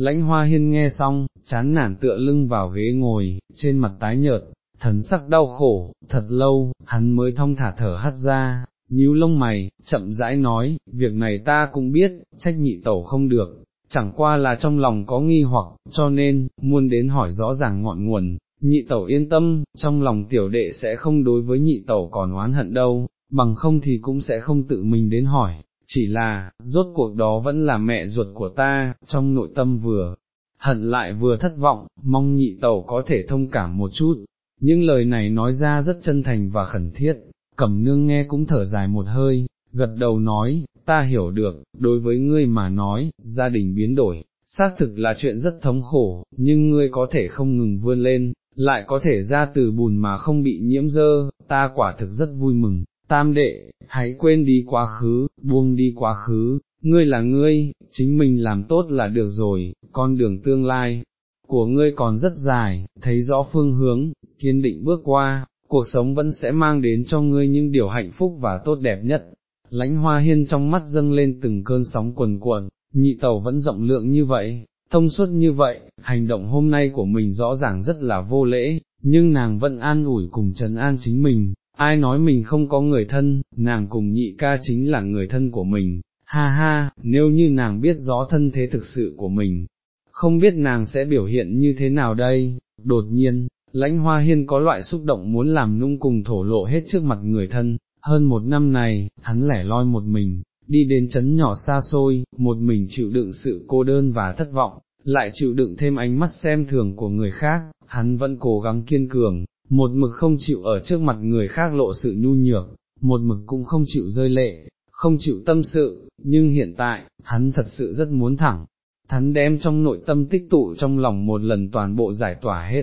lãnh hoa hiên nghe xong, chán nản tựa lưng vào ghế ngồi, trên mặt tái nhợt, thần sắc đau khổ, thật lâu, hắn mới thông thả thở hắt ra, nhíu lông mày, chậm rãi nói, việc này ta cũng biết, trách nhị tẩu không được, chẳng qua là trong lòng có nghi hoặc, cho nên, muốn đến hỏi rõ ràng ngọn nguồn, nhị tẩu yên tâm, trong lòng tiểu đệ sẽ không đối với nhị tẩu còn oán hận đâu, bằng không thì cũng sẽ không tự mình đến hỏi, chỉ là, rốt cuộc đó vẫn là mẹ ruột của ta, trong nội tâm vừa, hận lại vừa thất vọng, mong nhị tẩu có thể thông cảm một chút, những lời này nói ra rất chân thành và khẩn thiết, cẩm nương nghe cũng thở dài một hơi, gật đầu nói, ta hiểu được, đối với ngươi mà nói, gia đình biến đổi, xác thực là chuyện rất thống khổ, nhưng ngươi có thể không ngừng vươn lên, lại có thể ra từ bùn mà không bị nhiễm dơ, ta quả thực rất vui mừng, tam đệ, hãy quên đi quá khứ, buông đi quá khứ, ngươi là ngươi, chính mình làm tốt là được rồi, con đường tương lai của ngươi còn rất dài, thấy rõ phương hướng, kiên định bước qua, cuộc sống vẫn sẽ mang đến cho ngươi những điều hạnh phúc và tốt đẹp nhất. Lánh hoa hiên trong mắt dâng lên từng cơn sóng quần cuộn, nhị tàu vẫn rộng lượng như vậy, thông suốt như vậy, hành động hôm nay của mình rõ ràng rất là vô lễ, nhưng nàng vẫn an ủi cùng trấn an chính mình, ai nói mình không có người thân, nàng cùng nhị ca chính là người thân của mình, ha ha, nếu như nàng biết rõ thân thế thực sự của mình, không biết nàng sẽ biểu hiện như thế nào đây, đột nhiên, lãnh hoa hiên có loại xúc động muốn làm nung cùng thổ lộ hết trước mặt người thân, hơn một năm này, hắn lẻ loi một mình, đi đến chấn nhỏ xa xôi, một mình chịu đựng sự cô đơn và thất vọng, lại chịu đựng thêm ánh mắt xem thường của người khác, hắn vẫn cố gắng kiên cường, một mực không chịu ở trước mặt người khác lộ sự nhu nhược, một mực cũng không chịu rơi lệ, không chịu tâm sự, nhưng hiện tại, hắn thật sự rất muốn thẳng, hắn đem trong nội tâm tích tụ trong lòng một lần toàn bộ giải tỏa hết.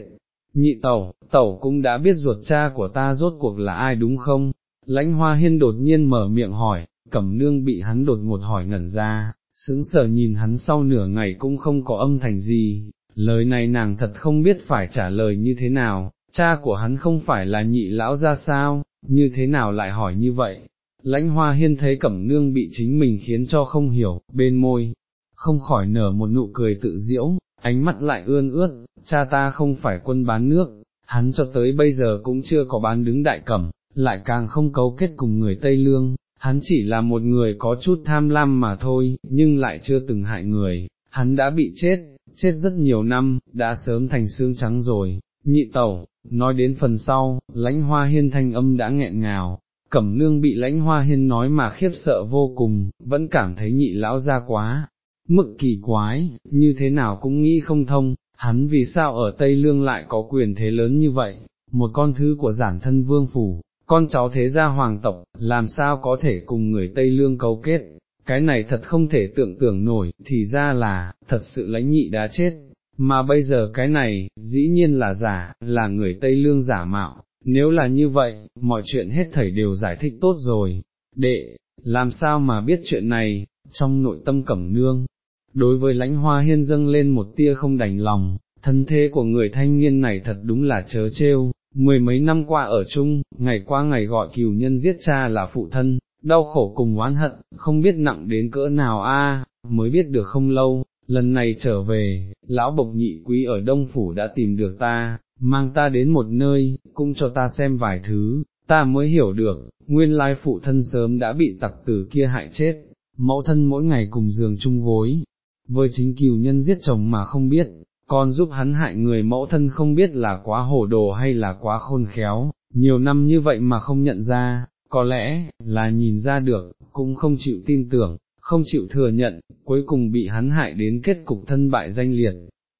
Nhị tẩu, tẩu cũng đã biết ruột cha của ta rốt cuộc là ai đúng không? Lãnh hoa hiên đột nhiên mở miệng hỏi, cẩm nương bị hắn đột ngột hỏi ngẩn ra, sững sờ nhìn hắn sau nửa ngày cũng không có âm thành gì, lời này nàng thật không biết phải trả lời như thế nào, cha của hắn không phải là nhị lão ra sao, như thế nào lại hỏi như vậy. Lãnh hoa hiên thấy cẩm nương bị chính mình khiến cho không hiểu, bên môi, không khỏi nở một nụ cười tự diễu, ánh mắt lại ươn ướt, cha ta không phải quân bán nước, hắn cho tới bây giờ cũng chưa có bán đứng đại cẩm, lại càng không cấu kết cùng người Tây Lương, hắn chỉ là một người có chút tham lam mà thôi, nhưng lại chưa từng hại người, hắn đã bị chết, chết rất nhiều năm, đã sớm thành xương trắng rồi, nhị tẩu, nói đến phần sau, lãnh hoa hiên thanh âm đã nghẹn ngào. Cẩm nương bị lãnh hoa hiên nói mà khiếp sợ vô cùng, vẫn cảm thấy nhị lão ra quá, mực kỳ quái, như thế nào cũng nghĩ không thông, hắn vì sao ở Tây Lương lại có quyền thế lớn như vậy, một con thứ của giản thân vương phủ, con cháu thế gia hoàng tộc, làm sao có thể cùng người Tây Lương cấu kết, cái này thật không thể tưởng tưởng nổi, thì ra là, thật sự lãnh nhị đã chết, mà bây giờ cái này, dĩ nhiên là giả, là người Tây Lương giả mạo, nếu là như vậy, mọi chuyện hết thảy đều giải thích tốt rồi, đệ, làm sao mà biết chuyện này, trong nội tâm cẩm nương, đối với lãnh hoa hiên dâng lên một tia không đành lòng, thân thế của người thanh niên này thật đúng là chớ trêu, mười mấy năm qua ở chung, ngày qua ngày gọi cừu nhân giết cha là phụ thân, đau khổ cùng oán hận, không biết nặng đến cỡ nào a, mới biết được không lâu, lần này trở về, lão bộc nhị quý ở Đông Phủ đã tìm được ta, mang ta đến một nơi, cũng cho ta xem vài thứ, ta mới hiểu được, nguyên lai phụ thân sớm đã bị tặc tử kia hại chết, mẫu thân mỗi ngày cùng giường chung gối, với chính cừu nhân giết chồng mà không biết, còn giúp hắn hại người mẫu thân không biết là quá hổ đồ hay là quá khôn khéo, nhiều năm như vậy mà không nhận ra, có lẽ, là nhìn ra được, cũng không chịu tin tưởng, không chịu thừa nhận, cuối cùng bị hắn hại đến kết cục thân bại danh liệt.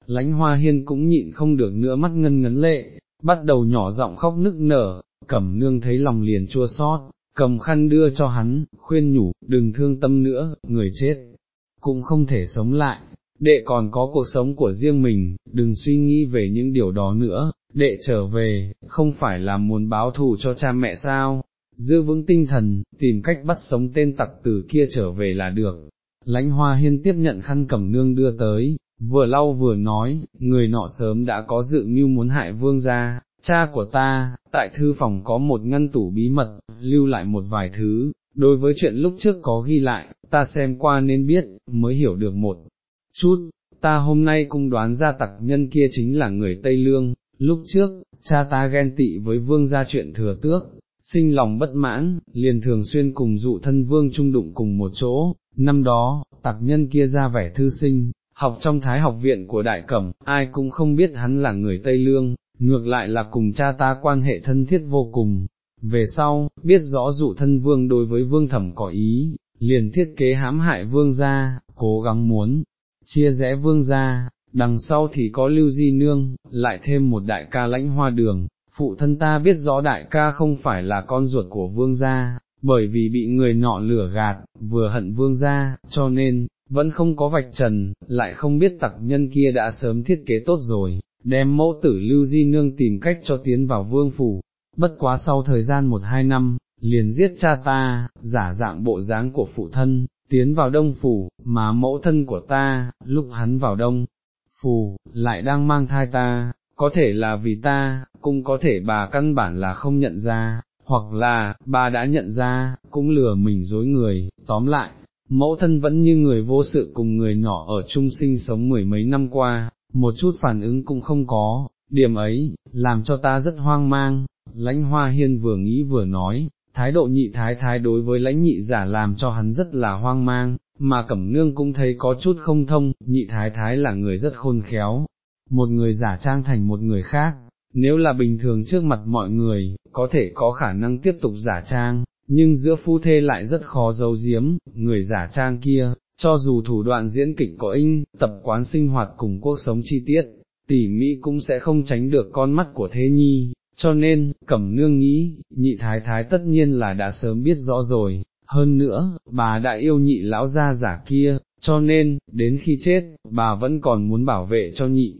Lánh hoa hiên cũng nhịn không được nữa mắt ngân ngấn lệ, bắt đầu nhỏ giọng khóc nức nở, cẩm nương thấy lòng liền chua xót, cầm khăn đưa cho hắn, khuyên nhủ, đừng thương tâm nữa, người chết, cũng không thể sống lại, đệ còn có cuộc sống của riêng mình, đừng suy nghĩ về những điều đó nữa, đệ trở về, không phải là muốn báo thù cho cha mẹ sao, giữ vững tinh thần, tìm cách bắt sống tên tặc tử kia trở về là được. Lãnh hoa hiên tiếp nhận khăn cẩm nương đưa tới, vừa lau vừa nói, người nọ sớm đã có dự mưu muốn hại vương gia, cha của ta, tại thư phòng có một ngăn tủ bí mật, lưu lại một vài thứ, đối với chuyện lúc trước có ghi lại, ta xem qua nên biết, mới hiểu được một chút, ta hôm nay cũng đoán ra tặc nhân kia chính là người Tây Lương, lúc trước, cha ta ghen tị với vương gia chuyện thừa tước, sinh lòng bất mãn, liền thường xuyên cùng dụ thân vương trung đụng cùng một chỗ, năm đó, tặc nhân kia ra vẻ thư sinh, học trong thái học viện của đại cẩm, ai cũng không biết hắn là người Tây Lương, ngược lại là cùng cha ta quan hệ thân thiết vô cùng. Về sau, biết rõ dụ thân vương đối với vương thẩm có ý, liền thiết kế hãm hại vương gia, cố gắng muốn, chia rẽ vương gia, đằng sau thì có lưu di nương, lại thêm một đại ca lãnh hoa đường, phụ thân ta biết rõ đại ca không phải là con ruột của vương gia, bởi vì bị người nọ lửa gạt, vừa hận vương gia, cho nên, vẫn không có vạch trần, lại không biết tặc nhân kia đã sớm thiết kế tốt rồi, đem mẫu tử lưu di nương tìm cách cho tiến vào vương phủ, bất quá sau thời gian một hai năm, liền giết cha ta, giả dạng bộ dáng của phụ thân, tiến vào đông phủ, mà mẫu thân của ta, lúc hắn vào đông phủ, lại đang mang thai ta, có thể là vì ta, cũng có thể bà căn bản là không nhận ra, hoặc là, bà đã nhận ra, cũng lừa mình dối người, tóm lại, mẫu thân vẫn như người vô sự cùng người nhỏ ở chung sinh sống mười mấy năm qua, một chút phản ứng cũng không có, điểm ấy, làm cho ta rất hoang mang, lãnh hoa hiên vừa nghĩ vừa nói, thái độ nhị thái thái đối với lãnh nhị giả làm cho hắn rất là hoang mang, mà cẩm nương cũng thấy có chút không thông, nhị thái thái là người rất khôn khéo, một người giả trang thành một người khác, nếu là bình thường trước mặt mọi người, có thể có khả năng tiếp tục giả trang, nhưng giữa phu thê lại rất khó giấu giếm, người giả trang kia, cho dù thủ đoạn diễn kịch có in, tập quán sinh hoạt cùng cuộc sống chi tiết, tỉ mỹ cũng sẽ không tránh được con mắt của thế nhi, cho nên, cẩm nương nghĩ, nhị thái thái tất nhiên là đã sớm biết rõ rồi, hơn nữa, bà đã yêu nhị lão gia giả kia, cho nên, đến khi chết, bà vẫn còn muốn bảo vệ cho nhị.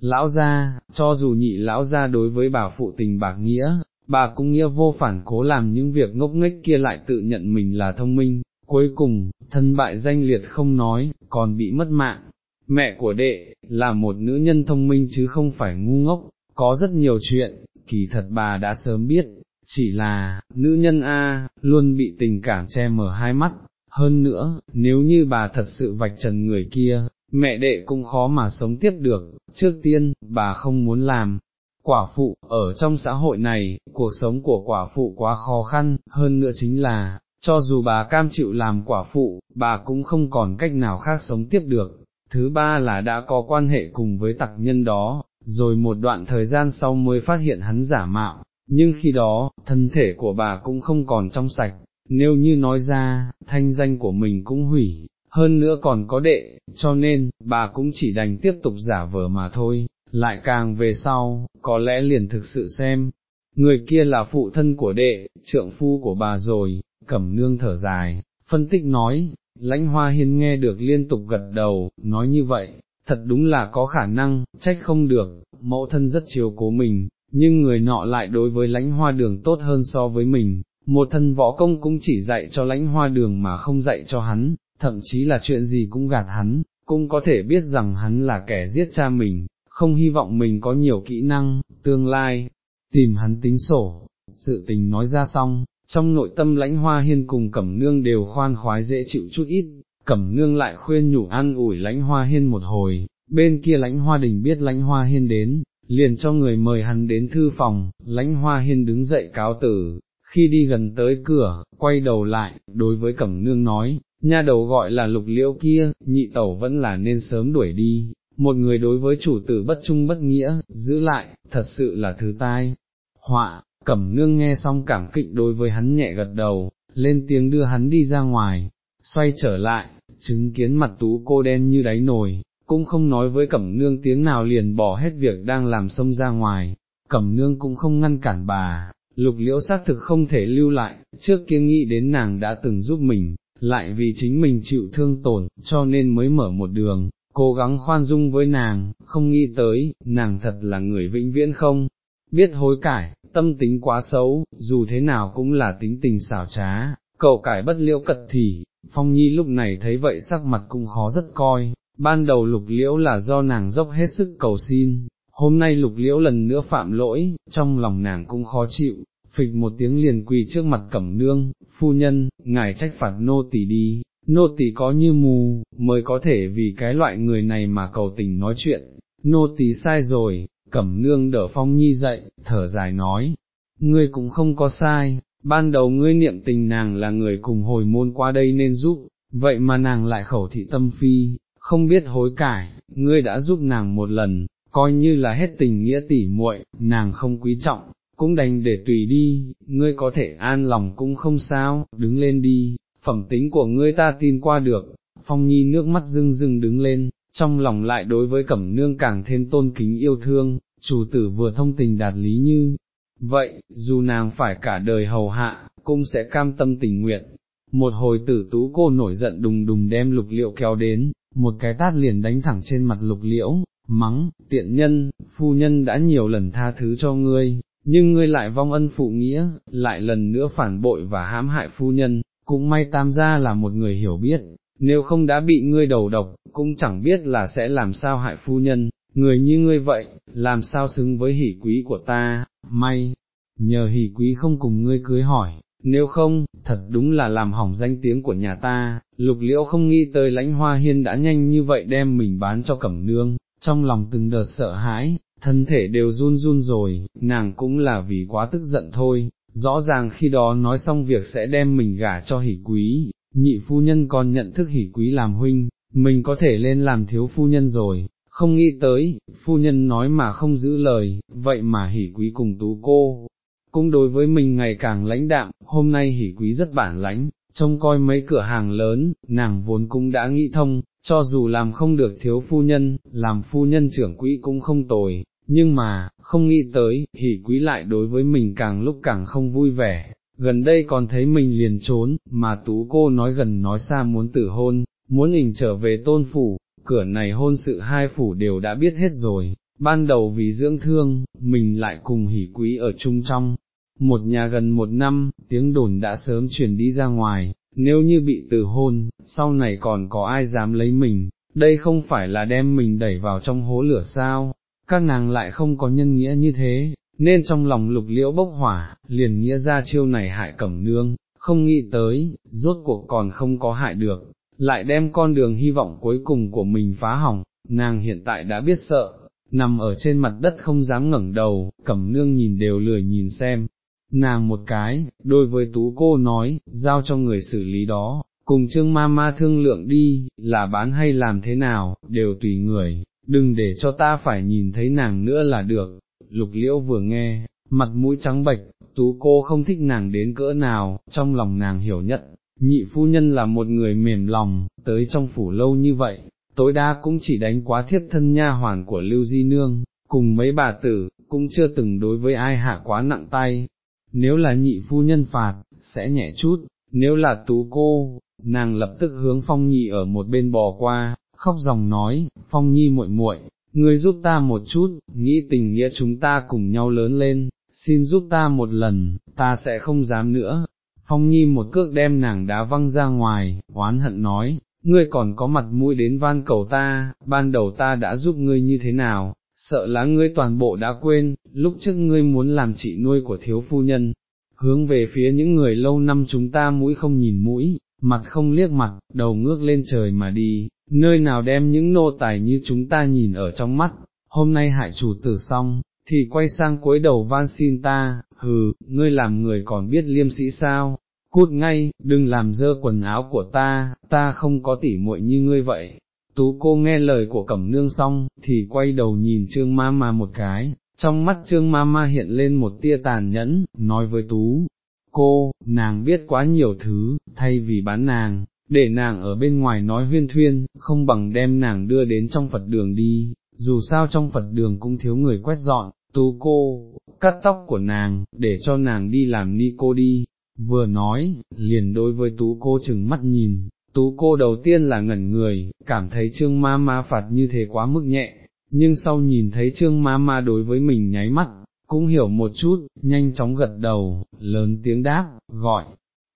Lão gia, cho dù nhị lão gia đối với bà phụ tình bạc nghĩa, bà cũng nghĩa vô phản cố làm những việc ngốc nghếch kia lại tự nhận mình là thông minh, cuối cùng, thân bại danh liệt không nói, còn bị mất mạng. Mẹ của đệ, là một nữ nhân thông minh chứ không phải ngu ngốc, có rất nhiều chuyện, kỳ thật bà đã sớm biết, chỉ là, nữ nhân A, luôn bị tình cảm che mờ hai mắt, hơn nữa, nếu như bà thật sự vạch trần người kia, mẹ đệ cũng khó mà sống tiếp được, trước tiên, bà không muốn làm. Quả phụ, ở trong xã hội này, cuộc sống của quả phụ quá khó khăn, hơn nữa chính là, cho dù bà cam chịu làm quả phụ, bà cũng không còn cách nào khác sống tiếp được. Thứ ba là đã có quan hệ cùng với tặc nhân đó, rồi một đoạn thời gian sau mới phát hiện hắn giả mạo, nhưng khi đó, thân thể của bà cũng không còn trong sạch, nếu như nói ra, thanh danh của mình cũng hủy, hơn nữa còn có đệ, cho nên, bà cũng chỉ đành tiếp tục giả vờ mà thôi, lại càng về sau, có lẽ liền thực sự xem, người kia là phụ thân của đệ, trượng phu của bà rồi, cẩm nương thở dài, phân tích nói, lãnh hoa hiên nghe được liên tục gật đầu, nói như vậy, thật đúng là có khả năng, trách không được, mẫu thân rất chiều cố mình, nhưng người nọ lại đối với lãnh hoa đường tốt hơn so với mình, một thân võ công cũng chỉ dạy cho lãnh hoa đường mà không dạy cho hắn, thậm chí là chuyện gì cũng gạt hắn, cũng có thể biết rằng hắn là kẻ giết cha mình, không hy vọng mình có nhiều kỹ năng, tương lai, tìm hắn tính sổ, sự tình nói ra xong, trong nội tâm lãnh hoa hiên cùng cẩm nương đều khoan khoái dễ chịu chút ít, cẩm nương lại khuyên nhủ an ủi lãnh hoa hiên một hồi, bên kia lãnh hoa đình biết lãnh hoa hiên đến, liền cho người mời hắn đến thư phòng, lãnh hoa hiên đứng dậy cáo tử, khi đi gần tới cửa, quay đầu lại, đối với cẩm nương nói, nha đầu gọi là lục liễu kia, nhị tẩu vẫn là nên sớm đuổi đi, một người đối với chủ tử bất trung bất nghĩa, giữ lại, thật sự là thứ tai. Họa, cẩm nương nghe xong cảm kịch đối với hắn nhẹ gật đầu, lên tiếng đưa hắn đi ra ngoài, xoay trở lại, chứng kiến mặt tú cô đen như đáy nồi, cũng không nói với cẩm nương tiếng nào liền bỏ hết việc đang làm xông ra ngoài, cẩm nương cũng không ngăn cản bà, lục liễu xác thực không thể lưu lại, trước kia nghĩ đến nàng đã từng giúp mình, lại vì chính mình chịu thương tổn, cho nên mới mở một đường, cố gắng khoan dung với nàng, không nghĩ tới, nàng thật là người vĩnh viễn không, biết hối cải, tâm tính quá xấu, dù thế nào cũng là tính tình xảo trá, cậu cải bất liễu cật thì, phong nhi lúc này thấy vậy sắc mặt cũng khó rất coi, ban đầu lục liễu là do nàng dốc hết sức cầu xin, hôm nay lục liễu lần nữa phạm lỗi, trong lòng nàng cũng khó chịu, phịch một tiếng liền quỳ trước mặt cẩm nương, phu nhân, ngài trách phạt nô tỳ đi, nô tỳ có như mù, mới có thể vì cái loại người này mà cầu tình nói chuyện, nô tỳ sai rồi, cẩm nương đỡ phong nhi dậy, thở dài nói, ngươi cũng không có sai, ban đầu ngươi niệm tình nàng là người cùng hồi môn qua đây nên giúp, vậy mà nàng lại khẩu thị tâm phi, không biết hối cải, ngươi đã giúp nàng một lần, coi như là hết tình nghĩa tỉ muội, nàng không quý trọng, cũng đành để tùy đi, ngươi có thể an lòng cũng không sao, đứng lên đi, phẩm tính của ngươi ta tin qua được, phong nhi nước mắt rưng rưng đứng lên, trong lòng lại đối với cẩm nương càng thêm tôn kính yêu thương, chủ tử vừa thông tình đạt lý như, vậy, dù nàng phải cả đời hầu hạ, cũng sẽ cam tâm tình nguyện. Một hồi tử tú cô nổi giận đùng đùng đem lục liệu kéo đến, một cái tát liền đánh thẳng trên mặt lục liễu, mắng, tiện nhân, phu nhân đã nhiều lần tha thứ cho ngươi, nhưng ngươi lại vong ân phụ nghĩa, lại lần nữa phản bội và hãm hại phu nhân, cũng may tam gia là một người hiểu biết, nếu không đã bị ngươi đầu độc, cũng chẳng biết là sẽ làm sao hại phu nhân, người như ngươi vậy, làm sao xứng với hỷ quý của ta, may, nhờ hỷ quý không cùng ngươi cưới hỏi, nếu không, thật đúng là làm hỏng danh tiếng của nhà ta, lục liễu không nghĩ tới lãnh hoa hiên đã nhanh như vậy đem mình bán cho cẩm nương, trong lòng từng đợt sợ hãi, thân thể đều run run rồi, nàng cũng là vì quá tức giận thôi, rõ ràng khi đó nói xong việc sẽ đem mình gả cho hỷ quý, nhị phu nhân còn nhận thức hỷ quý làm huynh, mình có thể lên làm thiếu phu nhân rồi, không nghĩ tới, phu nhân nói mà không giữ lời, vậy mà hỷ quý cùng tú cô, cũng đối với mình ngày càng lãnh đạm, hôm nay hỷ quý rất bản lãnh, trông coi mấy cửa hàng lớn, nàng vốn cũng đã nghĩ thông, cho dù làm không được thiếu phu nhân, làm phu nhân trưởng quỹ cũng không tồi, nhưng mà, không nghĩ tới, hỷ quý lại đối với mình càng lúc càng không vui vẻ, gần đây còn thấy mình liền trốn, mà tú cô nói gần nói xa muốn tử hôn, muốn hình trở về tôn phủ, cửa này hôn sự hai phủ đều đã biết hết rồi, ban đầu vì dưỡng thương, mình lại cùng hỷ quý ở chung trong. Một nhà gần một năm, tiếng đồn đã sớm truyền đi ra ngoài, nếu như bị từ hôn, sau này còn có ai dám lấy mình, đây không phải là đem mình đẩy vào trong hố lửa sao, các nàng lại không có nhân nghĩa như thế, nên trong lòng lục liễu bốc hỏa, liền nghĩa ra chiêu này hại cẩm nương, không nghĩ tới, rốt cuộc còn không có hại được, lại đem con đường hy vọng cuối cùng của mình phá hỏng, nàng hiện tại đã biết sợ, nằm ở trên mặt đất không dám ngẩng đầu, cẩm nương nhìn đều lười nhìn xem. Nàng một cái, đôi với tú cô nói, giao cho người xử lý đó, cùng trương ma ma thương lượng đi, là bán hay làm thế nào, đều tùy người, đừng để cho ta phải nhìn thấy nàng nữa là được. Lục liễu vừa nghe, mặt mũi trắng bệch, tú cô không thích nàng đến cỡ nào, trong lòng nàng hiểu nhận, nhị phu nhân là một người mềm lòng, tới trong phủ lâu như vậy, tối đa cũng chỉ đánh quá thiết thân nha hoàn của Lưu Di Nương, cùng mấy bà tử, cũng chưa từng đối với ai hạ quá nặng tay. Nếu là nhị phu nhân phạt, sẽ nhẹ chút, nếu là tú cô, nàng lập tức hướng phong nhị ở một bên bò qua, khóc dòng nói, phong nhi muội muội, ngươi giúp ta một chút, nghĩ tình nghĩa chúng ta cùng nhau lớn lên, xin giúp ta một lần, ta sẽ không dám nữa, Phong Nhi một cước đem nàng đá văng ra ngoài, oán hận nói, ngươi còn có mặt mũi đến van cầu ta, ban đầu ta đã giúp ngươi như thế nào, sợ là ngươi toàn bộ đã quên, lúc trước ngươi muốn làm chị nuôi của thiếu phu nhân, hướng về phía những người lâu năm chúng ta mũi không nhìn mũi, mặt không liếc mặt, đầu ngước lên trời mà đi, nơi nào đem những nô tài như chúng ta nhìn ở trong mắt, hôm nay hại chủ tử xong, thì quay sang cúi đầu van xin ta, hừ, ngươi làm người còn biết liêm sĩ sao, cút ngay, đừng làm dơ quần áo của ta, ta không có tỉ muội như ngươi vậy. Tú cô nghe lời của cẩm nương xong, thì quay đầu nhìn trương ma ma một cái, trong mắt trương ma ma hiện lên một tia tàn nhẫn, nói với tú, cô, nàng biết quá nhiều thứ, thay vì bán nàng, để nàng ở bên ngoài nói huyên thuyên, không bằng đem nàng đưa đến trong Phật đường đi, dù sao trong Phật đường cũng thiếu người quét dọn, tú cô, cắt tóc của nàng, để cho nàng đi làm ni cô đi, vừa nói, liền đối với tú cô chừng mắt nhìn, tú cô đầu tiên là ngẩn người, cảm thấy trương ma ma phạt như thế quá mức nhẹ, nhưng sau nhìn thấy trương ma ma đối với mình nháy mắt, cũng hiểu một chút, nhanh chóng gật đầu, lớn tiếng đáp, gọi,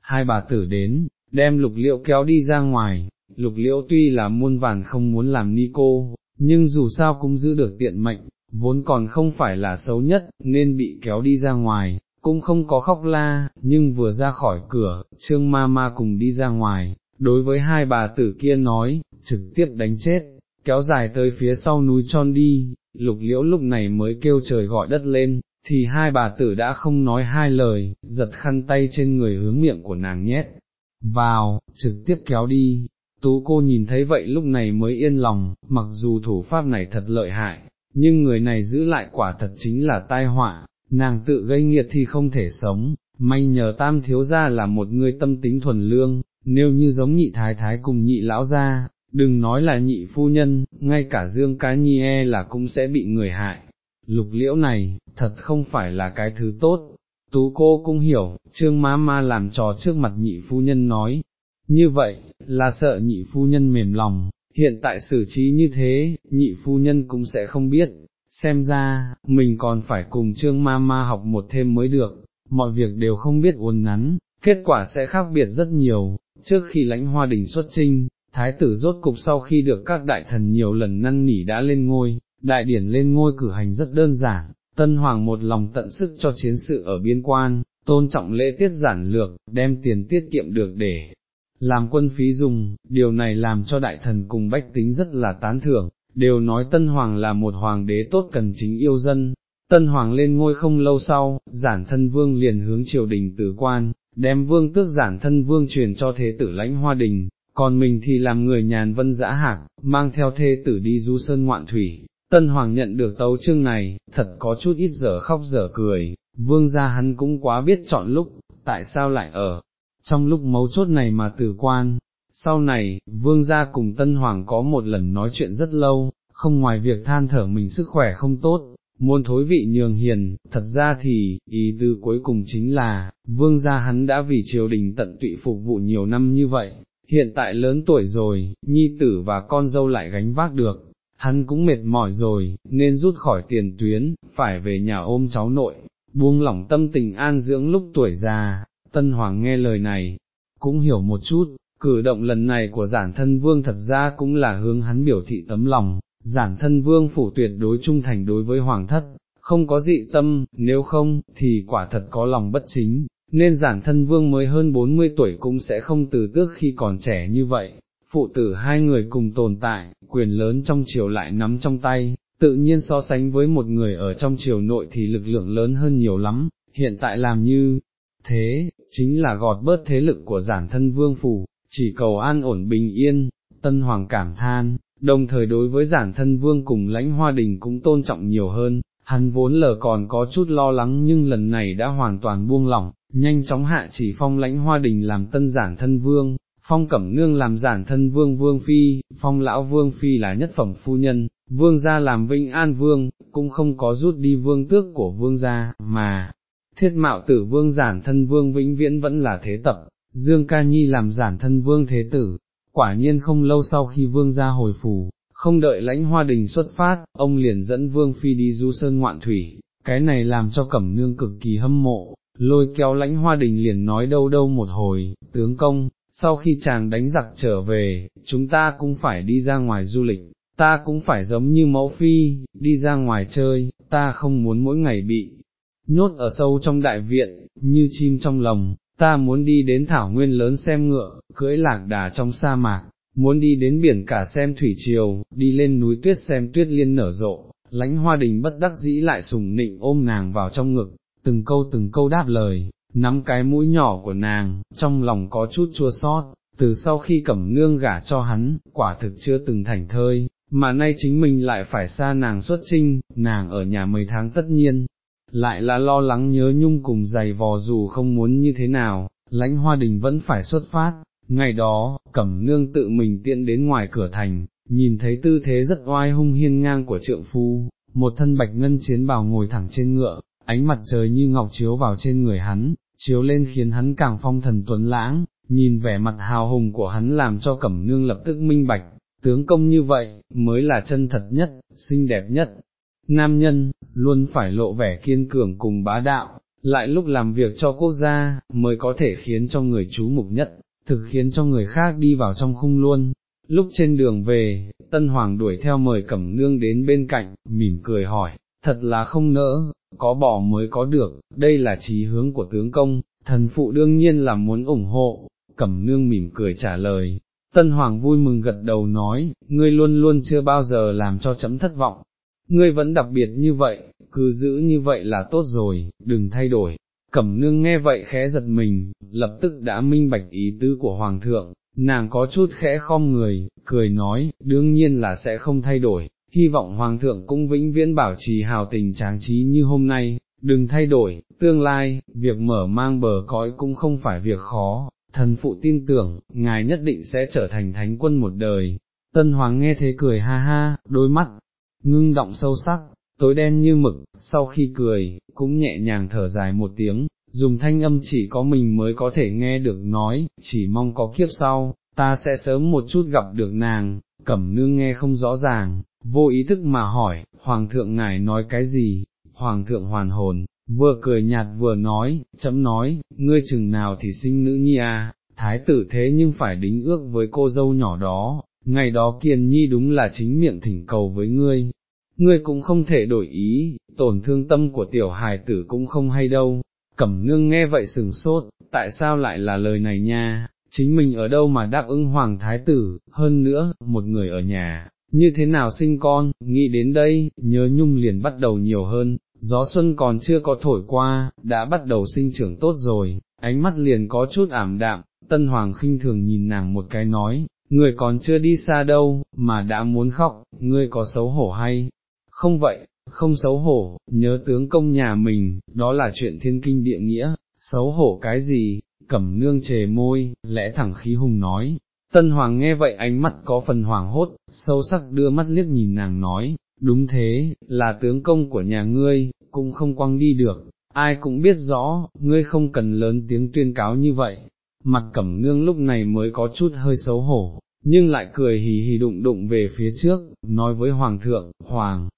hai bà tử đến, đem lục liệu kéo đi ra ngoài, lục liễu tuy là muôn vàn không muốn làm ni cô, nhưng dù sao cũng giữ được tiện mệnh, vốn còn không phải là xấu nhất, nên bị kéo đi ra ngoài, cũng không có khóc la, nhưng vừa ra khỏi cửa, trương ma ma cùng đi ra ngoài, đối với hai bà tử kia nói, trực tiếp đánh chết, kéo dài tới phía sau núi tròn đi, lục liễu lúc này mới kêu trời gọi đất lên, thì hai bà tử đã không nói hai lời, giật khăn tay trên người hướng miệng của nàng nhét, vào, trực tiếp kéo đi, tú cô nhìn thấy vậy lúc này mới yên lòng, mặc dù thủ pháp này thật lợi hại, nhưng người này giữ lại quả thật chính là tai họa, nàng tự gây nghiệt thì không thể sống, may nhờ tam thiếu gia là một người tâm tính thuần lương, nếu như giống nhị thái thái cùng nhị lão gia, đừng nói là nhị phu nhân, ngay cả dương cá nhi e là cũng sẽ bị người hại. Lục liễu này, thật không phải là cái thứ tốt, tú cô cũng hiểu, trương má ma làm trò trước mặt nhị phu nhân nói, như vậy, là sợ nhị phu nhân mềm lòng, hiện tại xử trí như thế, nhị phu nhân cũng sẽ không biết, xem ra, mình còn phải cùng trương ma ma học một thêm mới được, mọi việc đều không biết uốn nắn, kết quả sẽ khác biệt rất nhiều, trước khi lãnh hoa đình xuất trinh, thái tử rốt cục sau khi được các đại thần nhiều lần năn nỉ đã lên ngôi, đại điển lên ngôi cử hành rất đơn giản, tân hoàng một lòng tận sức cho chiến sự ở biên quan, tôn trọng lễ tiết giản lược, đem tiền tiết kiệm được để làm quân phí dùng, điều này làm cho đại thần cùng bách tính rất là tán thưởng, đều nói Tân Hoàng là một hoàng đế tốt cần chính yêu dân. Tân Hoàng lên ngôi không lâu sau, giản thân vương liền hướng triều đình tử quan, đem vương tước giản thân vương truyền cho thế tử lãnh hoa đình, còn mình thì làm người nhàn vân dã hạc, mang theo thê tử đi du sơn ngoạn thủy. Tân Hoàng nhận được tấu chương này, thật có chút ít dở khóc dở cười, vương gia hắn cũng quá biết chọn lúc, tại sao lại ở, trong lúc mấu chốt này mà tử quan. Sau này, vương gia cùng Tân Hoàng có một lần nói chuyện rất lâu, không ngoài việc than thở mình sức khỏe không tốt, muôn thối vị nhường hiền, thật ra thì, ý tư cuối cùng chính là, vương gia hắn đã vì triều đình tận tụy phục vụ nhiều năm như vậy, hiện tại lớn tuổi rồi, nhi tử và con dâu lại gánh vác được, hắn cũng mệt mỏi rồi, nên rút khỏi tiền tuyến, phải về nhà ôm cháu nội, buông lỏng tâm tình an dưỡng lúc tuổi già, tân hoàng nghe lời này, cũng hiểu một chút, cử động lần này của giản thân vương thật ra cũng là hướng hắn biểu thị tấm lòng, giản thân vương phủ tuyệt đối trung thành đối với hoàng thất, không có dị tâm, nếu không, thì quả thật có lòng bất chính, nên giản thân vương mới hơn 40 tuổi cũng sẽ không từ tước khi còn trẻ như vậy, phụ tử hai người cùng tồn tại, quyền lớn trong triều lại nắm trong tay, tự nhiên so sánh với một người ở trong triều nội thì lực lượng lớn hơn nhiều lắm, hiện tại làm như thế, chính là gọt bớt thế lực của giản thân vương phủ, chỉ cầu an ổn bình yên, tân hoàng cảm than, đồng thời đối với giản thân vương cùng lãnh hoa đình cũng tôn trọng nhiều hơn, hắn vốn lờ còn có chút lo lắng nhưng lần này đã hoàn toàn buông lỏng, nhanh chóng hạ chỉ phong lãnh hoa đình làm tân giản thân vương, phong cẩm nương làm giản thân vương vương phi, phong lão vương phi là nhất phẩm phu nhân, vương gia làm vinh an vương, cũng không có rút đi vương tước của vương gia, mà, thiết mạo tử vương giản thân vương vĩnh viễn vẫn là thế tập, Dương Ca Nhi làm giản thân vương thế tử, quả nhiên không lâu sau khi vương gia hồi phủ, không đợi lãnh hoa đình xuất phát, ông liền dẫn vương phi đi du sơn ngoạn thủy, cái này làm cho cẩm nương cực kỳ hâm mộ, lôi kéo lãnh hoa đình liền nói đâu đâu một hồi, tướng công, sau khi chàng đánh giặc trở về, chúng ta cũng phải đi ra ngoài du lịch, ta cũng phải giống như mẫu phi, đi ra ngoài chơi, ta không muốn mỗi ngày bị nhốt ở sâu trong đại viện, như chim trong lồng, ta muốn đi đến thảo nguyên lớn xem ngựa, cưỡi lạc đà trong sa mạc, muốn đi đến biển cả xem thủy triều, đi lên núi tuyết xem tuyết liên nở rộ, lãnh hoa đình bất đắc dĩ lại sùng nịnh ôm nàng vào trong ngực, từng câu từng câu đáp lời, nắm cái mũi nhỏ của nàng, trong lòng có chút chua sót, từ sau khi cẩm nương gả cho hắn, quả thực chưa từng thành thơi, mà nay chính mình lại phải xa nàng xuất trinh, nàng ở nhà mấy tháng tất nhiên, lại là lo lắng nhớ nhung cùng giày vò dù không muốn như thế nào, lãnh hoa đình vẫn phải xuất phát, ngày đó, cẩm nương tự mình tiện đến ngoài cửa thành, nhìn thấy tư thế rất oai hung hiên ngang của trượng phu, một thân bạch ngân chiến bào ngồi thẳng trên ngựa, ánh mặt trời như ngọc chiếu vào trên người hắn, chiếu lên khiến hắn càng phong thần tuấn lãng, nhìn vẻ mặt hào hùng của hắn làm cho cẩm nương lập tức minh bạch, tướng công như vậy, mới là chân thật nhất, xinh đẹp nhất, nam nhân, luôn phải lộ vẻ kiên cường cùng bá đạo, lại lúc làm việc cho quốc gia, mới có thể khiến cho người chú mục nhất, thực khiến cho người khác đi vào trong khung luôn. Lúc trên đường về, Tân Hoàng đuổi theo mời Cẩm Nương đến bên cạnh, mỉm cười hỏi, thật là không nỡ, có bỏ mới có được, đây là trí hướng của tướng công, thần phụ đương nhiên là muốn ủng hộ, cẩm nương mỉm cười trả lời. Tân Hoàng vui mừng gật đầu nói, ngươi luôn luôn chưa bao giờ làm cho chấm thất vọng, ngươi vẫn đặc biệt như vậy, cứ giữ như vậy là tốt rồi, đừng thay đổi. Cẩm nương nghe vậy khẽ giật mình, lập tức đã minh bạch ý tứ của Hoàng thượng, nàng có chút khẽ khom người, cười nói, đương nhiên là sẽ không thay đổi, hy vọng Hoàng thượng cũng vĩnh viễn bảo trì hào tình tráng trí như hôm nay, đừng thay đổi, tương lai, việc mở mang bờ cõi cũng không phải việc khó, thần phụ tin tưởng, ngài nhất định sẽ trở thành thánh quân một đời. Tân Hoàng nghe thế cười ha ha, đôi mắt, ngưng động sâu sắc, tối đen như mực, sau khi cười, cũng nhẹ nhàng thở dài một tiếng, dùng thanh âm chỉ có mình mới có thể nghe được nói, chỉ mong có kiếp sau, ta sẽ sớm một chút gặp được nàng, cẩm nương nghe không rõ ràng, vô ý thức mà hỏi, Hoàng thượng ngài nói cái gì, Hoàng thượng hoàn hồn, vừa cười nhạt vừa nói, chấm nói, ngươi chừng nào thì sinh nữ nhi à, thái tử thế nhưng phải đính ước với cô dâu nhỏ đó, ngày đó kiền nhi đúng là chính miệng thỉnh cầu với ngươi, ngươi cũng không thể đổi ý, tổn thương tâm của tiểu hài tử cũng không hay đâu, cẩm nương nghe vậy sừng sốt, tại sao lại là lời này nha, chính mình ở đâu mà đáp ứng hoàng thái tử, hơn nữa, một người ở nhà, như thế nào sinh con, nghĩ đến đây, nhớ nhung liền bắt đầu nhiều hơn, gió xuân còn chưa có thổi qua, đã bắt đầu sinh trưởng tốt rồi, ánh mắt liền có chút ảm đạm, tân hoàng khinh thường nhìn nàng một cái nói, người còn chưa đi xa đâu, mà đã muốn khóc, ngươi có xấu hổ hay, không vậy, không xấu hổ, nhớ tướng công nhà mình, đó là chuyện thiên kinh địa nghĩa, xấu hổ cái gì, cẩm nương chề môi, lẽ thẳng khí hùng nói. Tân Hoàng nghe vậy ánh mắt có phần hoảng hốt, sâu sắc đưa mắt liếc nhìn nàng nói, đúng thế, là tướng công của nhà ngươi, cũng không quăng đi được, ai cũng biết rõ, ngươi không cần lớn tiếng tuyên cáo như vậy. Mặt cẩm nương lúc này mới có chút hơi xấu hổ, nhưng lại cười hì hì đụng đụng về phía trước, nói với Hoàng thượng, Hoàng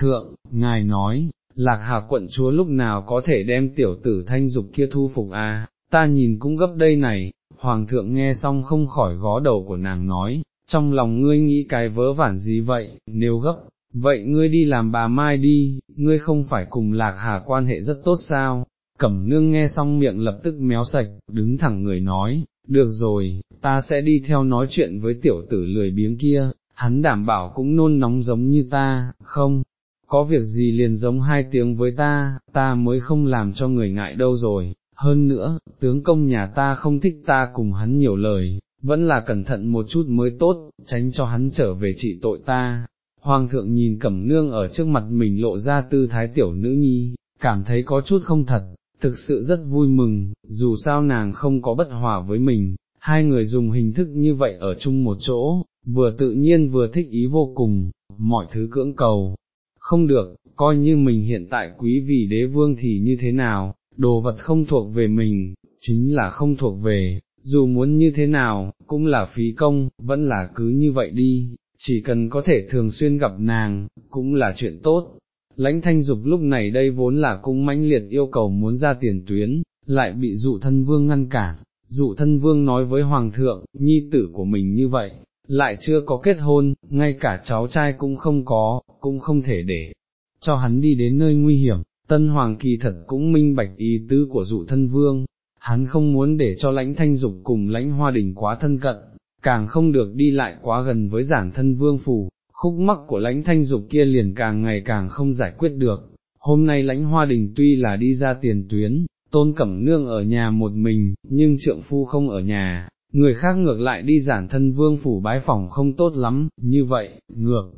thượng, ngài nói, lạc hà quận chúa lúc nào có thể đem tiểu tử thanh dục kia thu phục à, ta nhìn cũng gấp đây này, hoàng thượng nghe xong không khỏi gó đầu của nàng nói, trong lòng ngươi nghĩ cái vớ vản gì vậy, nếu gấp, vậy ngươi đi làm bà Mai đi, ngươi không phải cùng lạc hà quan hệ rất tốt sao, cẩm nương nghe xong miệng lập tức méo sạch, đứng thẳng người nói, được rồi, ta sẽ đi theo nói chuyện với tiểu tử lười biếng kia, hắn đảm bảo cũng nôn nóng giống như ta, không, có việc gì liền giống hai tiếng với ta, ta mới không làm cho người ngại đâu rồi, hơn nữa, tướng công nhà ta không thích ta cùng hắn nhiều lời, vẫn là cẩn thận một chút mới tốt, tránh cho hắn trở về trị tội ta. Hoàng thượng nhìn cẩm nương ở trước mặt mình lộ ra tư thái tiểu nữ nhi, cảm thấy có chút không thật, thực sự rất vui mừng, dù sao nàng không có bất hòa với mình, hai người dùng hình thức như vậy ở chung một chỗ, vừa tự nhiên vừa thích ý vô cùng, mọi thứ cưỡng cầu, không được, coi như mình hiện tại quý vị đế vương thì như thế nào, đồ vật không thuộc về mình, chính là không thuộc về, dù muốn như thế nào, cũng là phí công, vẫn là cứ như vậy đi, chỉ cần có thể thường xuyên gặp nàng, cũng là chuyện tốt. Lãnh thanh dục lúc này đây vốn là cung mãnh liệt yêu cầu muốn ra tiền tuyến, lại bị dụ thân vương ngăn cản, dụ thân vương nói với hoàng thượng, nhi tử của mình như vậy, lại chưa có kết hôn, ngay cả cháu trai cũng không có, cũng không thể để cho hắn đi đến nơi nguy hiểm, tân hoàng kỳ thật cũng minh bạch ý tứ của dụ thân vương, hắn không muốn để cho lãnh thanh dục cùng lãnh hoa đình quá thân cận, càng không được đi lại quá gần với giản thân vương phủ, khúc mắc của lãnh thanh dục kia liền càng ngày càng không giải quyết được, hôm nay lãnh hoa đình tuy là đi ra tiền tuyến, tôn cẩm nương ở nhà một mình, nhưng trượng phu không ở nhà, người khác ngược lại đi giản thân vương phủ bái phòng không tốt lắm, như vậy, ngược,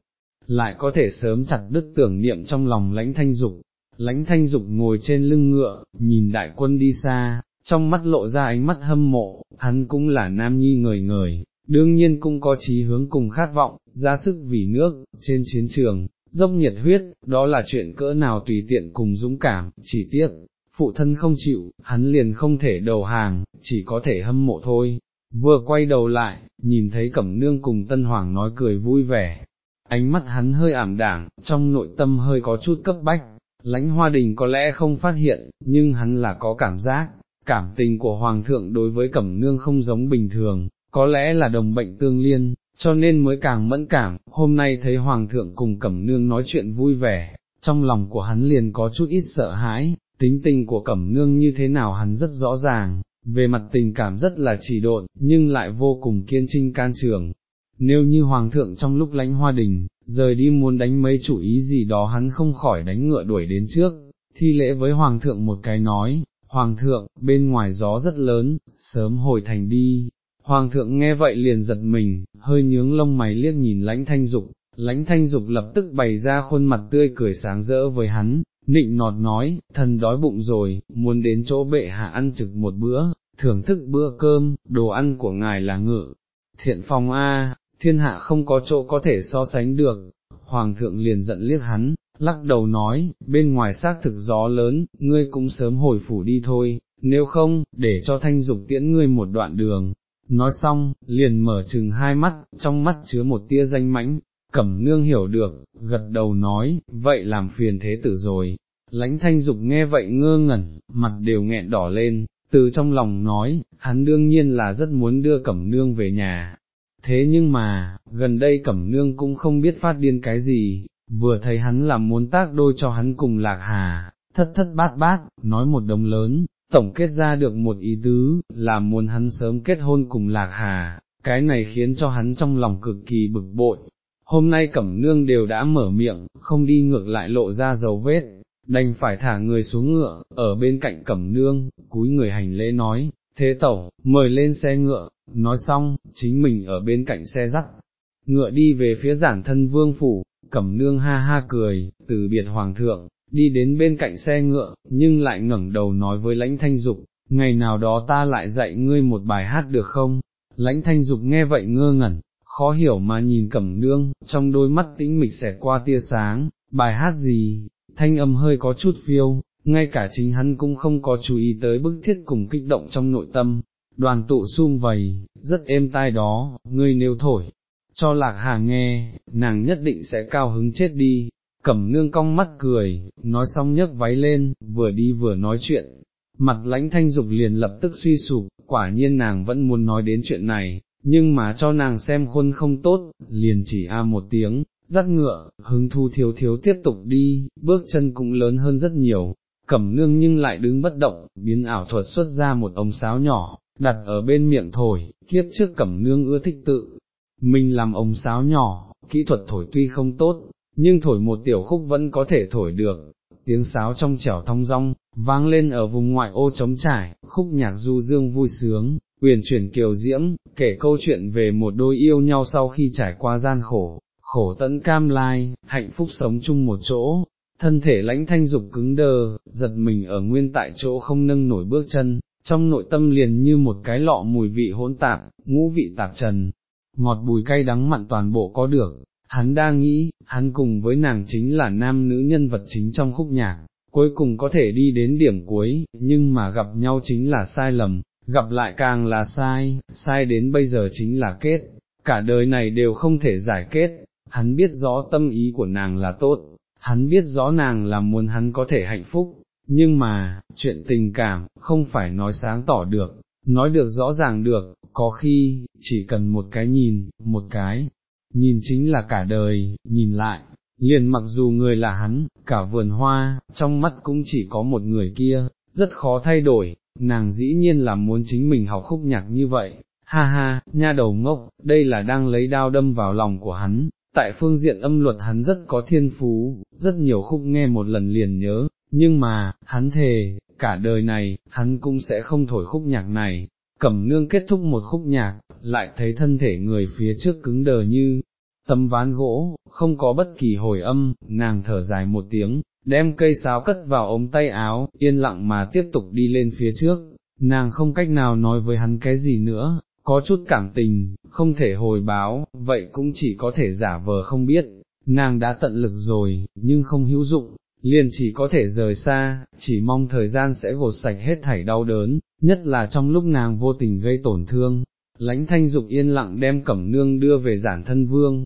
lại có thể sớm chặt đứt tưởng niệm trong lòng lãnh thanh dục. Lãnh thanh dục ngồi trên lưng ngựa, nhìn đại quân đi xa, trong mắt lộ ra ánh mắt hâm mộ, hắn cũng là nam nhi người người, đương nhiên cũng có chí hướng cùng khát vọng, ra sức vì nước, trên chiến trường, dốc nhiệt huyết, đó là chuyện cỡ nào tùy tiện cùng dũng cảm, chỉ tiếc, phụ thân không chịu, hắn liền không thể đầu hàng, chỉ có thể hâm mộ thôi. Vừa quay đầu lại, nhìn thấy Cẩm Nương cùng Tân Hoàng nói cười vui vẻ, ánh mắt hắn hơi ảm đảng, trong nội tâm hơi có chút cấp bách, lãnh hoa đình có lẽ không phát hiện, nhưng hắn là có cảm giác, cảm tình của Hoàng thượng đối với Cẩm Nương không giống bình thường, có lẽ là đồng bệnh tương liên, cho nên mới càng mẫn cảm, hôm nay thấy Hoàng thượng cùng Cẩm Nương nói chuyện vui vẻ, trong lòng của hắn liền có chút ít sợ hãi, tính tình của Cẩm Nương như thế nào hắn rất rõ ràng, về mặt tình cảm rất là chỉ độn, nhưng lại vô cùng kiên trinh can trường. Nếu như hoàng thượng trong lúc lãnh hoa đình, rời đi muốn đánh mấy chủ ý gì đó hắn không khỏi đánh ngựa đuổi đến trước, thi lễ với hoàng thượng một cái nói, hoàng thượng, bên ngoài gió rất lớn, sớm hồi thành đi. Hoàng thượng nghe vậy liền giật mình, hơi nhướng lông mày liếc nhìn lãnh thanh dục, lãnh thanh dục lập tức bày ra khuôn mặt tươi cười sáng rỡ với hắn, nịnh nọt nói, thần đói bụng rồi, muốn đến chỗ bệ hạ ăn trực một bữa, thưởng thức bữa cơm, đồ ăn của ngài là ngự. Thiện phòng A, thiên hạ không có chỗ có thể so sánh được, hoàng thượng liền giận liếc hắn, lắc đầu nói, bên ngoài xác thực gió lớn, ngươi cũng sớm hồi phủ đi thôi, nếu không, để cho thanh dục tiễn ngươi một đoạn đường. Nói xong, liền mở chừng hai mắt, trong mắt chứa một tia danh mãnh, cẩm nương hiểu được, gật đầu nói, vậy làm phiền thế tử rồi. Lãnh thanh dục nghe vậy ngơ ngẩn, mặt đều nghẹn đỏ lên, từ trong lòng nói, hắn đương nhiên là rất muốn đưa cẩm nương về nhà. Thế nhưng mà, gần đây cẩm nương cũng không biết phát điên cái gì, vừa thấy hắn là muốn tác đôi cho hắn cùng lạc hà, thất thất bát bát, nói một đồng lớn, tổng kết ra được một ý tứ, là muốn hắn sớm kết hôn cùng lạc hà, cái này khiến cho hắn trong lòng cực kỳ bực bội. Hôm nay cẩm nương đều đã mở miệng, không đi ngược lại lộ ra dấu vết, đành phải thả người xuống ngựa, ở bên cạnh cẩm nương, cúi người hành lễ nói, thế tẩu, mời lên xe ngựa, nói xong, chính mình ở bên cạnh xe dắt, ngựa đi về phía giản thân vương phủ, cẩm nương ha ha cười, từ biệt hoàng thượng, đi đến bên cạnh xe ngựa, nhưng lại ngẩng đầu nói với lãnh thanh dục, ngày nào đó ta lại dạy ngươi một bài hát được không? Lãnh thanh dục nghe vậy ngơ ngẩn, khó hiểu mà nhìn cẩm nương, trong đôi mắt tĩnh mịch xẹt qua tia sáng, bài hát gì, thanh âm hơi có chút phiêu, ngay cả chính hắn cũng không có chú ý tới bức thiết cùng kích động trong nội tâm, đoàn tụ sum vầy, rất êm tai đó, ngươi nếu thổi, cho lạc hà nghe, nàng nhất định sẽ cao hứng chết đi, cẩm nương cong mắt cười, nói xong nhấc váy lên, vừa đi vừa nói chuyện, mặt lãnh thanh dục liền lập tức suy sụp, quả nhiên nàng vẫn muốn nói đến chuyện này, nhưng mà cho nàng xem khuôn không tốt, liền chỉ a một tiếng, dắt ngựa, hứng thu thiếu thiếu tiếp tục đi, bước chân cũng lớn hơn rất nhiều, cẩm nương nhưng lại đứng bất động, biến ảo thuật xuất ra một ống sáo nhỏ, đặt ở bên miệng thổi, kiếp trước cẩm nương ưa thích tự, mình làm ống sáo nhỏ, kỹ thuật thổi tuy không tốt, nhưng thổi một tiểu khúc vẫn có thể thổi được, tiếng sáo trong trẻo thong rong, vang lên ở vùng ngoại ô trống trải, khúc nhạc du dương vui sướng, quyền chuyển kiều diễm, kể câu chuyện về một đôi yêu nhau sau khi trải qua gian khổ, khổ tận cam lai, hạnh phúc sống chung một chỗ, thân thể lãnh thanh dục cứng đờ, giật mình ở nguyên tại chỗ không nâng nổi bước chân, trong nội tâm liền như một cái lọ mùi vị hỗn tạp, ngũ vị tạp trần, ngọt bùi cay đắng mặn toàn bộ có được, hắn đang nghĩ, hắn cùng với nàng chính là nam nữ nhân vật chính trong khúc nhạc, cuối cùng có thể đi đến điểm cuối, nhưng mà gặp nhau chính là sai lầm, gặp lại càng là sai, sai đến bây giờ chính là kết, cả đời này đều không thể giải kết, hắn biết rõ tâm ý của nàng là tốt, hắn biết rõ nàng là muốn hắn có thể hạnh phúc, nhưng mà, chuyện tình cảm, không phải nói sáng tỏ được, nói được rõ ràng được, có khi, chỉ cần một cái nhìn, một cái, nhìn chính là cả đời, nhìn lại, liền mặc dù người là hắn, cả vườn hoa, trong mắt cũng chỉ có một người kia, rất khó thay đổi, nàng dĩ nhiên là muốn chính mình học khúc nhạc như vậy, ha ha, nha đầu ngốc, đây là đang lấy đao đâm vào lòng của hắn, tại phương diện âm luật hắn rất có thiên phú, rất nhiều khúc nghe một lần liền nhớ, nhưng mà, hắn thề, cả đời này, hắn cũng sẽ không thổi khúc nhạc này, cẩm nương kết thúc một khúc nhạc, lại thấy thân thể người phía trước cứng đờ như, tấm ván gỗ, không có bất kỳ hồi âm, nàng thở dài một tiếng, đem cây sáo cất vào ống tay áo, yên lặng mà tiếp tục đi lên phía trước, nàng không cách nào nói với hắn cái gì nữa, có chút cảm tình, không thể hồi báo, vậy cũng chỉ có thể giả vờ không biết, nàng đã tận lực rồi, nhưng không hữu dụng, liền chỉ có thể rời xa, chỉ mong thời gian sẽ gột sạch hết thảy đau đớn, nhất là trong lúc nàng vô tình gây tổn thương. Lãnh thanh dục yên lặng đem cẩm nương đưa về giản thân vương,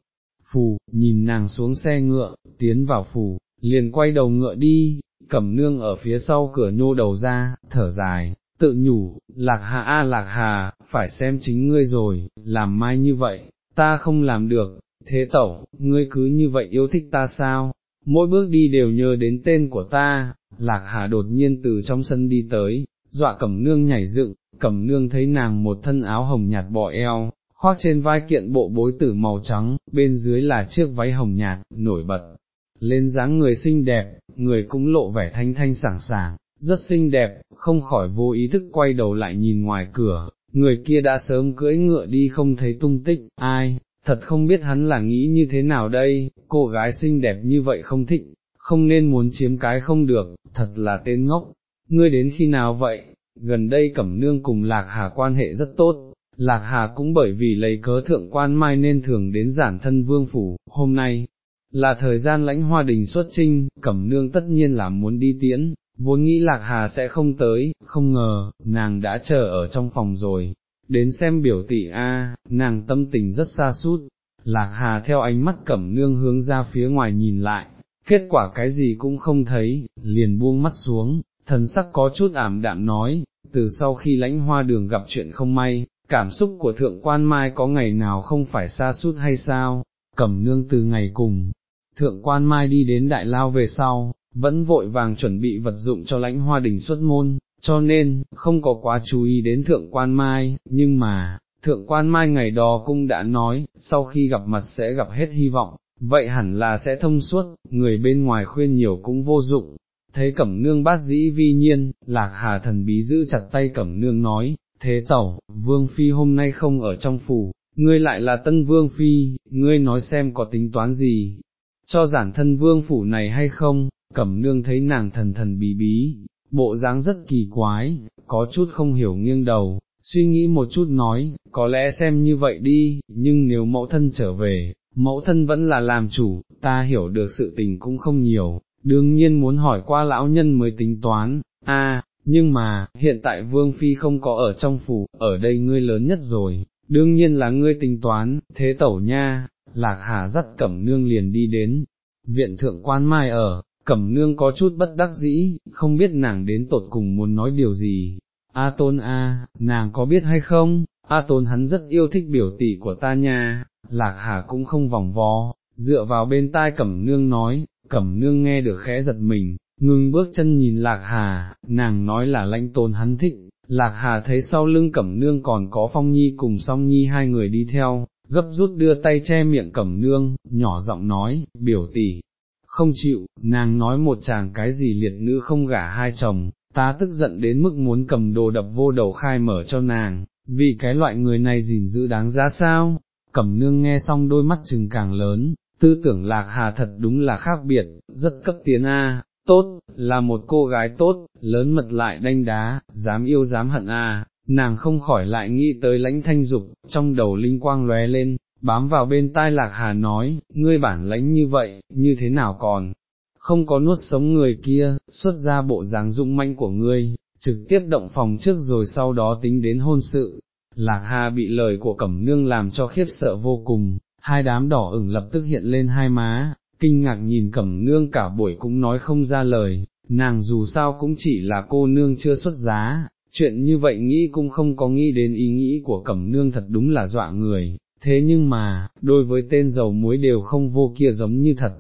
phù, nhìn nàng xuống xe ngựa, tiến vào phù, liền quay đầu ngựa đi, cẩm nương ở phía sau cửa nhô đầu ra, thở dài, tự nhủ, lạc hà a lạc hà, phải xem chính ngươi rồi, làm mai như vậy, ta không làm được, thế tẩu, ngươi cứ như vậy yêu thích ta sao, mỗi bước đi đều nhớ đến tên của ta, lạc hà đột nhiên từ trong sân đi tới, dọa cẩm nương nhảy dựng, cẩm nương thấy nàng một thân áo hồng nhạt bỏ eo, khoác trên vai kiện bộ bối tử màu trắng, bên dưới là chiếc váy hồng nhạt, nổi bật, lên dáng người xinh đẹp, người cũng lộ vẻ thanh thanh sảng sảng, rất xinh đẹp, không khỏi vô ý thức quay đầu lại nhìn ngoài cửa, người kia đã sớm cưỡi ngựa đi không thấy tung tích, ai, thật không biết hắn là nghĩ như thế nào đây, cô gái xinh đẹp như vậy không thích, không nên muốn chiếm cái không được, thật là tên ngốc, ngươi đến khi nào vậy, gần đây Cẩm Nương cùng Lạc Hà quan hệ rất tốt, Lạc Hà cũng bởi vì lấy cớ thượng quan mai nên thường đến giản thân vương phủ, hôm nay, là thời gian lãnh hoa đình xuất trinh, Cẩm Nương tất nhiên là muốn đi tiễn, vốn nghĩ Lạc Hà sẽ không tới, không ngờ, nàng đã chờ ở trong phòng rồi, đến xem biểu tỷ A, nàng tâm tình rất xa sút. Lạc Hà theo ánh mắt Cẩm Nương hướng ra phía ngoài nhìn lại, kết quả cái gì cũng không thấy, liền buông mắt xuống, thần sắc có chút ảm đạm nói, từ sau khi lãnh hoa đường gặp chuyện không may, cảm xúc của thượng quan mai có ngày nào không phải xa suốt hay sao, cẩm nương từ ngày cùng, thượng quan mai đi đến đại lao về sau, vẫn vội vàng chuẩn bị vật dụng cho lãnh hoa đình xuất môn, cho nên, không có quá chú ý đến thượng quan mai, nhưng mà, thượng quan mai ngày đó cũng đã nói, sau khi gặp mặt sẽ gặp hết hy vọng, vậy hẳn là sẽ thông suốt, người bên ngoài khuyên nhiều cũng vô dụng. Thấy cẩm nương bát dĩ vi nhiên, lạc hà thần bí giữ chặt tay cẩm nương nói, thế tẩu, vương phi hôm nay không ở trong phủ, ngươi lại là tân vương phi, ngươi nói xem có tính toán gì, cho giản thân vương phủ này hay không, cẩm nương thấy nàng thần thần bí bí, bộ dáng rất kỳ quái, có chút không hiểu nghiêng đầu, suy nghĩ một chút nói, có lẽ xem như vậy đi, nhưng nếu mẫu thân trở về, mẫu thân vẫn là làm chủ, ta hiểu được sự tình cũng không nhiều, đương nhiên muốn hỏi qua lão nhân mới tính toán, a nhưng mà, hiện tại Vương Phi không có ở trong phủ, ở đây ngươi lớn nhất rồi, đương nhiên là ngươi tính toán, thế tẩu nha, lạc hà dắt cẩm nương liền đi đến, viện thượng quan mai ở, cẩm nương có chút bất đắc dĩ, không biết nàng đến tột cùng muốn nói điều gì, A tôn A, nàng có biết hay không, A tôn hắn rất yêu thích biểu tỷ của ta nha, lạc hà cũng không vòng vo, dựa vào bên tai cẩm nương nói, cẩm nương nghe được khẽ giật mình, ngừng bước chân nhìn lạc hà, nàng nói là lãnh tôn hắn thích, lạc hà thấy sau lưng cẩm nương còn có phong nhi cùng song nhi hai người đi theo, gấp rút đưa tay che miệng cẩm nương, nhỏ giọng nói, biểu tỷ, không chịu, nàng nói một chàng cái gì liệt nữ không gả hai chồng, ta tức giận đến mức muốn cầm đồ đập vô đầu khai mở cho nàng, vì cái loại người này gìn giữ đáng giá sao, cẩm nương nghe xong đôi mắt chừng càng lớn, tư tưởng lạc hà thật đúng là khác biệt, rất cấp tiến A, tốt, là một cô gái tốt, lớn mật lại đanh đá, dám yêu dám hận A, nàng không khỏi lại nghĩ tới lãnh thanh dục, trong đầu linh quang lóe lên, bám vào bên tai lạc hà nói, ngươi bản lãnh như vậy, như thế nào còn, không có nuốt sống người kia, xuất ra bộ dáng dũng manh của ngươi, trực tiếp động phòng trước rồi sau đó tính đến hôn sự. Lạc Hà bị lời của Cẩm Nương làm cho khiếp sợ vô cùng, hai đám đỏ ửng lập tức hiện lên hai má, kinh ngạc nhìn Cẩm Nương cả buổi cũng nói không ra lời, nàng dù sao cũng chỉ là cô nương chưa xuất giá, chuyện như vậy nghĩ cũng không có nghĩ đến ý nghĩ của Cẩm Nương thật đúng là dọa người, thế nhưng mà, đối với tên dầu muối đều không vô kia giống như thật,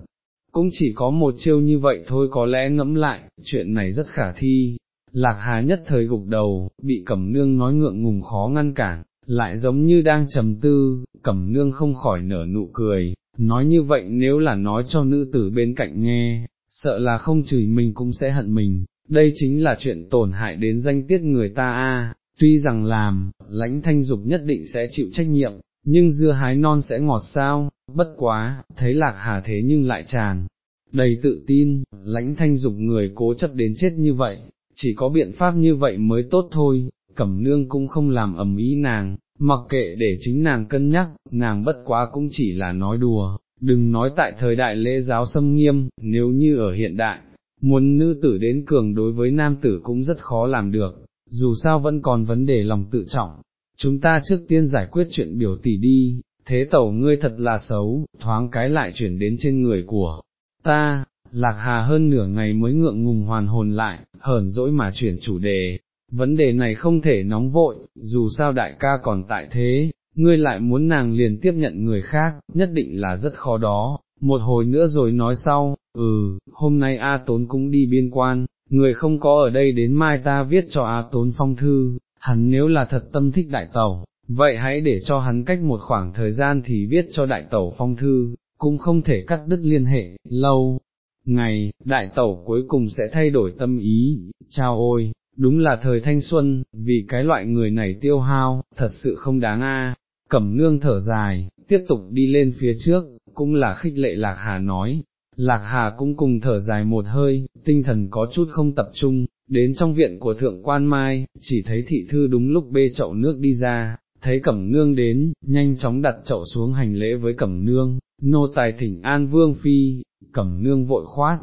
cũng chỉ có một chiêu như vậy thôi có lẽ ngẫm lại, chuyện này rất khả thi. Lạc Hà nhất thời gục đầu, bị Cẩm Nương nói ngượng ngùng khó ngăn cản, lại giống như đang trầm tư, Cẩm Nương không khỏi nở nụ cười, nói như vậy nếu là nói cho nữ tử bên cạnh nghe, sợ là không chửi mình cũng sẽ hận mình, đây chính là chuyện tổn hại đến danh tiết người ta a. tuy rằng làm, lãnh thanh dục nhất định sẽ chịu trách nhiệm, nhưng dưa hái non sẽ ngọt sao, bất quá, thấy lạc hà thế nhưng lại tràn, đầy tự tin, lãnh thanh dục người cố chấp đến chết như vậy, chỉ có biện pháp như vậy mới tốt thôi, cẩm nương cũng không làm ầm ý nàng, mặc kệ để chính nàng cân nhắc, nàng bất quá cũng chỉ là nói đùa, đừng nói tại thời đại lễ giáo xâm nghiêm, nếu như ở hiện đại, muốn nữ tử đến cường đối với nam tử cũng rất khó làm được, dù sao vẫn còn vấn đề lòng tự trọng, chúng ta trước tiên giải quyết chuyện biểu tỷ đi, thế tẩu ngươi thật là xấu, thoáng cái lại chuyển đến trên người của ta, lạc hà hơn nửa ngày mới ngượng ngùng hoàn hồn lại, hờn dỗi mà chuyển chủ đề, vấn đề này không thể nóng vội, dù sao đại ca còn tại thế, ngươi lại muốn nàng liền tiếp nhận người khác, nhất định là rất khó đó, một hồi nữa rồi nói sau, ừ, hôm nay A Tốn cũng đi biên quan, người không có ở đây đến mai ta viết cho A Tốn phong thư, hắn nếu là thật tâm thích đại tẩu, vậy hãy để cho hắn cách một khoảng thời gian thì viết cho đại tẩu phong thư, cũng không thể cắt đứt liên hệ, lâu. Ngày, đại tẩu cuối cùng sẽ thay đổi tâm ý, chào ôi, đúng là thời thanh xuân, vì cái loại người này tiêu hao, thật sự không đáng a. Cẩm nương thở dài, tiếp tục đi lên phía trước, cũng là khích lệ Lạc Hà nói. Lạc Hà cũng cùng thở dài một hơi, tinh thần có chút không tập trung, đến trong viện của thượng quan mai, chỉ thấy thị thư đúng lúc bê chậu nước đi ra, thấy cẩm nương đến, nhanh chóng đặt chậu xuống hành lễ với cẩm nương, nô tài thỉnh an vương phi, cẩm nương vội khoát,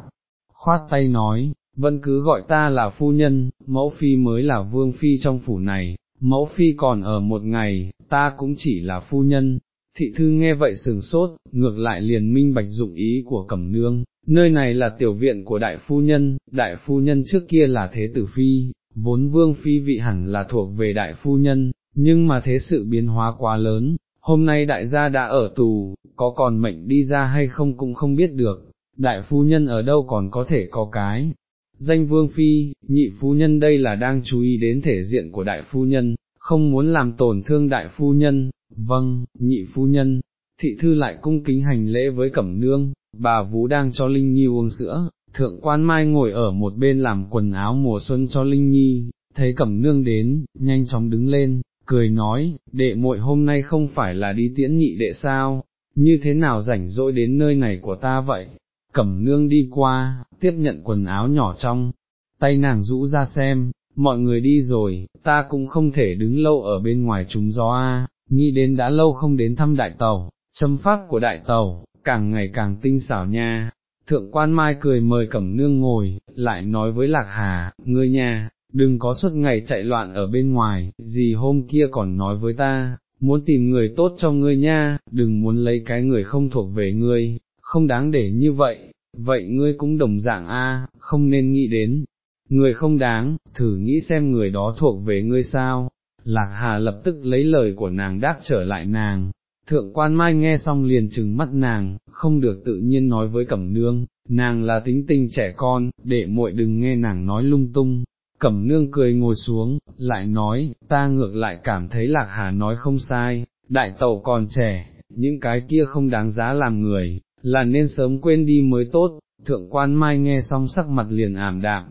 khoát tay nói, vẫn cứ gọi ta là phu nhân, mẫu phi mới là vương phi trong phủ này, mẫu phi còn ở một ngày, ta cũng chỉ là phu nhân. Thị thư nghe vậy sừng sốt, ngược lại liền minh bạch dụng ý của cẩm nương, nơi này là tiểu viện của đại phu nhân, đại phu nhân trước kia là thế tử phi, vốn vương phi vị hẳn là thuộc về đại phu nhân, nhưng mà thế sự biến hóa quá lớn, hôm nay đại gia đã ở tù, có còn mệnh đi ra hay không cũng không biết được, đại phu nhân ở đâu còn có thể có cái. Danh vương phi, nhị phu nhân đây là đang chú ý đến thể diện của đại phu nhân, không muốn làm tổn thương đại phu nhân, vâng, nhị phu nhân, thị thư lại cung kính hành lễ với cẩm nương, bà Vũ đang cho Linh Nhi uống sữa, thượng quan mai ngồi ở một bên làm quần áo mùa xuân cho Linh Nhi, thấy cẩm nương đến, nhanh chóng đứng lên, cười nói, đệ muội hôm nay không phải là đi tiễn nhị đệ sao, như thế nào rảnh rỗi đến nơi này của ta vậy, cẩm nương đi qua, tiếp nhận quần áo nhỏ trong, tay nàng rũ ra xem, mọi người đi rồi, ta cũng không thể đứng lâu ở bên ngoài chúng gió a. nghĩ đến đã lâu không đến thăm đại tàu, châm pháp của đại tàu, càng ngày càng tinh xảo nha. Thượng quan mai cười mời cẩm nương ngồi, lại nói với lạc hà, ngươi nha, đừng có suốt ngày chạy loạn ở bên ngoài, gì hôm kia còn nói với ta, muốn tìm người tốt cho ngươi nha, đừng muốn lấy cái người không thuộc về ngươi, không đáng để như vậy, vậy ngươi cũng đồng dạng a, không nên nghĩ đến, người không đáng, thử nghĩ xem người đó thuộc về ngươi sao, lạc hà lập tức lấy lời của nàng đáp trở lại nàng. Thượng quan mai nghe xong liền trừng mắt nàng, không được tự nhiên nói với cẩm nương, nàng là tính tình trẻ con, để muội đừng nghe nàng nói lung tung, cẩm nương cười ngồi xuống, lại nói, ta ngược lại cảm thấy lạc hà nói không sai, đại tẩu còn trẻ, những cái kia không đáng giá làm người, là nên sớm quên đi mới tốt, thượng quan mai nghe xong sắc mặt liền ảm đạm,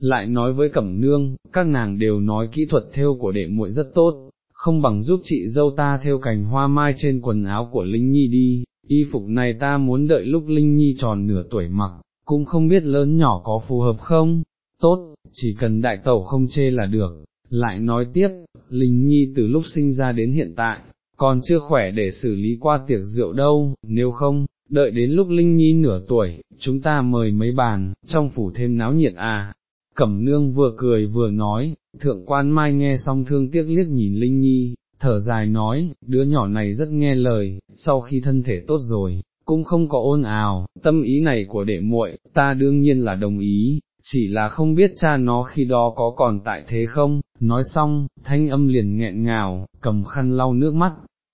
lại nói với cẩm nương, các nàng đều nói kỹ thuật theo của đệ muội rất tốt, không bằng giúp chị dâu ta theo cành hoa mai trên quần áo của Linh Nhi đi, y phục này ta muốn đợi lúc Linh Nhi tròn nửa tuổi mặc, cũng không biết lớn nhỏ có phù hợp không, tốt, chỉ cần đại tẩu không chê là được, lại nói tiếp, Linh Nhi từ lúc sinh ra đến hiện tại, còn chưa khỏe để xử lý qua tiệc rượu đâu, nếu không, đợi đến lúc Linh Nhi nửa tuổi, chúng ta mời mấy bàn, trong phủ thêm náo nhiệt à. Cẩm nương vừa cười vừa nói, thượng quan mai nghe xong thương tiếc liếc nhìn Linh Nhi, thở dài nói, đứa nhỏ này rất nghe lời, sau khi thân thể tốt rồi, cũng không có ôn ào, tâm ý này của đệ muội, ta đương nhiên là đồng ý, chỉ là không biết cha nó khi đó có còn tại thế không, nói xong, thanh âm liền nghẹn ngào, cầm khăn lau nước mắt,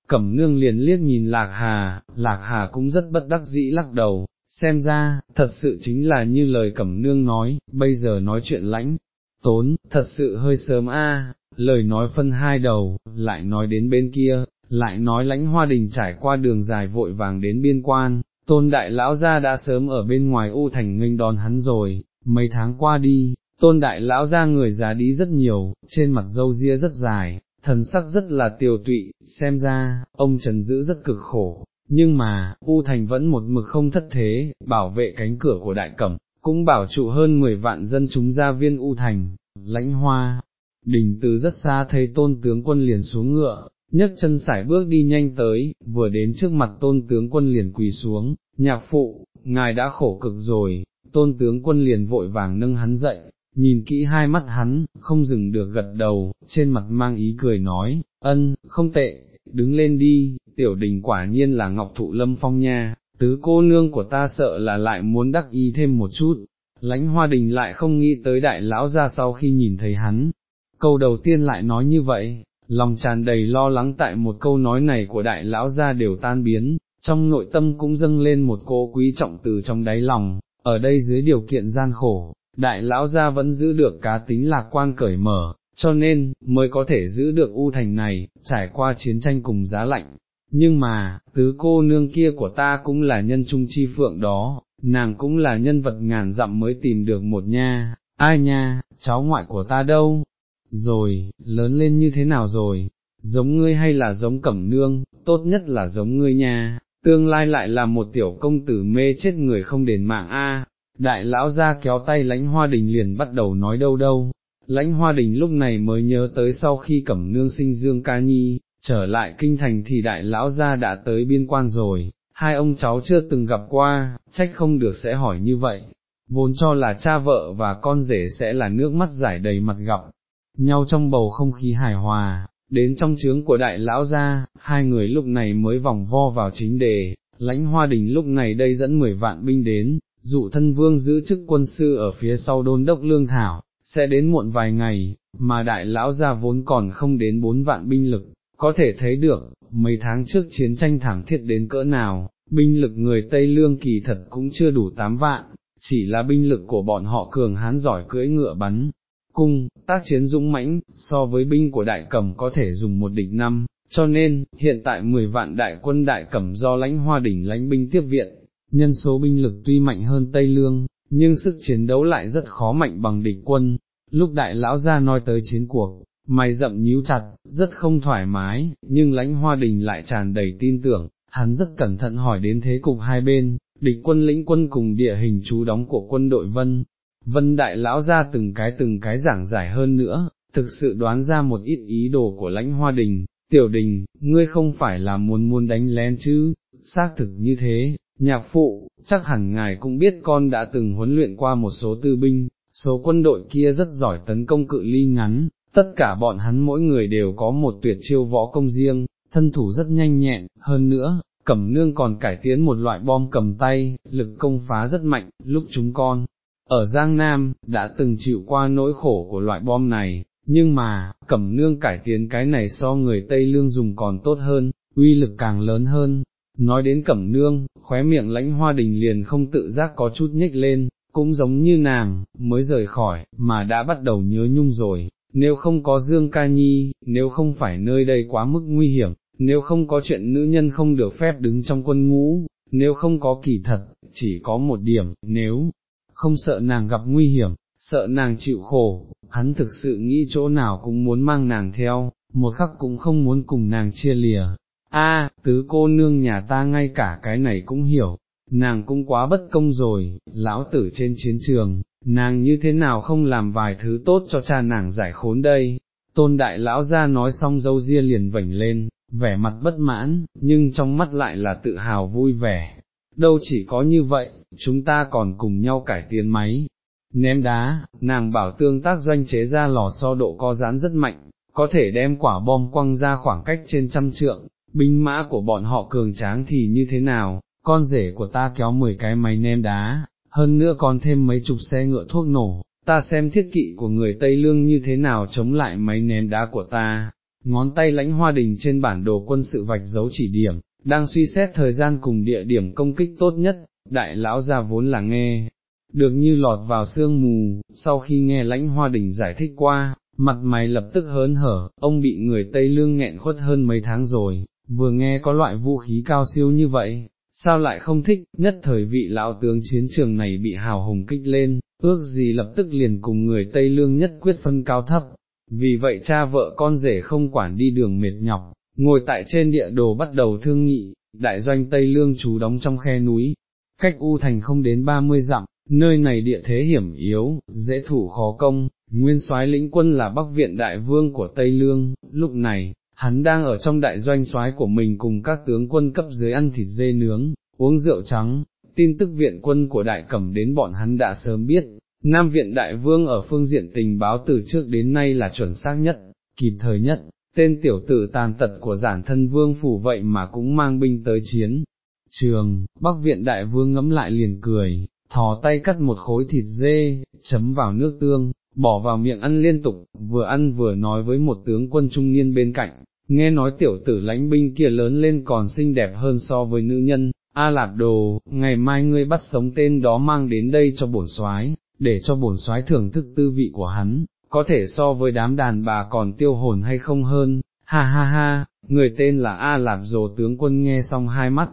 cẩm nương liền liếc nhìn lạc hà, lạc hà cũng rất bất đắc dĩ lắc đầu, xem ra, thật sự chính là như lời cẩm nương nói, bây giờ nói chuyện lãnh, tốn, thật sự hơi sớm a. lời nói phân hai đầu, lại nói đến bên kia, lại nói lãnh hoa đình trải qua đường dài vội vàng đến biên quan, tôn đại lão gia đã sớm ở bên ngoài u thành nghênh đón hắn rồi, mấy tháng qua đi, tôn đại lão ra người già đi rất nhiều, trên mặt dâu ria rất dài, thần sắc rất là tiều tụy, xem ra, ông Trần Dữ rất cực khổ, nhưng mà, U Thành vẫn một mực không thất thế, bảo vệ cánh cửa của đại cẩm, cũng bảo trụ hơn 10 vạn dân chúng gia viên U Thành, lãnh hoa. Đình từ rất xa thấy tôn tướng quân liền xuống ngựa, nhấc chân sải bước đi nhanh tới, vừa đến trước mặt tôn tướng quân liền quỳ xuống, nhạc phụ, ngài đã khổ cực rồi, tôn tướng quân liền vội vàng nâng hắn dậy, nhìn kỹ hai mắt hắn, không dừng được gật đầu, trên mặt mang ý cười nói, ân, không tệ, đứng lên đi, tiểu đình quả nhiên là ngọc thụ lâm phong nha, tứ cô nương của ta sợ là lại muốn đắc ý thêm một chút, lãnh hoa đình lại không nghĩ tới đại lão ra sau khi nhìn thấy hắn, câu đầu tiên lại nói như vậy, lòng tràn đầy lo lắng tại một câu nói này của đại lão ra đều tan biến, trong nội tâm cũng dâng lên một cô quý trọng từ trong đáy lòng, ở đây dưới điều kiện gian khổ, đại lão gia vẫn giữ được cá tính lạc quan cởi mở, cho nên, mới có thể giữ được U Thành này, trải qua chiến tranh cùng giá lạnh. Nhưng mà, tứ cô nương kia của ta cũng là nhân trung chi phượng đó, nàng cũng là nhân vật ngàn dặm mới tìm được một nha, ai nha, cháu ngoại của ta đâu, rồi, lớn lên như thế nào rồi, giống ngươi hay là giống cẩm nương, tốt nhất là giống ngươi nha, tương lai lại là một tiểu công tử mê chết người không đền mạng a. Đại lão ra kéo tay lãnh hoa đình liền bắt đầu nói đâu đâu, lãnh hoa đình lúc này mới nhớ tới sau khi cẩm nương sinh dương ca nhi, trở lại kinh thành thì đại lão gia đã tới biên quan rồi, hai ông cháu chưa từng gặp qua, trách không được sẽ hỏi như vậy, vốn cho là cha vợ và con rể sẽ là nước mắt giải đầy mặt gặp, nhau trong bầu không khí hài hòa, đến trong trướng của đại lão gia, hai người lúc này mới vòng vo vào chính đề, lãnh hoa đình lúc này đây dẫn 10 vạn binh đến, dụ thân vương giữ chức quân sư ở phía sau đôn đốc lương thảo, sẽ đến muộn vài ngày, mà đại lão gia vốn còn không đến bốn vạn binh lực, có thể thấy được, mấy tháng trước chiến tranh thảm thiết đến cỡ nào, binh lực người Tây Lương kỳ thật cũng chưa đủ tám vạn, chỉ là binh lực của bọn họ cường hán giỏi cưỡi ngựa bắn, cung, tác chiến dũng mãnh, so với binh của đại cẩm có thể dùng một địch năm, cho nên, hiện tại 10 vạn đại quân đại cẩm do lãnh hoa đỉnh lãnh binh tiếp viện, nhân số binh lực tuy mạnh hơn Tây Lương, nhưng sức chiến đấu lại rất khó mạnh bằng địch quân, lúc đại lão ra nói tới chiến cuộc, mày rậm nhíu chặt, rất không thoải mái, nhưng lãnh hoa đình lại tràn đầy tin tưởng, hắn rất cẩn thận hỏi đến thế cục hai bên, địch quân lĩnh quân cùng địa hình chú đóng của quân đội vân, Vân Đại Lão ra từng cái từng cái giảng giải hơn nữa, thực sự đoán ra một ít ý đồ của lãnh hoa đình, tiểu đình, ngươi không phải là muốn muốn đánh lén chứ, xác thực như thế, nhạc phụ, chắc hẳn ngài cũng biết con đã từng huấn luyện qua một số tư binh, số quân đội kia rất giỏi tấn công cự ly ngắn, tất cả bọn hắn mỗi người đều có một tuyệt chiêu võ công riêng, thân thủ rất nhanh nhẹn, hơn nữa, cẩm nương còn cải tiến một loại bom cầm tay, lực công phá rất mạnh, lúc chúng con ở Giang Nam, đã từng chịu qua nỗi khổ của loại bom này, nhưng mà, cẩm nương cải tiến cái này so người Tây Lương dùng còn tốt hơn, uy lực càng lớn hơn. Nói đến cẩm nương, khóe miệng lãnh hoa đình liền không tự giác có chút nhếch lên, cũng giống như nàng, mới rời khỏi, mà đã bắt đầu nhớ nhung rồi, nếu không có Dương Ca Nhi, nếu không phải nơi đây quá mức nguy hiểm, nếu không có chuyện nữ nhân không được phép đứng trong quân ngũ, nếu không có kỳ thật, chỉ có một điểm, nếu không sợ nàng gặp nguy hiểm, sợ nàng chịu khổ, hắn thực sự nghĩ chỗ nào cũng muốn mang nàng theo, một khắc cũng không muốn cùng nàng chia lìa. A, tứ cô nương nhà ta ngay cả cái này cũng hiểu, nàng cũng quá bất công rồi, lão tử trên chiến trường, nàng như thế nào không làm vài thứ tốt cho cha nàng giải khốn đây. Tôn đại lão ra nói xong dâu ria liền vảnh lên, vẻ mặt bất mãn, nhưng trong mắt lại là tự hào vui vẻ, đâu chỉ có như vậy, chúng ta còn cùng nhau cải tiến máy. Ném đá, nàng bảo tương tác doanh chế ra lò so độ co giãn rất mạnh, có thể đem quả bom quăng ra khoảng cách trên trăm trượng, binh mã của bọn họ cường tráng thì như thế nào, con rể của ta kéo 10 cái máy ném đá, hơn nữa còn thêm mấy chục xe ngựa thuốc nổ, ta xem thiết kỵ của người Tây Lương như thế nào chống lại máy ném đá của ta. Ngón tay lãnh hoa đình trên bản đồ quân sự vạch dấu chỉ điểm, đang suy xét thời gian cùng địa điểm công kích tốt nhất, đại lão ra vốn là nghe, được như lọt vào sương mù, sau khi nghe lãnh hoa Đình giải thích qua, mặt mày lập tức hớn hở, ông bị người Tây Lương nghẹn khuất hơn mấy tháng rồi, vừa nghe có loại vũ khí cao siêu như vậy, sao lại không thích, nhất thời vị lão tướng chiến trường này bị hào hùng kích lên, ước gì lập tức liền cùng người Tây Lương nhất quyết phân cao thấp, vì vậy cha vợ con rể không quản đi đường mệt nhọc, ngồi tại trên địa đồ bắt đầu thương nghị, đại doanh Tây Lương trú đóng trong khe núi, cách U Thành không đến 30 dặm, nơi này địa thế hiểm yếu, dễ thủ khó công, nguyên soái lĩnh quân là Bắc Viện Đại Vương của Tây Lương, lúc này, hắn đang ở trong đại doanh soái của mình cùng các tướng quân cấp dưới ăn thịt dê nướng, uống rượu trắng, tin tức viện quân của Đại Cẩm đến bọn hắn đã sớm biết. Nam Viện Đại Vương ở phương diện tình báo từ trước đến nay là chuẩn xác nhất, kịp thời nhất, tên tiểu tử tàn tật của giản thân vương phủ vậy mà cũng mang binh tới chiến. Trường, Bắc Viện Đại Vương ngẫm lại liền cười, thò tay cắt một khối thịt dê, chấm vào nước tương, bỏ vào miệng ăn liên tục, vừa ăn vừa nói với một tướng quân trung niên bên cạnh, nghe nói tiểu tử lãnh binh kia lớn lên còn xinh đẹp hơn so với nữ nhân, A Lạp Đồ, ngày mai ngươi bắt sống tên đó mang đến đây cho bổn soái, để cho bổn soái thưởng thức tư vị của hắn, có thể so với đám đàn bà còn tiêu hồn hay không hơn, ha ha ha, người tên là A Lạp Dồ tướng quân nghe xong hai mắt,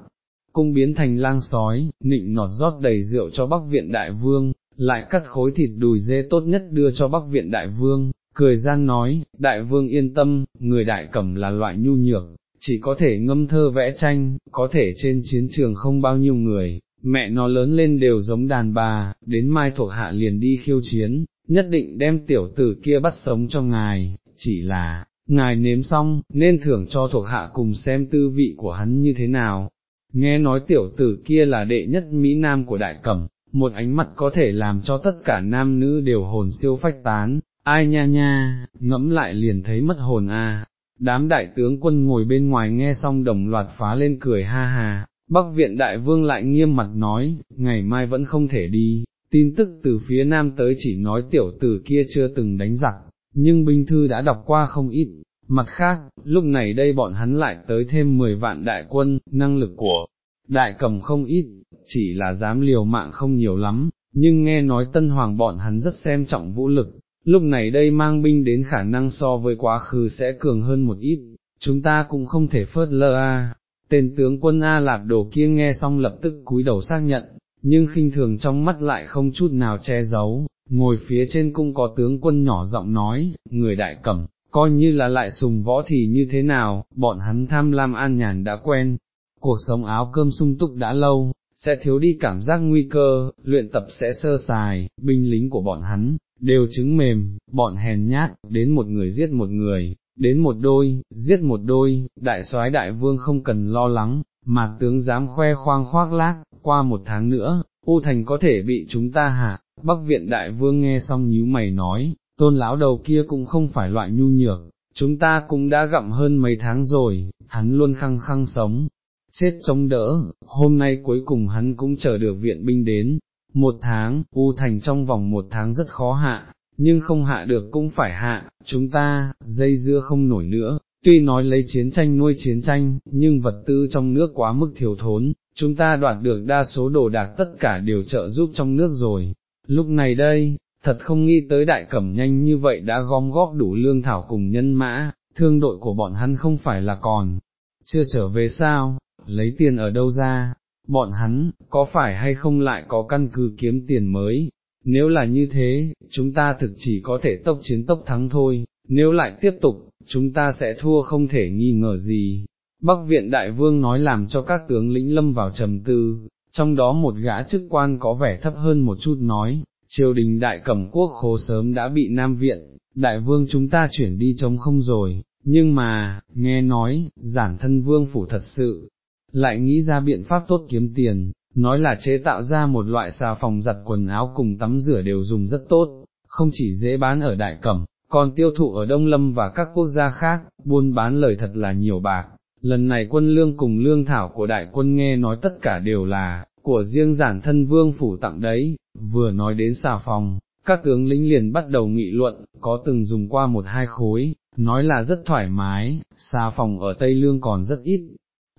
cung biến thành lang sói, nịnh nọt rót đầy rượu cho Bắc Viện Đại Vương, lại cắt khối thịt đùi dê tốt nhất đưa cho Bắc Viện Đại Vương, cười gian nói, Đại Vương yên tâm, người đại cẩm là loại nhu nhược, chỉ có thể ngâm thơ vẽ tranh, có thể trên chiến trường không bao nhiêu người, mẹ nó lớn lên đều giống đàn bà, đến mai thuộc hạ liền đi khiêu chiến, nhất định đem tiểu tử kia bắt sống cho ngài, chỉ là, ngài nếm xong, nên thưởng cho thuộc hạ cùng xem tư vị của hắn như thế nào. Nghe nói tiểu tử kia là đệ nhất Mỹ Nam của đại cẩm, một ánh mắt có thể làm cho tất cả nam nữ đều hồn siêu phách tán, ai nha nha, ngẫm lại liền thấy mất hồn a. Đám đại tướng quân ngồi bên ngoài nghe xong đồng loạt phá lên cười ha ha, Bắc viện đại vương lại nghiêm mặt nói, ngày mai vẫn không thể đi, tin tức từ phía nam tới chỉ nói tiểu tử kia chưa từng đánh giặc, nhưng binh thư đã đọc qua không ít. Mặt khác, lúc này đây bọn hắn lại tới thêm 10 vạn đại quân, năng lực của đại cầm không ít, chỉ là dám liều mạng không nhiều lắm, nhưng nghe nói tân hoàng bọn hắn rất xem trọng vũ lực, lúc này đây mang binh đến khả năng so với quá khứ sẽ cường hơn một ít, chúng ta cũng không thể phớt lơ a. Tên tướng quân A Lạp Đồ kia nghe xong lập tức cúi đầu xác nhận, nhưng khinh thường trong mắt lại không chút nào che giấu, ngồi phía trên cung có tướng quân nhỏ giọng nói, người đại cẩm, coi như là lại sùng võ thì như thế nào, bọn hắn tham lam an nhàn đã quen, cuộc sống áo cơm sung túc đã lâu, sẽ thiếu đi cảm giác nguy cơ, luyện tập sẽ sơ sài, binh lính của bọn hắn, đều chứng mềm, bọn hèn nhát, đến một người giết một người, đến một đôi, giết một đôi, đại soái đại vương không cần lo lắng, mà tướng dám khoe khoang khoác lác, qua một tháng nữa, U Thành có thể bị chúng ta hạ, Bắc Viện Đại Vương nghe xong nhíu mày nói, tôn lão đầu kia cũng không phải loại nhu nhược, chúng ta cũng đã gặm hơn mấy tháng rồi, hắn luôn khăng khăng sống, chết chống đỡ, hôm nay cuối cùng hắn cũng chờ được viện binh đến, một tháng, U Thành trong vòng một tháng rất khó hạ, nhưng không hạ được cũng phải hạ, chúng ta, dây dưa không nổi nữa, tuy nói lấy chiến tranh nuôi chiến tranh, nhưng vật tư trong nước quá mức thiếu thốn, chúng ta đoạt được đa số đồ đạc tất cả đều trợ giúp trong nước rồi. Lúc này đây, thật không nghĩ tới đại cẩm nhanh như vậy đã gom góp đủ lương thảo cùng nhân mã, thương đội của bọn hắn không phải là còn, chưa trở về sao, lấy tiền ở đâu ra, bọn hắn, có phải hay không lại có căn cứ kiếm tiền mới, nếu là như thế, chúng ta thực chỉ có thể tốc chiến tốc thắng thôi, nếu lại tiếp tục, chúng ta sẽ thua không thể nghi ngờ gì. Bắc viện đại vương nói làm cho các tướng lĩnh lâm vào trầm tư, trong đó một gã chức quan có vẻ thấp hơn một chút nói, triều đình đại cẩm quốc khố sớm đã bị Nam viện, đại vương chúng ta chuyển đi trống không rồi, nhưng mà, nghe nói, giản thân vương phủ thật sự, lại nghĩ ra biện pháp tốt kiếm tiền, nói là chế tạo ra một loại xà phòng giặt quần áo cùng tắm rửa đều dùng rất tốt, không chỉ dễ bán ở đại cẩm, còn tiêu thụ ở Đông Lâm và các quốc gia khác, buôn bán lời thật là nhiều bạc. Lần này quân lương cùng lương thảo của đại quân nghe nói tất cả đều là, của riêng giản thân vương phủ tặng đấy, vừa nói đến xà phòng, các tướng lĩnh liền bắt đầu nghị luận, có từng dùng qua một hai khối, nói là rất thoải mái, xà phòng ở Tây Lương còn rất ít,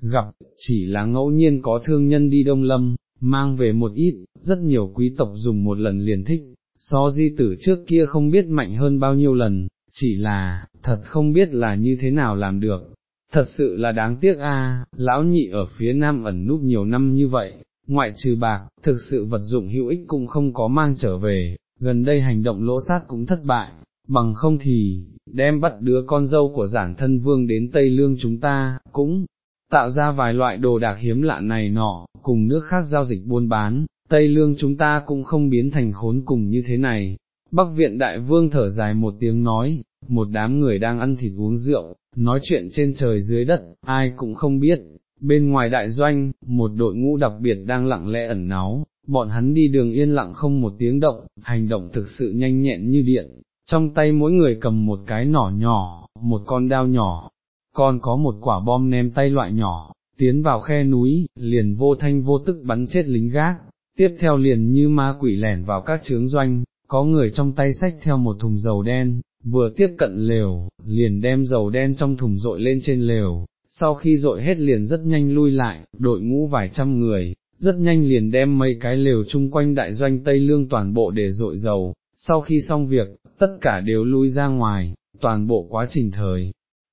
gặp, chỉ là ngẫu nhiên có thương nhân đi Đông Lâm, mang về một ít, rất nhiều quý tộc dùng một lần liền thích, so di tử trước kia không biết mạnh hơn bao nhiêu lần, chỉ là, thật không biết là như thế nào làm được. Thật sự là đáng tiếc a, lão nhị ở phía nam ẩn núp nhiều năm như vậy, ngoại trừ bạc, thực sự vật dụng hữu ích cũng không có mang trở về, gần đây hành động lỗ sát cũng thất bại, bằng không thì, đem bắt đứa con dâu của giản thân vương đến Tây Lương chúng ta, cũng, tạo ra vài loại đồ đạc hiếm lạ này nọ, cùng nước khác giao dịch buôn bán, Tây Lương chúng ta cũng không biến thành khốn cùng như thế này. Bắc viện đại vương thở dài một tiếng nói, một đám người đang ăn thịt uống rượu, nói chuyện trên trời dưới đất, ai cũng không biết. Bên ngoài đại doanh, một đội ngũ đặc biệt đang lặng lẽ ẩn náu, bọn hắn đi đường yên lặng không một tiếng động, hành động thực sự nhanh nhẹn như điện, trong tay mỗi người cầm một cái nỏ nhỏ, một con đao nhỏ, còn có một quả bom ném tay loại nhỏ, tiến vào khe núi, liền vô thanh vô tức bắn chết lính gác, tiếp theo liền như ma quỷ lẻn vào các trướng doanh, có người trong tay sách theo một thùng dầu đen, vừa tiếp cận lều, liền đem dầu đen trong thùng rội lên trên lều, sau khi rội hết liền rất nhanh lui lại, đội ngũ vài trăm người, rất nhanh liền đem mấy cái lều chung quanh đại doanh Tây Lương toàn bộ để rội dầu, sau khi xong việc, tất cả đều lui ra ngoài, toàn bộ quá trình thời,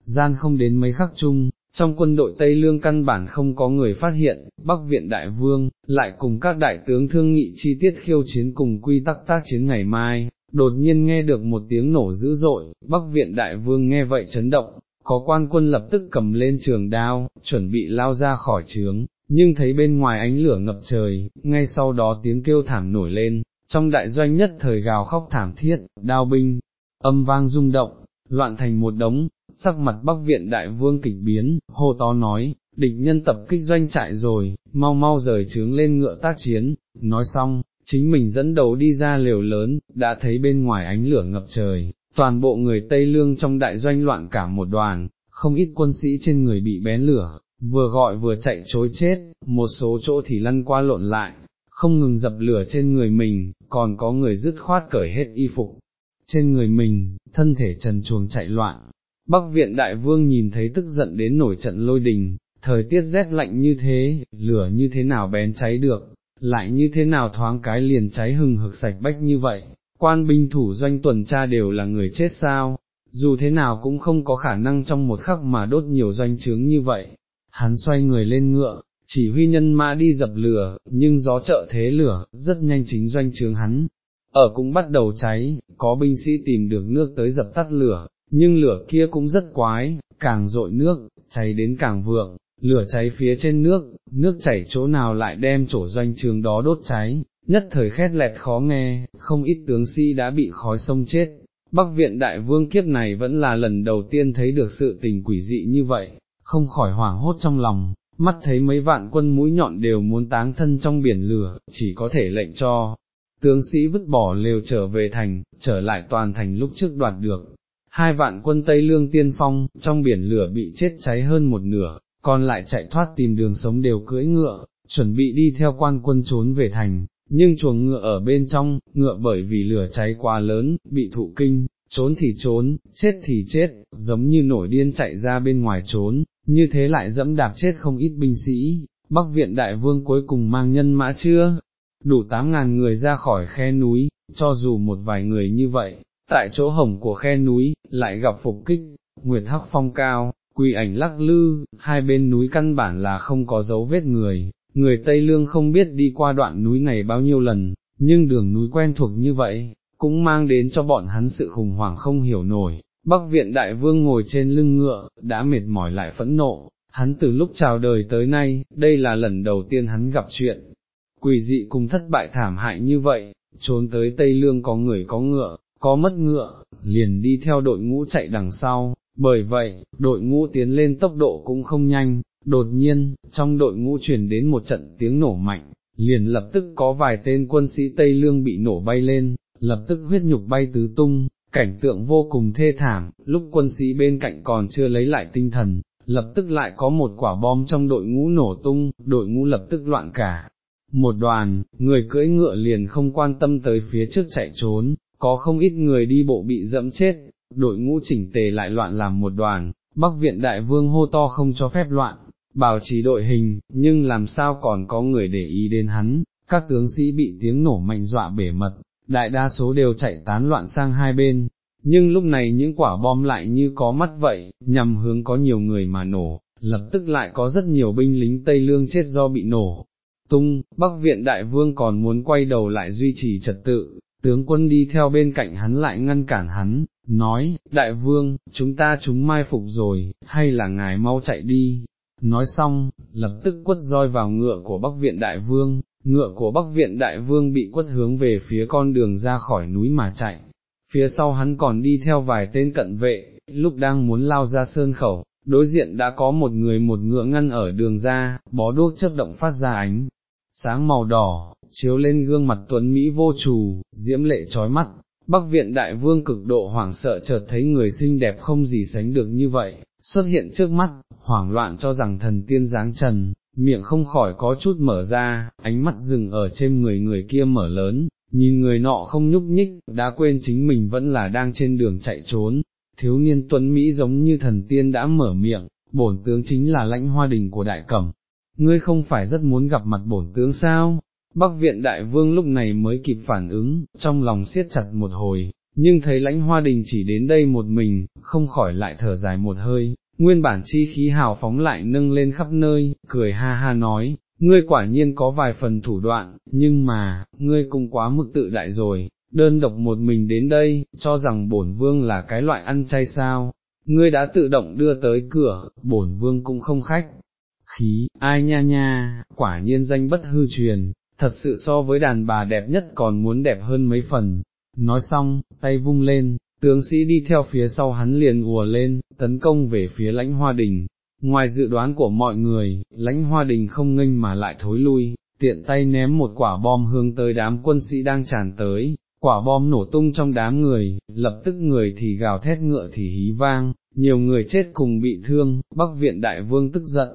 gian không đến mấy khắc chung, trong quân đội Tây Lương căn bản không có người phát hiện, Bắc Viện Đại Vương, lại cùng các đại tướng thương nghị chi tiết khiêu chiến cùng quy tắc tác chiến ngày mai, đột nhiên nghe được một tiếng nổ dữ dội, Bắc Viện Đại Vương nghe vậy chấn động, có quan quân lập tức cầm lên trường đao, chuẩn bị lao ra khỏi trướng, nhưng thấy bên ngoài ánh lửa ngập trời, ngay sau đó tiếng kêu thảm nổi lên, trong đại doanh nhất thời gào khóc thảm thiết, đao binh, âm vang rung động, loạn thành một đống, sắc mặt bắc viện đại vương kịch biến, hô to nói, địch nhân tập kích doanh trại rồi, mau mau rời trướng lên ngựa tác chiến, nói xong, chính mình dẫn đầu đi ra liều lớn, đã thấy bên ngoài ánh lửa ngập trời, toàn bộ người Tây Lương trong đại doanh loạn cả một đoàn, không ít quân sĩ trên người bị bén lửa, vừa gọi vừa chạy chối chết, một số chỗ thì lăn qua lộn lại, không ngừng dập lửa trên người mình, còn có người dứt khoát cởi hết y phục. Trên người mình, thân thể trần chuồng chạy loạn, Bắc viện đại vương nhìn thấy tức giận đến nổi trận lôi đình, thời tiết rét lạnh như thế, lửa như thế nào bén cháy được, lại như thế nào thoáng cái liền cháy hừng hực sạch bách như vậy, quan binh thủ doanh tuần tra đều là người chết sao, dù thế nào cũng không có khả năng trong một khắc mà đốt nhiều doanh trướng như vậy, hắn xoay người lên ngựa, chỉ huy nhân mã đi dập lửa, nhưng gió trợ thế lửa, rất nhanh chính doanh trướng hắn, ở cũng bắt đầu cháy, có binh sĩ tìm được nước tới dập tắt lửa, nhưng lửa kia cũng rất quái, càng rội nước, cháy đến càng vượng, lửa cháy phía trên nước, nước chảy chỗ nào lại đem chỗ doanh trường đó đốt cháy, nhất thời khét lẹt khó nghe, không ít tướng sĩ đã bị khói sông chết. Bắc viện đại vương kiếp này vẫn là lần đầu tiên thấy được sự tình quỷ dị như vậy, không khỏi hoảng hốt trong lòng, mắt thấy mấy vạn quân mũi nhọn đều muốn táng thân trong biển lửa, chỉ có thể lệnh cho, tướng sĩ vứt bỏ lều trở về thành, trở lại toàn thành lúc trước đoạt được. Hai vạn quân Tây Lương tiên phong, trong biển lửa bị chết cháy hơn một nửa, còn lại chạy thoát tìm đường sống đều cưỡi ngựa, chuẩn bị đi theo quan quân trốn về thành, nhưng chuồng ngựa ở bên trong, ngựa bởi vì lửa cháy quá lớn, bị thụ kinh, trốn thì trốn, chết thì chết, giống như nổi điên chạy ra bên ngoài trốn, như thế lại dẫm đạp chết không ít binh sĩ, Bắc Viện Đại Vương cuối cùng mang nhân mã chưa, đủ tám ngàn người ra khỏi khe núi, cho dù một vài người như vậy, tại chỗ hồng của khe núi, lại gặp phục kích, Nguyệt Hắc Phong cao, quỳ ảnh lắc lư, hai bên núi căn bản là không có dấu vết người, người Tây Lương không biết đi qua đoạn núi này bao nhiêu lần, nhưng đường núi quen thuộc như vậy, cũng mang đến cho bọn hắn sự khủng hoảng không hiểu nổi. Bắc viện đại vương ngồi trên lưng ngựa, đã mệt mỏi lại phẫn nộ, hắn từ lúc chào đời tới nay, đây là lần đầu tiên hắn gặp chuyện, quỷ dị cùng thất bại thảm hại như vậy, trốn tới Tây Lương có người có ngựa, có mất ngựa, liền đi theo đội ngũ chạy đằng sau, bởi vậy, đội ngũ tiến lên tốc độ cũng không nhanh, đột nhiên, trong đội ngũ truyền đến một trận tiếng nổ mạnh, liền lập tức có vài tên quân sĩ Tây Lương bị nổ bay lên, lập tức huyết nhục bay tứ tung, cảnh tượng vô cùng thê thảm, lúc quân sĩ bên cạnh còn chưa lấy lại tinh thần, lập tức lại có một quả bom trong đội ngũ nổ tung, đội ngũ lập tức loạn cả. Một đoàn, người cưỡi ngựa liền không quan tâm tới phía trước chạy trốn, có không ít người đi bộ bị dẫm chết, đội ngũ chỉnh tề lại loạn làm một đoàn, Bắc viện đại vương hô to không cho phép loạn, bảo trì đội hình, nhưng làm sao còn có người để ý đến hắn, các tướng sĩ bị tiếng nổ mạnh dọa bể mật, đại đa số đều chạy tán loạn sang hai bên, nhưng lúc này những quả bom lại như có mắt vậy, nhằm hướng có nhiều người mà nổ, lập tức lại có rất nhiều binh lính Tây Lương chết do bị nổ. Tung, Bắc Viện Đại Vương còn muốn quay đầu lại duy trì trật tự, tướng quân đi theo bên cạnh hắn lại ngăn cản hắn, nói, Đại Vương, chúng ta chúng mai phục rồi, hay là ngài mau chạy đi. Nói xong, lập tức quất roi vào ngựa của Bắc Viện Đại Vương, ngựa của Bắc Viện Đại Vương bị quất hướng về phía con đường ra khỏi núi mà chạy, phía sau hắn còn đi theo vài tên cận vệ, lúc đang muốn lao ra sơn khẩu, đối diện đã có một người một ngựa ngăn ở đường ra, bó đuốc chớp động phát ra ánh, sáng màu đỏ, chiếu lên gương mặt tuấn Mỹ vô trù, diễm lệ trói mắt. Bắc viện đại vương cực độ hoảng sợ chợt thấy người xinh đẹp không gì sánh được như vậy, xuất hiện trước mắt, hoảng loạn cho rằng thần tiên dáng trần, miệng không khỏi có chút mở ra, ánh mắt dừng ở trên người người kia mở lớn, nhìn người nọ không nhúc nhích, đã quên chính mình vẫn là đang trên đường chạy trốn, thiếu niên tuấn Mỹ giống như thần tiên đã mở miệng, bổn tướng chính là lãnh hoa đình của đại cẩm, ngươi không phải rất muốn gặp mặt bổn tướng sao, Bắc viện đại vương lúc này mới kịp phản ứng, trong lòng siết chặt một hồi, nhưng thấy lãnh hoa đình chỉ đến đây một mình, không khỏi lại thở dài một hơi, nguyên bản chi khí hào phóng lại nâng lên khắp nơi, cười ha ha nói, ngươi quả nhiên có vài phần thủ đoạn, nhưng mà, ngươi cũng quá mức tự đại rồi, đơn độc một mình đến đây, cho rằng bổn vương là cái loại ăn chay sao, ngươi đã tự động đưa tới cửa, bổn vương cũng không khách. Khí, ai nha nha, quả nhiên danh bất hư truyền, thật sự so với đàn bà đẹp nhất còn muốn đẹp hơn mấy phần. Nói xong, tay vung lên, tướng sĩ đi theo phía sau hắn liền ùa lên, tấn công về phía lãnh hoa đình. Ngoài dự đoán của mọi người, lãnh hoa đình không nghênh mà lại thối lui, tiện tay ném một quả bom hướng tới đám quân sĩ đang tràn tới, quả bom nổ tung trong đám người, lập tức người thì gào thét ngựa thì hí vang, nhiều người chết cùng bị thương, bắc viện đại vương tức giận,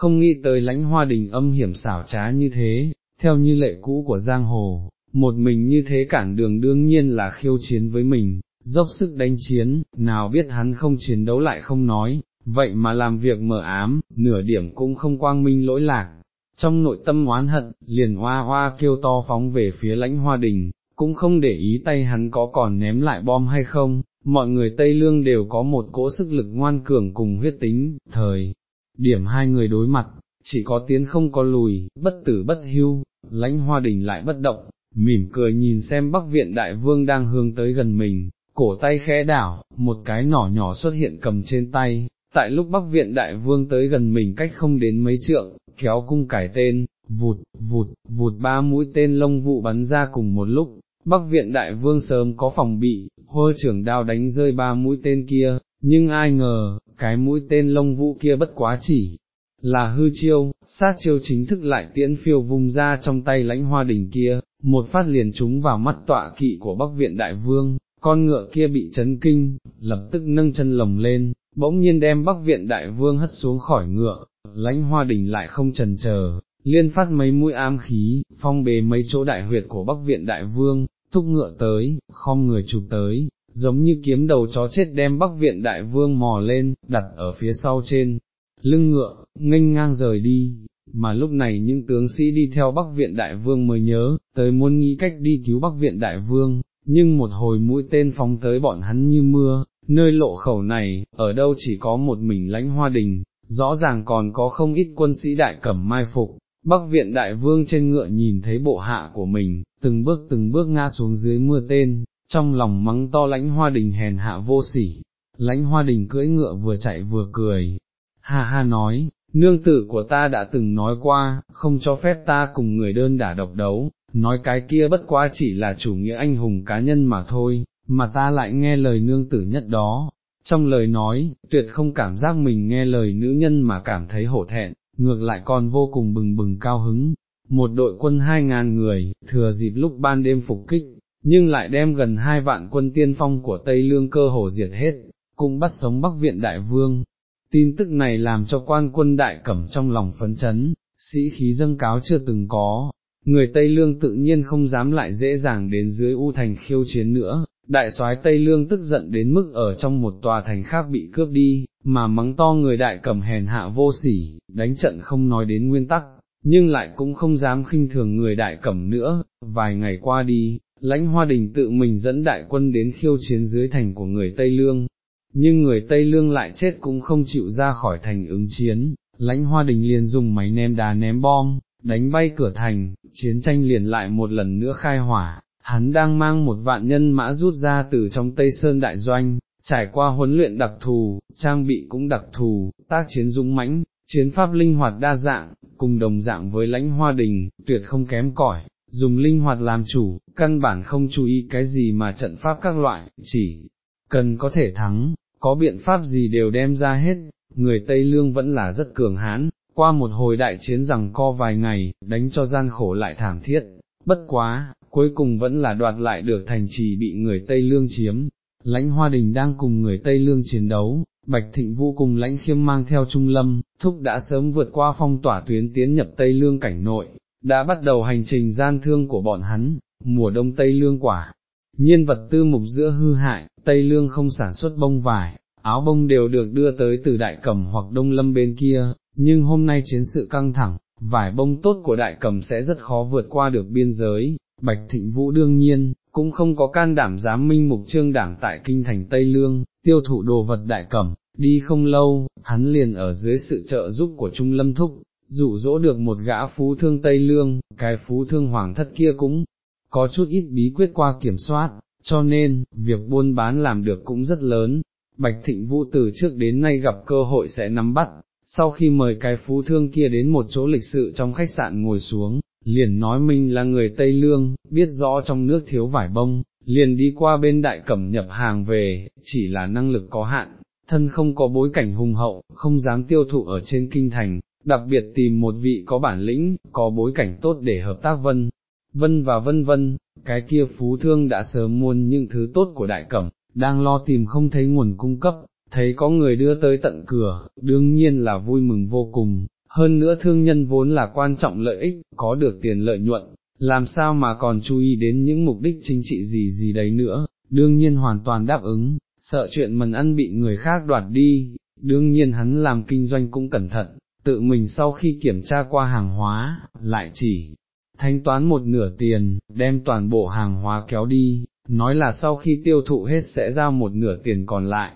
không nghĩ tới lãnh hoa đình âm hiểm xảo trá như thế, theo như lệ cũ của giang hồ, một mình như thế cản đường đương nhiên là khiêu chiến với mình, dốc sức đánh chiến, nào biết hắn không chiến đấu lại không nói, vậy mà làm việc mờ ám, nửa điểm cũng không quang minh lỗi lạc. Trong nội tâm oán hận, liền hoa hoa kêu to phóng về phía lãnh hoa đình, cũng không để ý tay hắn có còn ném lại bom hay không, mọi người Tây Lương đều có một cỗ sức lực ngoan cường cùng huyết tính, thời điểm hai người đối mặt, chỉ có tiến không có lùi, bất tử bất hưu, lãnh hoa đình lại bất động, mỉm cười nhìn xem bắc viện đại vương đang hướng tới gần mình, cổ tay khẽ đảo, một cái nỏ nhỏ xuất hiện cầm trên tay, tại lúc bắc viện đại vương tới gần mình cách không đến mấy trượng, kéo cung cải tên, vụt, vụt, vụt ba mũi tên lông vụ bắn ra cùng một lúc, bắc viện đại vương sớm có phòng bị, hôi trưởng đao đánh rơi ba mũi tên kia, nhưng ai ngờ, cái mũi tên lông vũ kia bất quá chỉ là hư chiêu, sát chiêu chính thức lại tiễn phiêu vung ra trong tay lãnh hoa đỉnh kia, một phát liền trúng vào mắt tọa kỵ của Bắc Viện Đại Vương, con ngựa kia bị chấn kinh, lập tức nâng chân lồng lên, bỗng nhiên đem Bắc Viện Đại Vương hất xuống khỏi ngựa, lãnh hoa đỉnh lại không trần chờ, liên phát mấy mũi ám khí, phong bề mấy chỗ đại huyệt của Bắc Viện Đại Vương, thúc ngựa tới, không người chụp tới, giống như kiếm đầu chó chết đem Bắc Viện Đại Vương mò lên, đặt ở phía sau trên, lưng ngựa, nghênh ngang rời đi, mà lúc này những tướng sĩ đi theo Bắc Viện Đại Vương mới nhớ, tới muốn nghĩ cách đi cứu Bắc Viện Đại Vương, nhưng một hồi mũi tên phóng tới bọn hắn như mưa, nơi lộ khẩu này, ở đâu chỉ có một mình lãnh hoa đình, rõ ràng còn có không ít quân sĩ đại cẩm mai phục. Bắc viện đại vương trên ngựa nhìn thấy bộ hạ của mình, từng bước từng bước ngã xuống dưới mưa tên, trong lòng mắng to lãnh hoa đình hèn hạ vô sỉ, lãnh hoa đình cưỡi ngựa vừa chạy vừa cười, ha ha nói, nương tử của ta đã từng nói qua, không cho phép ta cùng người đơn đả độc đấu, nói cái kia bất quá chỉ là chủ nghĩa anh hùng cá nhân mà thôi, mà ta lại nghe lời nương tử nhất đó. Trong lời nói, tuyệt không cảm giác mình nghe lời nữ nhân mà cảm thấy hổ thẹn, ngược lại còn vô cùng bừng bừng cao hứng. Một đội quân hai ngàn người, thừa dịp lúc ban đêm phục kích, nhưng lại đem gần hai vạn quân tiên phong của Tây Lương cơ hồ diệt hết, cũng bắt sống Bắc Viện Đại Vương, tin tức này làm cho quan quân đại cẩm trong lòng phấn chấn, sĩ khí dâng cáo chưa từng có, người Tây Lương tự nhiên không dám lại dễ dàng đến dưới U thành khiêu chiến nữa, đại soái Tây Lương tức giận đến mức ở trong một tòa thành khác bị cướp đi, mà mắng to người đại cẩm hèn hạ vô sỉ, đánh trận không nói đến nguyên tắc, nhưng lại cũng không dám khinh thường người đại cẩm nữa, vài ngày qua đi. Lãnh Hoa Đình tự mình dẫn đại quân đến khiêu chiến dưới thành của người Tây Lương, nhưng người Tây Lương lại chết cũng không chịu ra khỏi thành ứng chiến, lãnh hoa đình liền dùng máy ném đá ném bom, đánh bay cửa thành, chiến tranh liền lại một lần nữa khai hỏa, hắn đang mang một vạn nhân mã rút ra từ trong Tây Sơn Đại Doanh, trải qua huấn luyện đặc thù, trang bị cũng đặc thù, tác chiến dũng mãnh, chiến pháp linh hoạt đa dạng, cùng đồng dạng với lãnh hoa đình, tuyệt không kém cỏi. Dùng linh hoạt làm chủ, căn bản không chú ý cái gì mà trận pháp các loại, chỉ cần có thể thắng, có biện pháp gì đều đem ra hết, người Tây Lương vẫn là rất cường hãn, qua một hồi đại chiến rằng co vài ngày, đánh cho gian khổ lại thảm thiết, bất quá, cuối cùng vẫn là đoạt lại được thành trì bị người Tây Lương chiếm. Lãnh Hoa Đình đang cùng người Tây Lương chiến đấu, Bạch Thịnh Vũ cùng lãnh khiêm mang theo Trung Lâm, Thúc đã sớm vượt qua phong tỏa tuyến tiến nhập Tây Lương cảnh nội, đã bắt đầu hành trình gian thương của bọn hắn, mùa đông Tây Lương quả, nhiên vật tư mục giữa hư hại, Tây Lương không sản xuất bông vải, áo bông đều được đưa tới từ đại cẩm hoặc đông lâm bên kia, nhưng hôm nay chiến sự căng thẳng, vải bông tốt của đại cẩm sẽ rất khó vượt qua được biên giới, Bạch Thịnh Vũ đương nhiên, cũng không có can đảm dám minh mục trương đảng tại kinh thành Tây Lương, tiêu thụ đồ vật đại cẩm, đi không lâu, hắn liền ở dưới sự trợ giúp của Trung Lâm Thúc, dụ dỗ được một gã phú thương Tây Lương, cái phú thương hoàng thất kia cũng có chút ít bí quyết qua kiểm soát, cho nên, việc buôn bán làm được cũng rất lớn. Bạch Thịnh Vũ từ trước đến nay gặp cơ hội sẽ nắm bắt, sau khi mời cái phú thương kia đến một chỗ lịch sự trong khách sạn ngồi xuống, liền nói mình là người Tây Lương, biết rõ trong nước thiếu vải bông, liền đi qua bên đại cẩm nhập hàng về, chỉ là năng lực có hạn, thân không có bối cảnh hùng hậu, không dám tiêu thụ ở trên kinh thành, đặc biệt tìm một vị có bản lĩnh, có bối cảnh tốt để hợp tác vân, vân và vân vân, cái kia phú thương đã sớm muôn những thứ tốt của đại cẩm, đang lo tìm không thấy nguồn cung cấp, thấy có người đưa tới tận cửa, đương nhiên là vui mừng vô cùng, hơn nữa thương nhân vốn là quan trọng lợi ích, có được tiền lợi nhuận, làm sao mà còn chú ý đến những mục đích chính trị gì gì đấy nữa, đương nhiên hoàn toàn đáp ứng, sợ chuyện mần ăn bị người khác đoạt đi, đương nhiên hắn làm kinh doanh cũng cẩn thận, tự mình sau khi kiểm tra qua hàng hóa, lại chỉ thanh toán một nửa tiền, đem toàn bộ hàng hóa kéo đi, nói là sau khi tiêu thụ hết sẽ giao một nửa tiền còn lại.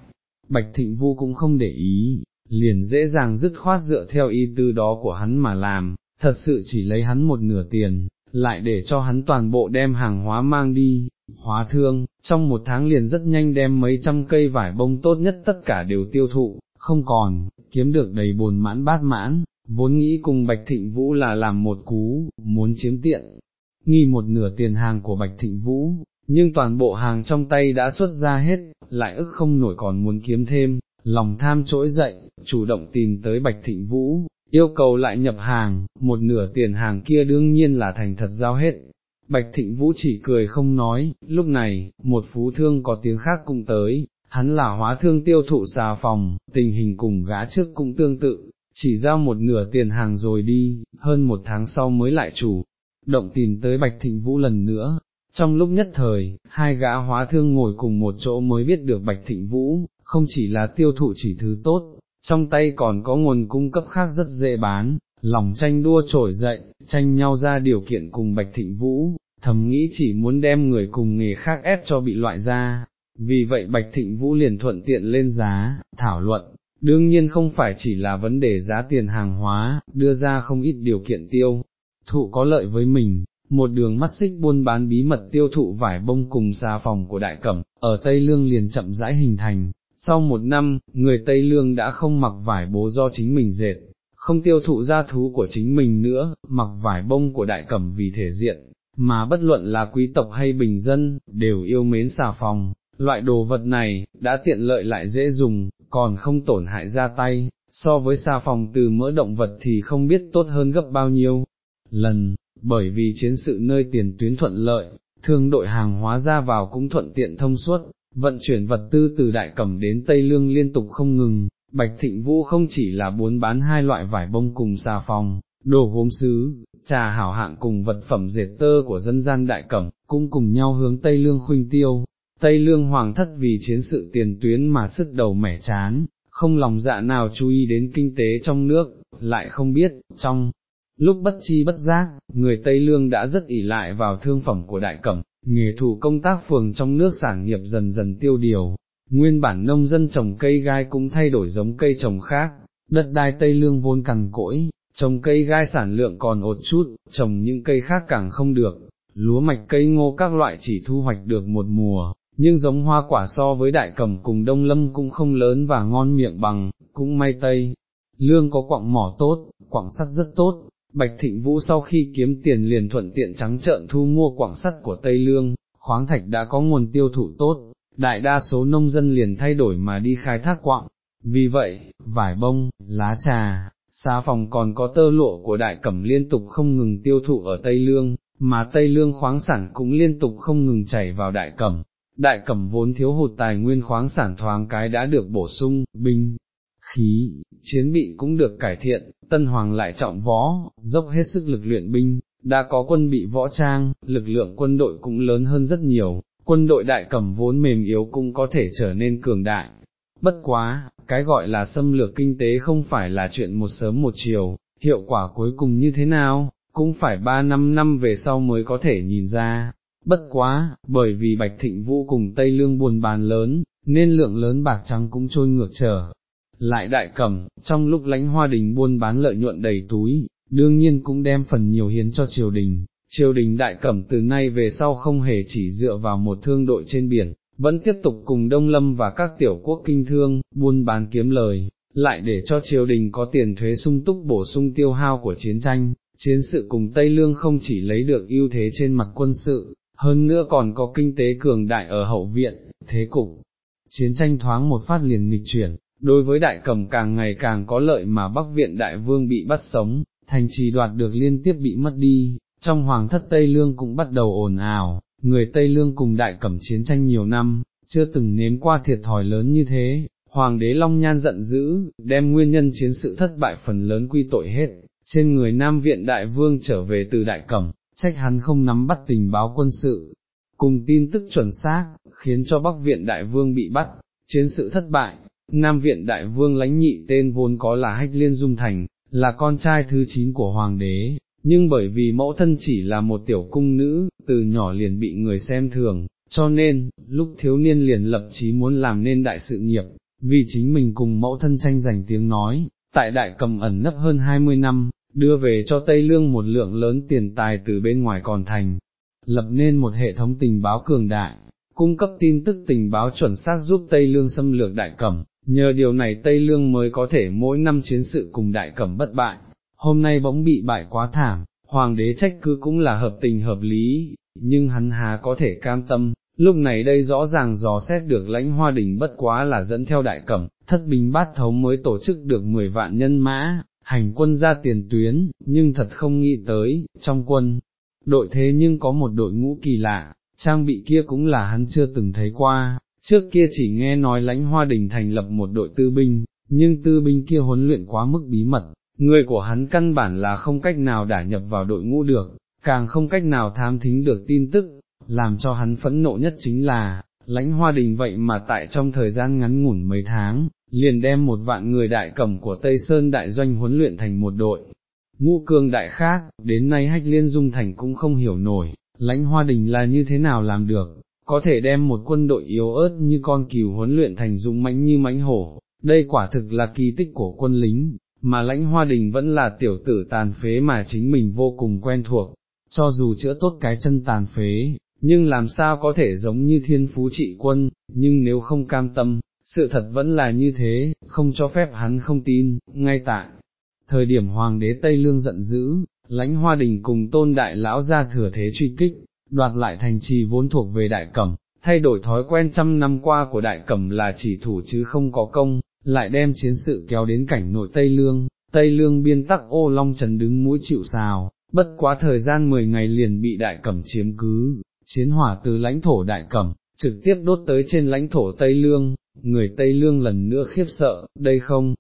Bạch Thịnh Vu cũng không để ý, liền dễ dàng dứt khoát dựa theo ý tư đó của hắn mà làm, thật sự chỉ lấy hắn một nửa tiền, lại để cho hắn toàn bộ đem hàng hóa mang đi, hóa thương, trong một tháng liền rất nhanh đem mấy trăm cây vải bông tốt nhất tất cả đều tiêu thụ, không còn, kiếm được đầy bồn mãn bát mãn, vốn nghĩ cùng Bạch Thịnh Vũ là làm một cú, muốn chiếm tiện, nghi một nửa tiền hàng của Bạch Thịnh Vũ, nhưng toàn bộ hàng trong tay đã xuất ra hết, lại ức không nổi còn muốn kiếm thêm, lòng tham trỗi dậy, chủ động tìm tới Bạch Thịnh Vũ, yêu cầu lại nhập hàng, một nửa tiền hàng kia đương nhiên là thành thật giao hết. Bạch Thịnh Vũ chỉ cười không nói, lúc này, một phú thương có tiếng khác cũng tới, hắn là hóa thương tiêu thụ xà phòng, tình hình cùng gã trước cũng tương tự, chỉ giao một nửa tiền hàng rồi đi, hơn một tháng sau mới lại chủ, động tìm tới Bạch Thịnh Vũ lần nữa. Trong lúc nhất thời, hai gã hóa thương ngồi cùng một chỗ mới biết được Bạch Thịnh Vũ, không chỉ là tiêu thụ chỉ thứ tốt, trong tay còn có nguồn cung cấp khác rất dễ bán, lòng tranh đua trổi dậy, tranh nhau ra điều kiện cùng Bạch Thịnh Vũ, thầm nghĩ chỉ muốn đem người cùng nghề khác ép cho bị loại ra, vì vậy Bạch Thịnh Vũ liền thuận tiện lên giá, thảo luận, đương nhiên không phải chỉ là vấn đề giá tiền hàng hóa, đưa ra không ít điều kiện tiêu, thụ có lợi với mình, một đường mắt xích buôn bán bí mật tiêu thụ vải bông cùng xà phòng của đại cẩm, ở Tây Lương liền chậm rãi hình thành. Sau một năm, người Tây Lương đã không mặc vải bố do chính mình dệt, không tiêu thụ gia thú của chính mình nữa, mặc vải bông của đại cẩm vì thể diện, mà bất luận là quý tộc hay bình dân, đều yêu mến xà phòng, loại đồ vật này, đã tiện lợi lại dễ dùng, còn không tổn hại ra tay, so với xà phòng từ mỡ động vật thì không biết tốt hơn gấp bao nhiêu lần, bởi vì chiến sự nơi tiền tuyến thuận lợi, thương đội hàng hóa ra vào cũng thuận tiện thông suốt, vận chuyển vật tư từ Đại Cẩm đến Tây Lương liên tục không ngừng, Bạch Thịnh Vũ không chỉ là muốn bán hai loại vải bông cùng xà phòng, đồ gốm sứ, trà hảo hạng cùng vật phẩm dệt tơ của dân gian Đại Cẩm, cũng cùng nhau hướng Tây Lương khuynh tiêu. Tây Lương Hoàng thất vì chiến sự tiền tuyến mà sức đầu mẻ chán, không lòng dạ nào chú ý đến kinh tế trong nước, lại không biết, trong lúc bất chi bất giác, người Tây Lương đã rất ỷ lại vào thương phẩm của đại cẩm, nghề thủ công tác phường trong nước sản nghiệp dần dần tiêu điều, nguyên bản nông dân trồng cây gai cũng thay đổi giống cây trồng khác, đất đai Tây Lương vốn cằn cỗi, trồng cây gai sản lượng còn ột chút, trồng những cây khác càng không được, lúa mạch cây ngô các loại chỉ thu hoạch được một mùa, nhưng giống hoa quả so với đại cẩm cùng đông lâm cũng không lớn và ngon miệng bằng, cũng may Tây. Lương có quặng mỏ tốt, quặng sắt rất tốt, Bạch Thịnh Vũ sau khi kiếm tiền liền thuận tiện trắng trợn thu mua quảng sắt của Tây Lương, khoáng thạch đã có nguồn tiêu thụ tốt, đại đa số nông dân liền thay đổi mà đi khai thác quặng. Vì vậy, vải bông, lá trà, xà phòng còn có tơ lụa của đại cẩm liên tục không ngừng tiêu thụ ở Tây Lương, mà Tây Lương khoáng sản cũng liên tục không ngừng chảy vào đại cẩm. Đại cẩm vốn thiếu hụt tài nguyên khoáng sản thoáng cái đã được bổ sung, binh, khí, chiến bị cũng được cải thiện, tân hoàng lại trọng võ, dốc hết sức lực luyện binh, đã có quân bị võ trang, lực lượng quân đội cũng lớn hơn rất nhiều, quân đội đại cẩm vốn mềm yếu cũng có thể trở nên cường đại. Bất quá, cái gọi là xâm lược kinh tế không phải là chuyện một sớm một chiều, hiệu quả cuối cùng như thế nào, cũng phải ba năm năm về sau mới có thể nhìn ra. Bất quá, bởi vì Bạch Thịnh Vũ cùng Tây Lương buồn bàn lớn, nên lượng lớn bạc trắng cũng trôi ngược trở. Lại đại cẩm, trong lúc lãnh hoa đình buôn bán lợi nhuận đầy túi, đương nhiên cũng đem phần nhiều hiến cho triều đình. Triều đình đại cẩm từ nay về sau không hề chỉ dựa vào một thương đội trên biển, vẫn tiếp tục cùng Đông Lâm và các tiểu quốc kinh thương, buôn bán kiếm lời, lại để cho triều đình có tiền thuế sung túc bổ sung tiêu hao của chiến tranh, chiến sự cùng Tây Lương không chỉ lấy được ưu thế trên mặt quân sự, hơn nữa còn có kinh tế cường đại ở hậu viện, thế cục. Chiến tranh thoáng một phát liền nghịch chuyển, đối với đại cầm càng ngày càng có lợi mà Bắc Viện Đại Vương bị bắt sống, thành trì đoạt được liên tiếp bị mất đi, trong hoàng thất Tây Lương cũng bắt đầu ồn ào, người Tây Lương cùng đại cẩm chiến tranh nhiều năm, chưa từng nếm qua thiệt thòi lớn như thế, hoàng đế Long Nhan giận dữ, đem nguyên nhân chiến sự thất bại phần lớn quy tội hết, trên người Nam Viện Đại Vương trở về từ đại cẩm, trách hắn không nắm bắt tình báo quân sự, cùng tin tức chuẩn xác, khiến cho Bắc Viện Đại Vương bị bắt, chiến sự thất bại, Nam Viện Đại Vương lãnh nhị tên vốn có là Hách Liên Dung Thành, là con trai thứ chín của Hoàng đế, nhưng bởi vì mẫu thân chỉ là một tiểu cung nữ, từ nhỏ liền bị người xem thường, cho nên, lúc thiếu niên liền lập chí muốn làm nên đại sự nghiệp, vì chính mình cùng mẫu thân tranh giành tiếng nói, tại đại cầm ẩn nấp hơn 20 năm, đưa về cho Tây Lương một lượng lớn tiền tài từ bên ngoài còn thành, lập nên một hệ thống tình báo cường đại, cung cấp tin tức tình báo chuẩn xác giúp Tây Lương xâm lược đại cẩm, nhờ điều này Tây Lương mới có thể mỗi năm chiến sự cùng đại cẩm bất bại, hôm nay bỗng bị bại quá thảm, hoàng đế trách cứ cũng là hợp tình hợp lý, nhưng hắn há có thể cam tâm, lúc này đây rõ ràng dò xét được lãnh hoa đình bất quá là dẫn theo đại cẩm, thất bình bát thấu mới tổ chức được 10 vạn nhân mã, hành quân ra tiền tuyến, nhưng thật không nghĩ tới, trong quân, đội thế nhưng có một đội ngũ kỳ lạ, trang bị kia cũng là hắn chưa từng thấy qua, trước kia chỉ nghe nói lãnh hoa đình thành lập một đội tư binh, nhưng tư binh kia huấn luyện quá mức bí mật, người của hắn căn bản là không cách nào đả nhập vào đội ngũ được, càng không cách nào tham thính được tin tức, làm cho hắn phẫn nộ nhất chính là, lãnh hoa đình vậy mà tại trong thời gian ngắn ngủn mấy tháng, liền đem một vạn người đại cẩm của Tây Sơn đại doanh huấn luyện thành một đội. Ngũ cương đại khác, đến nay hách liên dung thành cũng không hiểu nổi, lãnh hoa đình là như thế nào làm được, có thể đem một quân đội yếu ớt như con cừu huấn luyện thành dũng mãnh như mãnh hổ, đây quả thực là kỳ tích của quân lính, mà lãnh hoa đình vẫn là tiểu tử tàn phế mà chính mình vô cùng quen thuộc, cho dù chữa tốt cái chân tàn phế, nhưng làm sao có thể giống như thiên phú trị quân, nhưng nếu không cam tâm, sự thật vẫn là như thế, không cho phép hắn không tin, ngay tại thời điểm hoàng đế Tây Lương giận dữ, lãnh hoa đình cùng tôn đại lão ra thừa thế truy kích, đoạt lại thành trì vốn thuộc về đại cẩm, thay đổi thói quen trăm năm qua của đại cẩm là chỉ thủ chứ không có công, lại đem chiến sự kéo đến cảnh nội Tây Lương, Tây Lương biên tắc ô long trần đứng mũi chịu xào, bất quá thời gian 10 ngày liền bị đại cẩm chiếm cứ, chiến hỏa từ lãnh thổ đại cẩm, trực tiếp đốt tới trên lãnh thổ Tây Lương, người Tây Lương lần nữa khiếp sợ, đây không,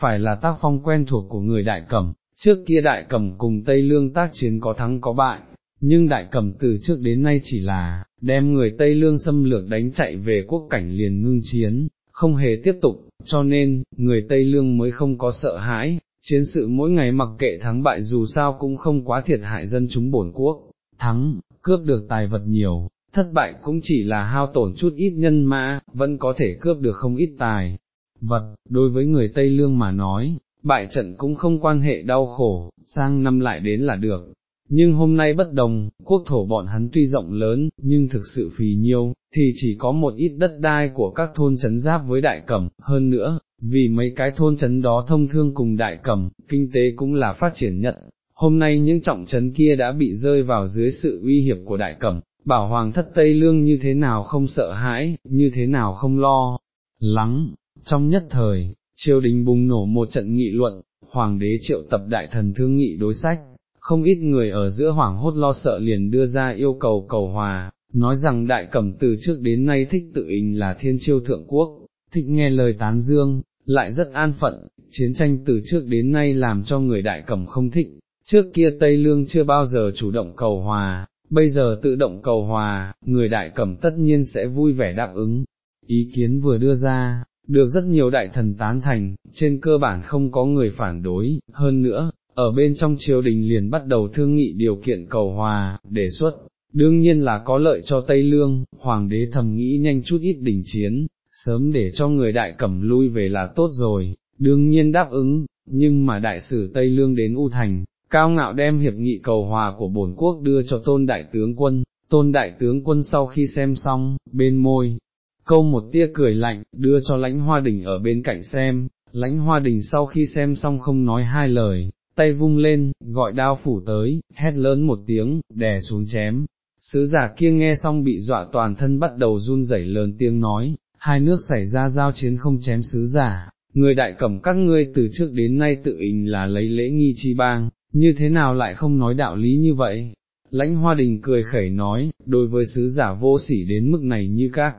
phải là tác phong quen thuộc của người đại cẩm, trước kia đại cẩm cùng Tây Lương tác chiến có thắng có bại, nhưng đại cẩm từ trước đến nay chỉ là, đem người Tây Lương xâm lược đánh chạy về quốc cảnh liền ngưng chiến, không hề tiếp tục, cho nên, người Tây Lương mới không có sợ hãi, chiến sự mỗi ngày mặc kệ thắng bại dù sao cũng không quá thiệt hại dân chúng bổn quốc, thắng, cướp được tài vật nhiều, thất bại cũng chỉ là hao tổn chút ít nhân mã, vẫn có thể cướp được không ít tài. Vật, đối với người Tây Lương mà nói, bại trận cũng không quan hệ đau khổ, sang năm lại đến là được. Nhưng hôm nay bất đồng, quốc thổ bọn hắn tuy rộng lớn, nhưng thực sự phì nhiêu, thì chỉ có một ít đất đai của các thôn trấn giáp với đại cẩm, hơn nữa, vì mấy cái thôn trấn đó thông thương cùng đại cẩm, kinh tế cũng là phát triển nhận. Hôm nay những trọng trấn kia đã bị rơi vào dưới sự uy hiếp của đại cẩm, bảo hoàng thất Tây Lương như thế nào không sợ hãi, như thế nào không lo, lắng, trong nhất thời, triều đình bùng nổ một trận nghị luận, hoàng đế triệu tập đại thần thương nghị đối sách, không ít người ở giữa hoảng hốt lo sợ liền đưa ra yêu cầu cầu hòa, nói rằng đại cẩm từ trước đến nay thích tự hình là thiên chiêu thượng quốc, thích nghe lời tán dương, lại rất an phận, chiến tranh từ trước đến nay làm cho người đại cẩm không thích, trước kia Tây Lương chưa bao giờ chủ động cầu hòa, bây giờ tự động cầu hòa, người đại cẩm tất nhiên sẽ vui vẻ đáp ứng. Ý kiến vừa đưa ra, được rất nhiều đại thần tán thành, trên cơ bản không có người phản đối, hơn nữa, ở bên trong triều đình liền bắt đầu thương nghị điều kiện cầu hòa, đề xuất, đương nhiên là có lợi cho Tây Lương, hoàng đế thầm nghĩ nhanh chút ít đỉnh chiến, sớm để cho người đại cẩm lui về là tốt rồi, đương nhiên đáp ứng, nhưng mà đại sử Tây Lương đến U Thành, cao ngạo đem hiệp nghị cầu hòa của bổn quốc đưa cho tôn đại tướng quân, tôn đại tướng quân sau khi xem xong, bên môi, câu một tia cười lạnh, đưa cho lãnh hoa đình ở bên cạnh xem, lãnh hoa đình sau khi xem xong không nói hai lời, tay vung lên, gọi đao phủ tới, hét lớn một tiếng, đè xuống chém. Sứ giả kia nghe xong bị dọa toàn thân bắt đầu run rẩy lớn tiếng nói, hai nước xảy ra giao chiến không chém sứ giả, người đại cẩm các ngươi từ trước đến nay tự hình là lấy lễ nghi chi bang, như thế nào lại không nói đạo lý như vậy? Lãnh hoa đình cười khẩy nói, đối với sứ giả vô sỉ đến mức này như các,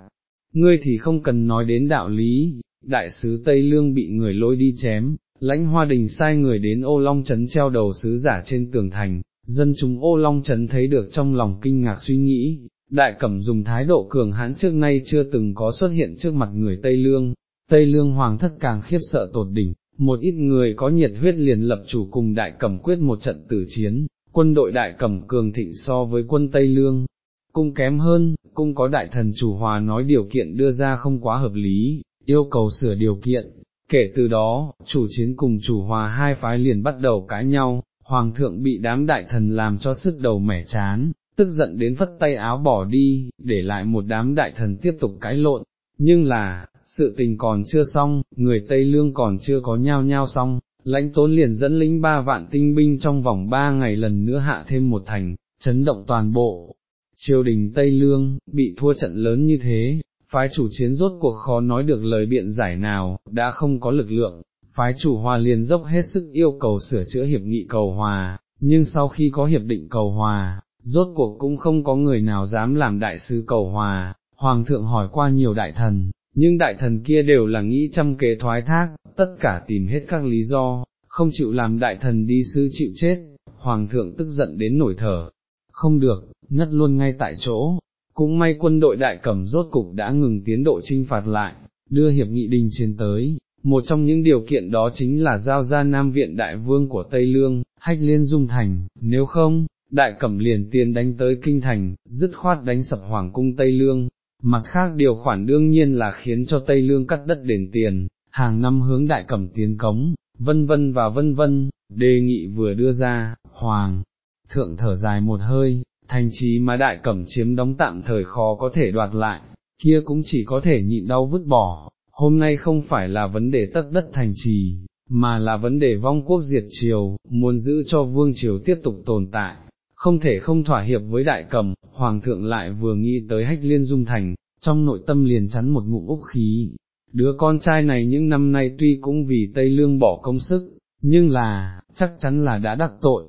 ngươi thì không cần nói đến đạo lý, đại sứ Tây Lương bị người lôi đi chém, lãnh hoa đình sai người đến ô long trấn treo đầu sứ giả trên tường thành, dân chúng ô long trấn thấy được trong lòng kinh ngạc suy nghĩ, đại cẩm dùng thái độ cường hãn trước nay chưa từng có xuất hiện trước mặt người Tây Lương, Tây Lương Hoàng thất càng khiếp sợ tột đỉnh, một ít người có nhiệt huyết liền lập chủ cùng đại cẩm quyết một trận tử chiến, quân đội đại cẩm cường thịnh so với quân Tây Lương, cung kém hơn, cung có đại thần chủ hòa nói điều kiện đưa ra không quá hợp lý, yêu cầu sửa điều kiện, kể từ đó, chủ chiến cùng chủ hòa hai phái liền bắt đầu cãi nhau, hoàng thượng bị đám đại thần làm cho sức đầu mẻ chán, tức giận đến phất tay áo bỏ đi, để lại một đám đại thần tiếp tục cãi lộn, nhưng là, sự tình còn chưa xong, người Tây Lương còn chưa có nhau nhau xong, lãnh tốn liền dẫn lĩnh ba vạn tinh binh trong vòng ba ngày lần nữa hạ thêm một thành, chấn động toàn bộ. Triều đình Tây Lương, bị thua trận lớn như thế, phái chủ chiến rốt cuộc khó nói được lời biện giải nào, đã không có lực lượng, phái chủ hòa liền dốc hết sức yêu cầu sửa chữa hiệp nghị cầu hòa, nhưng sau khi có hiệp định cầu hòa, rốt cuộc cũng không có người nào dám làm đại sứ cầu hòa, hoàng thượng hỏi qua nhiều đại thần, nhưng đại thần kia đều là nghĩ trăm kế thoái thác, tất cả tìm hết các lý do, không chịu làm đại thần đi sư chịu chết, hoàng thượng tức giận đến nổi thở, không được, ngất luôn ngay tại chỗ, cũng may quân đội đại cẩm rốt cục đã ngừng tiến độ trinh phạt lại, đưa hiệp nghị đình chiến tới, một trong những điều kiện đó chính là giao ra Nam Viện Đại Vương của Tây Lương, hách liên dung thành, nếu không, đại cẩm liền tiền đánh tới kinh thành, dứt khoát đánh sập hoàng cung Tây Lương. Mặt khác điều khoản đương nhiên là khiến cho Tây Lương cắt đất đền tiền, hàng năm hướng đại cẩm tiến cống, vân vân và vân vân, đề nghị vừa đưa ra, hoàng, thượng thở dài một hơi, thành trí mà đại cẩm chiếm đóng tạm thời khó có thể đoạt lại, kia cũng chỉ có thể nhịn đau vứt bỏ, hôm nay không phải là vấn đề tất đất thành trì, mà là vấn đề vong quốc diệt triều, muốn giữ cho vương triều tiếp tục tồn tại, không thể không thỏa hiệp với đại cẩm, hoàng thượng lại vừa nghĩ tới hách liên dung thành, trong nội tâm liền chắn một ngụm úc khí. Đứa con trai này những năm nay tuy cũng vì Tây Lương bỏ công sức, nhưng là, chắc chắn là đã đắc tội,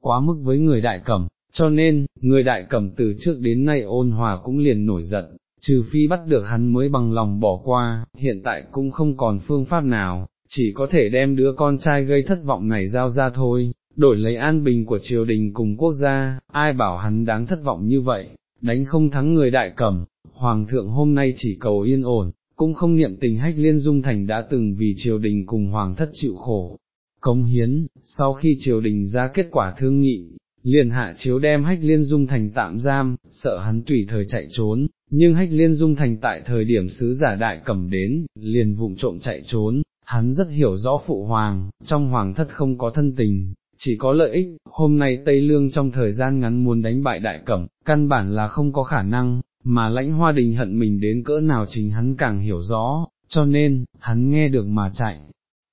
quá mức với người đại cẩm, cho nên, người đại cẩm từ trước đến nay ôn hòa cũng liền nổi giận, trừ phi bắt được hắn mới bằng lòng bỏ qua, hiện tại cũng không còn phương pháp nào, chỉ có thể đem đứa con trai gây thất vọng này giao ra thôi, đổi lấy an bình của triều đình cùng quốc gia, ai bảo hắn đáng thất vọng như vậy, đánh không thắng người đại cẩm, hoàng thượng hôm nay chỉ cầu yên ổn, cũng không niệm tình hách liên dung thành đã từng vì triều đình cùng hoàng thất chịu khổ. Cống hiến, sau khi triều đình ra kết quả thương nghị, liền hạ chiếu đem hách liên dung thành tạm giam, sợ hắn tùy thời chạy trốn, nhưng hách liên dung thành tại thời điểm sứ giả đại cẩm đến, liền vụng trộm chạy trốn, hắn rất hiểu rõ phụ hoàng, trong hoàng thất không có thân tình, chỉ có lợi ích, hôm nay Tây Lương trong thời gian ngắn muốn đánh bại đại cẩm, căn bản là không có khả năng, mà lãnh hoa đình hận mình đến cỡ nào chính hắn càng hiểu rõ, cho nên, hắn nghe được mà chạy.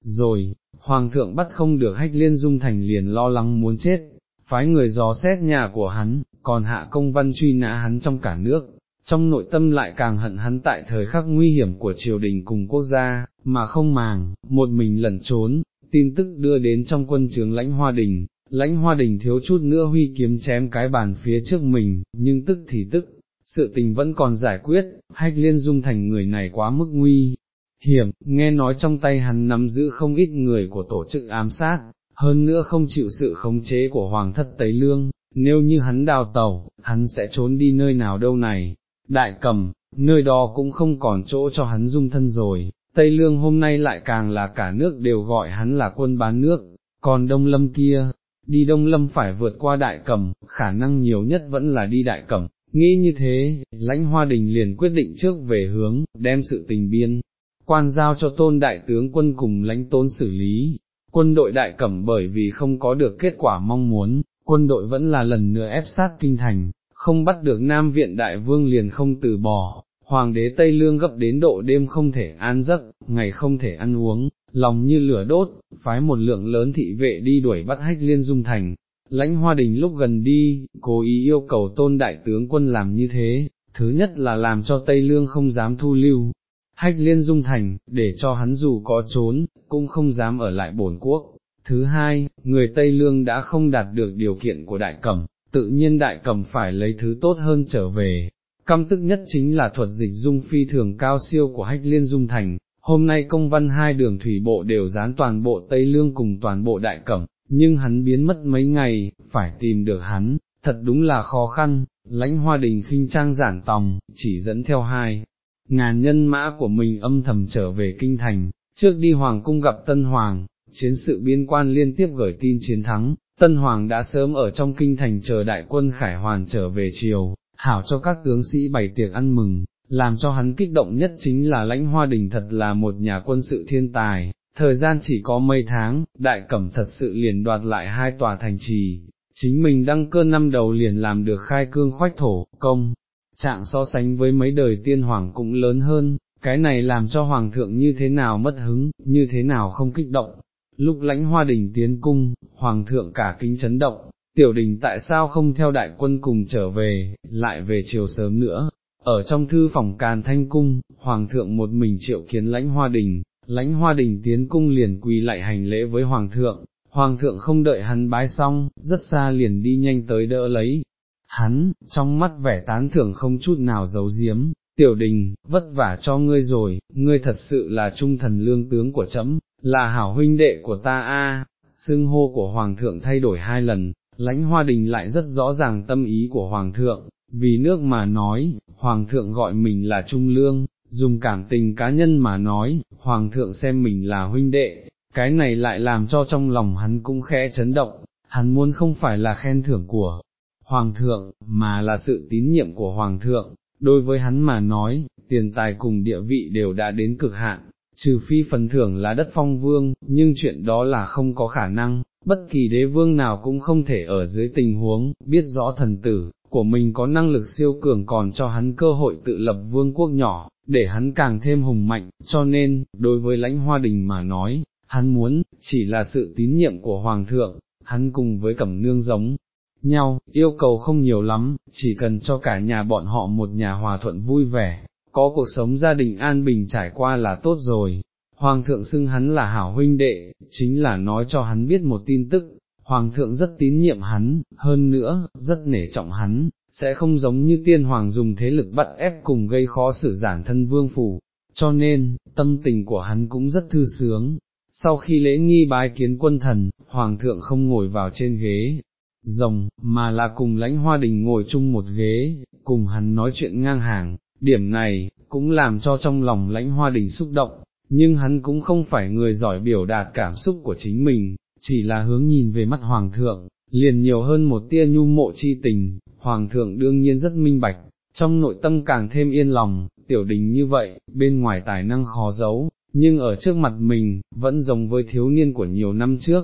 Rồi, hoàng thượng bắt không được hách liên dung thành liền lo lắng muốn chết, phái người dò xét nhà của hắn, còn hạ công văn truy nã hắn trong cả nước, trong nội tâm lại càng hận hắn tại thời khắc nguy hiểm của triều đình cùng quốc gia, mà không màng, một mình lẩn trốn, tin tức đưa đến trong quân trướng lãnh hoa đình, lãnh hoa đình thiếu chút nữa huy kiếm chém cái bàn phía trước mình, nhưng tức thì tức, sự tình vẫn còn giải quyết, hách liên dung thành người này quá mức nguy. Hiểm, nghe nói trong tay hắn nắm giữ không ít người của tổ chức ám sát, hơn nữa không chịu sự khống chế của Hoàng thất Tây Lương, nếu như hắn đào tẩu, hắn sẽ trốn đi nơi nào đâu này, đại cầm, nơi đó cũng không còn chỗ cho hắn dung thân rồi, Tây Lương hôm nay lại càng là cả nước đều gọi hắn là quân bán nước, còn đông lâm kia, đi đông lâm phải vượt qua đại cẩm, khả năng nhiều nhất vẫn là đi đại cẩm, nghĩ như thế, lãnh hoa đình liền quyết định trước về hướng, đem sự tình biên, quan giao cho tôn đại tướng quân cùng lãnh tôn xử lý, quân đội đại cẩm bởi vì không có được kết quả mong muốn, quân đội vẫn là lần nữa ép sát kinh thành, không bắt được Nam Viện Đại Vương liền không từ bỏ, Hoàng đế Tây Lương gấp đến độ đêm không thể an giấc, ngày không thể ăn uống, lòng như lửa đốt, phái một lượng lớn thị vệ đi đuổi bắt hách liên dung thành. Lãnh hoa đình lúc gần đi, cố ý yêu cầu tôn đại tướng quân làm như thế, thứ nhất là làm cho Tây Lương không dám thu lưu, hách liên dung thành, để cho hắn dù có trốn, cũng không dám ở lại bổn quốc. Thứ hai, người Tây Lương đã không đạt được điều kiện của đại cẩm, tự nhiên đại cẩm phải lấy thứ tốt hơn trở về. Căm tức nhất chính là thuật dịch dung phi thường cao siêu của hách liên dung thành, hôm nay công văn hai đường thủy bộ đều dán toàn bộ Tây Lương cùng toàn bộ đại cẩm, nhưng hắn biến mất mấy ngày, phải tìm được hắn, thật đúng là khó khăn, lãnh hoa đình khinh trang giản tòng, chỉ dẫn theo hai, ngàn nhân mã của mình âm thầm trở về kinh thành, trước đi hoàng cung gặp Tân Hoàng, chiến sự biên quan liên tiếp gửi tin chiến thắng, Tân Hoàng đã sớm ở trong kinh thành chờ đại quân Khải Hoàn trở về chiều, hảo cho các tướng sĩ bày tiệc ăn mừng, làm cho hắn kích động nhất chính là lãnh hoa đình thật là một nhà quân sự thiên tài, thời gian chỉ có mấy tháng, đại cẩm thật sự liền đoạt lại hai tòa thành trì, chính mình đăng cơ năm đầu liền làm được khai cương khoách thổ, công, trạng so sánh với mấy đời tiên hoàng cũng lớn hơn, cái này làm cho hoàng thượng như thế nào mất hứng, như thế nào không kích động. Lúc lãnh hoa đình tiến cung, hoàng thượng cả kinh chấn động, tiểu đình tại sao không theo đại quân cùng trở về, lại về chiều sớm nữa. Ở trong thư phòng càn thanh cung, hoàng thượng một mình triệu kiến lãnh hoa đình, lãnh hoa đình tiến cung liền quỳ lại hành lễ với hoàng thượng, hoàng thượng không đợi hắn bái xong, rất xa liền đi nhanh tới đỡ lấy, hắn, trong mắt vẻ tán thưởng không chút nào giấu giếm, tiểu đình, vất vả cho ngươi rồi, ngươi thật sự là trung thần lương tướng của trẫm, là hảo huynh đệ của ta a. Xưng hô của Hoàng thượng thay đổi hai lần, lãnh hoa đình lại rất rõ ràng tâm ý của Hoàng thượng, vì nước mà nói, Hoàng thượng gọi mình là trung lương, dùng cảm tình cá nhân mà nói, Hoàng thượng xem mình là huynh đệ, cái này lại làm cho trong lòng hắn cũng khẽ chấn động, hắn muốn không phải là khen thưởng của Hoàng thượng, mà là sự tín nhiệm của Hoàng thượng, đối với hắn mà nói, tiền tài cùng địa vị đều đã đến cực hạn, trừ phi phần thưởng là đất phong vương, nhưng chuyện đó là không có khả năng, bất kỳ đế vương nào cũng không thể ở dưới tình huống, biết rõ thần tử, của mình có năng lực siêu cường còn cho hắn cơ hội tự lập vương quốc nhỏ, để hắn càng thêm hùng mạnh, cho nên, đối với lãnh hoa đình mà nói, hắn muốn, chỉ là sự tín nhiệm của Hoàng thượng, hắn cùng với cẩm nương giống nhau, yêu cầu không nhiều lắm, chỉ cần cho cả nhà bọn họ một nhà hòa thuận vui vẻ, có cuộc sống gia đình an bình trải qua là tốt rồi. Hoàng thượng xưng hắn là hảo huynh đệ, chính là nói cho hắn biết một tin tức, Hoàng thượng rất tín nhiệm hắn, hơn nữa, rất nể trọng hắn, sẽ không giống như tiên hoàng dùng thế lực bắt ép cùng gây khó xử giản thân vương phủ, cho nên, tâm tình của hắn cũng rất thư sướng. Sau khi lễ nghi bái kiến quân thần, Hoàng thượng không ngồi vào trên ghế, rồng, mà là cùng lãnh hoa đình ngồi chung một ghế, cùng hắn nói chuyện ngang hàng, điểm này, cũng làm cho trong lòng lãnh hoa đình xúc động, nhưng hắn cũng không phải người giỏi biểu đạt cảm xúc của chính mình, chỉ là hướng nhìn về mắt hoàng thượng, liền nhiều hơn một tia nhu mộ chi tình, hoàng thượng đương nhiên rất minh bạch, trong nội tâm càng thêm yên lòng, tiểu đình như vậy, bên ngoài tài năng khó giấu, nhưng ở trước mặt mình, vẫn giống với thiếu niên của nhiều năm trước,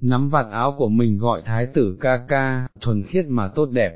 nắm vạt áo của mình gọi thái tử ca ca, thuần khiết mà tốt đẹp.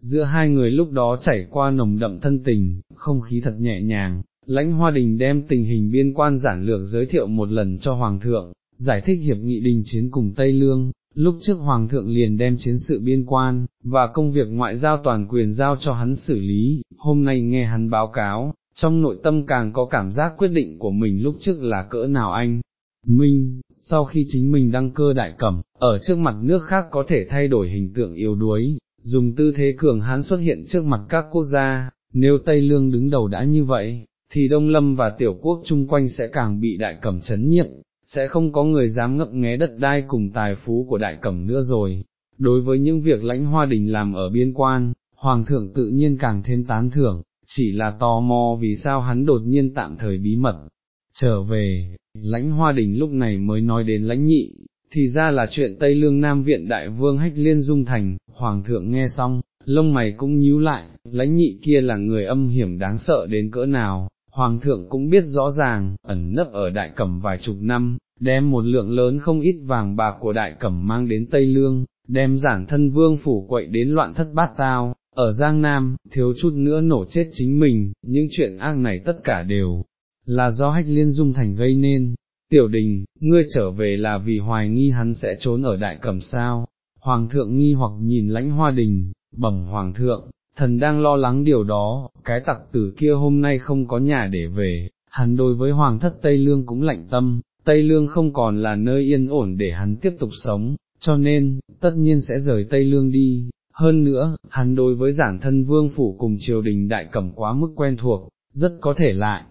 Giữa hai người lúc đó chảy qua nồng đậm thân tình, không khí thật nhẹ nhàng, lãnh hoa đình đem tình hình biên quan giản lược giới thiệu một lần cho Hoàng thượng, giải thích hiệp nghị đình chiến cùng Tây Lương, lúc trước Hoàng thượng liền đem chiến sự biên quan, và công việc ngoại giao toàn quyền giao cho hắn xử lý, hôm nay nghe hắn báo cáo, trong nội tâm càng có cảm giác quyết định của mình lúc trước là cỡ nào anh. Minh, sau khi chính mình đăng cơ đại cẩm, ở trước mặt nước khác có thể thay đổi hình tượng yếu đuối, dùng tư thế cường hán xuất hiện trước mặt các quốc gia, nếu Tây Lương đứng đầu đã như vậy, thì Đông Lâm và tiểu quốc chung quanh sẽ càng bị đại cẩm chấn nhiếp, sẽ không có người dám ngậm nghé đất đai cùng tài phú của đại cẩm nữa rồi. Đối với những việc lãnh hoa đình làm ở biên quan, Hoàng thượng tự nhiên càng thêm tán thưởng, chỉ là tò mò vì sao hắn đột nhiên tạm thời bí mật, trở về, lãnh hoa đình lúc này mới nói đến lãnh nhị, thì ra là chuyện Tây Lương Nam Viện Đại Vương Hách Liên Dung Thành, Hoàng thượng nghe xong, lông mày cũng nhíu lại, lãnh nhị kia là người âm hiểm đáng sợ đến cỡ nào, Hoàng thượng cũng biết rõ ràng, ẩn nấp ở Đại Cẩm vài chục năm, đem một lượng lớn không ít vàng bạc của Đại Cẩm mang đến Tây Lương, đem giản thân vương phủ quậy đến loạn thất bát tao, ở Giang Nam, thiếu chút nữa nổ chết chính mình, những chuyện ác này tất cả đều là do hách liên dung thành gây nên. Tiểu đình, ngươi trở về là vì hoài nghi hắn sẽ trốn ở đại cẩm sao, hoàng thượng nghi hoặc nhìn lãnh hoa đình, bẩm hoàng thượng, thần đang lo lắng điều đó, cái tặc tử kia hôm nay không có nhà để về, hắn đối với hoàng thất Tây Lương cũng lạnh tâm, Tây Lương không còn là nơi yên ổn để hắn tiếp tục sống, cho nên, tất nhiên sẽ rời Tây Lương đi, hơn nữa, hắn đối với giản thân vương phủ cùng triều đình đại cẩm quá mức quen thuộc, rất có thể lại,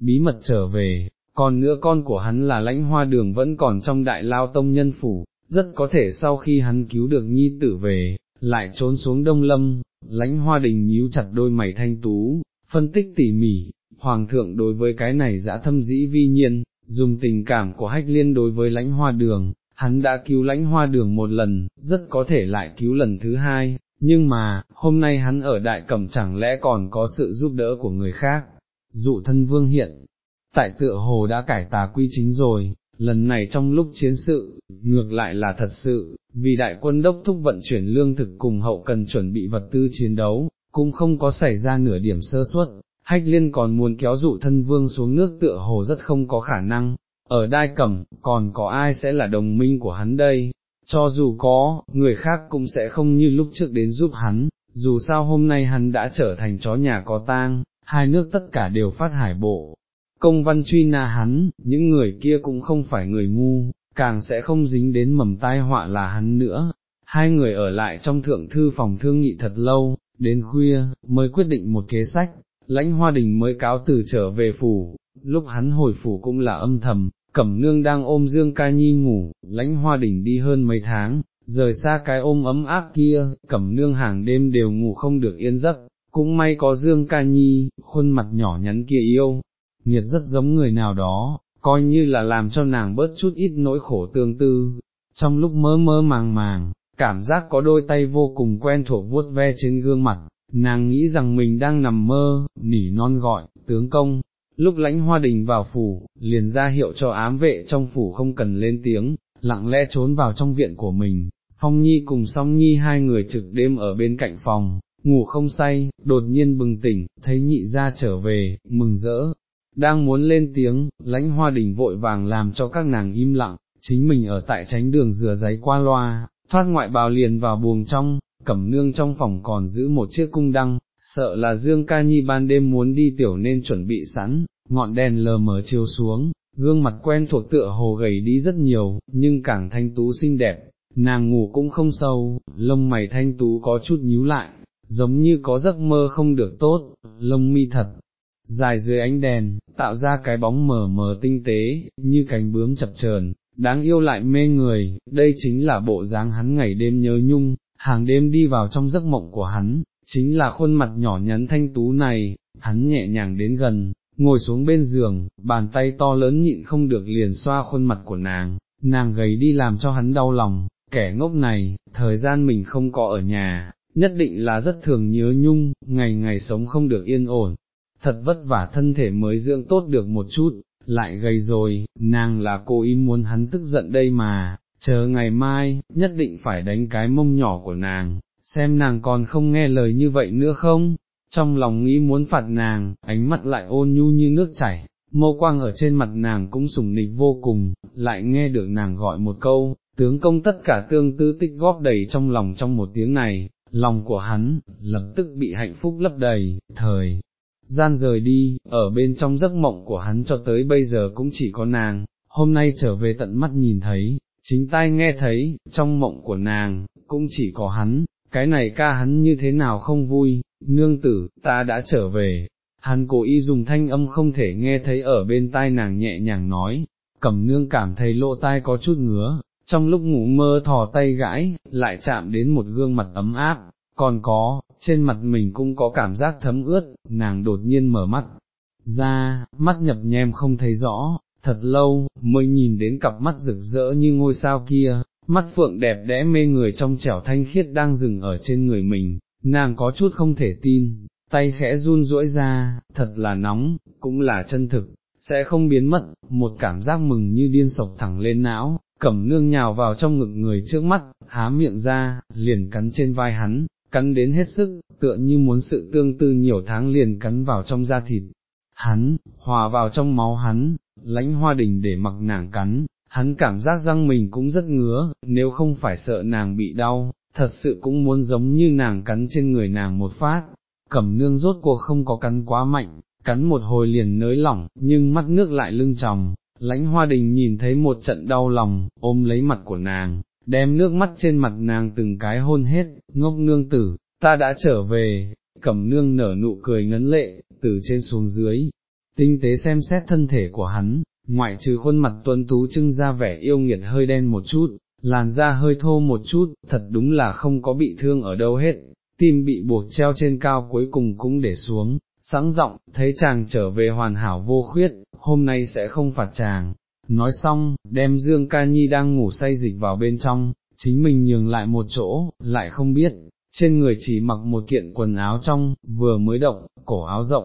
bí mật trở về, còn nữa con của hắn là lãnh hoa đường vẫn còn trong đại lao tông nhân phủ, rất có thể sau khi hắn cứu được nhi tử về, lại trốn xuống đông lâm, lãnh hoa đình nhíu chặt đôi mày thanh tú, phân tích tỉ mỉ, hoàng thượng đối với cái này dã thâm dĩ vi nhiên, dùng tình cảm của hách liên đối với lãnh hoa đường, hắn đã cứu lãnh hoa đường một lần, rất có thể lại cứu lần thứ hai, nhưng mà, hôm nay hắn ở đại cẩm chẳng lẽ còn có sự giúp đỡ của người khác, dụ thân vương hiện, tại tựa hồ đã cải tà quy chính rồi, lần này trong lúc chiến sự, ngược lại là thật sự, vì đại quân đốc thúc vận chuyển lương thực cùng hậu cần chuẩn bị vật tư chiến đấu, cũng không có xảy ra nửa điểm sơ suất. Hách liên còn muốn kéo dụ thân vương xuống nước tựa hồ rất không có khả năng, ở đai cẩm, còn có ai sẽ là đồng minh của hắn đây, cho dù có, người khác cũng sẽ không như lúc trước đến giúp hắn, dù sao hôm nay hắn đã trở thành chó nhà có tang, hai nước tất cả đều phát hải bộ. Công văn truy na hắn, những người kia cũng không phải người ngu, càng sẽ không dính đến mầm tai họa là hắn nữa. Hai người ở lại trong thượng thư phòng thương nghị thật lâu, đến khuya, mới quyết định một kế sách, lãnh hoa đình mới cáo từ trở về phủ, lúc hắn hồi phủ cũng là âm thầm, Cẩm nương đang ôm Dương Ca Nhi ngủ, lãnh hoa đỉnh đi hơn mấy tháng, rời xa cái ôm ấm áp kia, cẩm nương hàng đêm đều ngủ không được yên giấc, cũng may có Dương Ca Nhi, khuôn mặt nhỏ nhắn kia yêu, nghiệt rất giống người nào đó, coi như là làm cho nàng bớt chút ít nỗi khổ tương tư, trong lúc mơ mơ màng màng, cảm giác có đôi tay vô cùng quen thuộc vuốt ve trên gương mặt, nàng nghĩ rằng mình đang nằm mơ, nỉ non gọi, tướng công, lúc lãnh hoa đình vào phủ, liền ra hiệu cho ám vệ trong phủ không cần lên tiếng, lặng lẽ trốn vào trong viện của mình, Phong Nhi cùng Song Nhi hai người trực đêm ở bên cạnh phòng, ngủ không say, đột nhiên bừng tỉnh, thấy nhị ra trở về, mừng rỡ, đang muốn lên tiếng, lãnh hoa đình vội vàng làm cho các nàng im lặng, chính mình ở tại tránh đường rửa giấy qua loa, thoát ngoại bào liền vào buồng trong, cẩm nương trong phòng còn giữ một chiếc cung đăng, sợ là Dương Ca Nhi ban đêm muốn đi tiểu nên chuẩn bị sẵn, ngọn đèn lờ mờ chiếu xuống, gương mặt quen thuộc tựa hồ gầy đi rất nhiều, nhưng càng thanh tú xinh đẹp, nàng ngủ cũng không sâu, lông mày thanh tú có chút nhíu lại, giống như có giấc mơ không được tốt, lông mi thật, dài dưới ánh đèn, tạo ra cái bóng mờ mờ tinh tế, như cánh bướm chập chờn, đáng yêu lại mê người, đây chính là bộ dáng hắn ngày đêm nhớ nhung, hàng đêm đi vào trong giấc mộng của hắn, chính là khuôn mặt nhỏ nhắn thanh tú này, hắn nhẹ nhàng đến gần, ngồi xuống bên giường, bàn tay to lớn nhịn không được liền xoa khuôn mặt của nàng, nàng gầy đi làm cho hắn đau lòng, kẻ ngốc này, thời gian mình không có ở nhà, nhất định là rất thường nhớ nhung, ngày ngày sống không được yên ổn, thật vất vả thân thể mới dưỡng tốt được một chút, lại gầy rồi, nàng là cô ý muốn hắn tức giận đây mà, chờ ngày mai, nhất định phải đánh cái mông nhỏ của nàng, xem nàng còn không nghe lời như vậy nữa không, trong lòng nghĩ muốn phạt nàng, ánh mắt lại ôn nhu như nước chảy, mâu quang ở trên mặt nàng cũng sùng nịch vô cùng, lại nghe được nàng gọi một câu, tướng công tất cả tương tư tích góp đầy trong lòng trong một tiếng này, lòng của hắn, lập tức bị hạnh phúc lấp đầy, thời. Gian rời đi, ở bên trong giấc mộng của hắn cho tới bây giờ cũng chỉ có nàng, hôm nay trở về tận mắt nhìn thấy, chính tai nghe thấy, trong mộng của nàng, cũng chỉ có hắn, cái này ca hắn như thế nào không vui, nương tử, ta đã trở về, hắn cố ý dùng thanh âm không thể nghe thấy ở bên tai nàng nhẹ nhàng nói, cẩm nương cảm thấy lỗ tai có chút ngứa, trong lúc ngủ mơ thò tay gãi, lại chạm đến một gương mặt ấm áp, còn có, trên mặt mình cũng có cảm giác thấm ướt, nàng đột nhiên mở mắt, ra, mắt nhập nhem không thấy rõ, thật lâu, mới nhìn đến cặp mắt rực rỡ như ngôi sao kia, mắt phượng đẹp đẽ mê người trong trẻo thanh khiết đang dừng ở trên người mình, nàng có chút không thể tin, tay khẽ run rũi ra, thật là nóng, cũng là chân thực, sẽ không biến mất, một cảm giác mừng như điên sộc thẳng lên não, cẩm nương nhào vào trong ngực người trước mắt, há miệng ra, liền cắn trên vai hắn, cắn đến hết sức, tựa như muốn sự tương tư nhiều tháng liền cắn vào trong da thịt. Hắn, hòa vào trong máu hắn, lãnh hoa đình để mặc nàng cắn, hắn cảm giác răng mình cũng rất ngứa, nếu không phải sợ nàng bị đau, thật sự cũng muốn giống như nàng cắn trên người nàng một phát, cẩm nương rốt cuộc không có cắn quá mạnh, cắn một hồi liền nới lỏng, nhưng mắt nước lại lưng tròng, lãnh hoa đình nhìn thấy một trận đau lòng, ôm lấy mặt của nàng, đem nước mắt trên mặt nàng từng cái hôn hết, ngốc nương tử, ta đã trở về, cẩm nương nở nụ cười ngấn lệ, từ trên xuống dưới, tinh tế xem xét thân thể của hắn, ngoại trừ khuôn mặt tuấn tú trưng ra vẻ yêu nghiệt hơi đen một chút, làn da hơi thô một chút, thật đúng là không có bị thương ở đâu hết, tim bị buộc treo trên cao cuối cùng cũng để xuống, sẵn giọng, thấy chàng trở về hoàn hảo vô khuyết, hôm nay sẽ không phạt chàng. Nói xong, đem Dương Ca Nhi đang ngủ say dịch vào bên trong, chính mình nhường lại một chỗ, lại không biết, trên người chỉ mặc một kiện quần áo trong, vừa mới động, cổ áo rộng,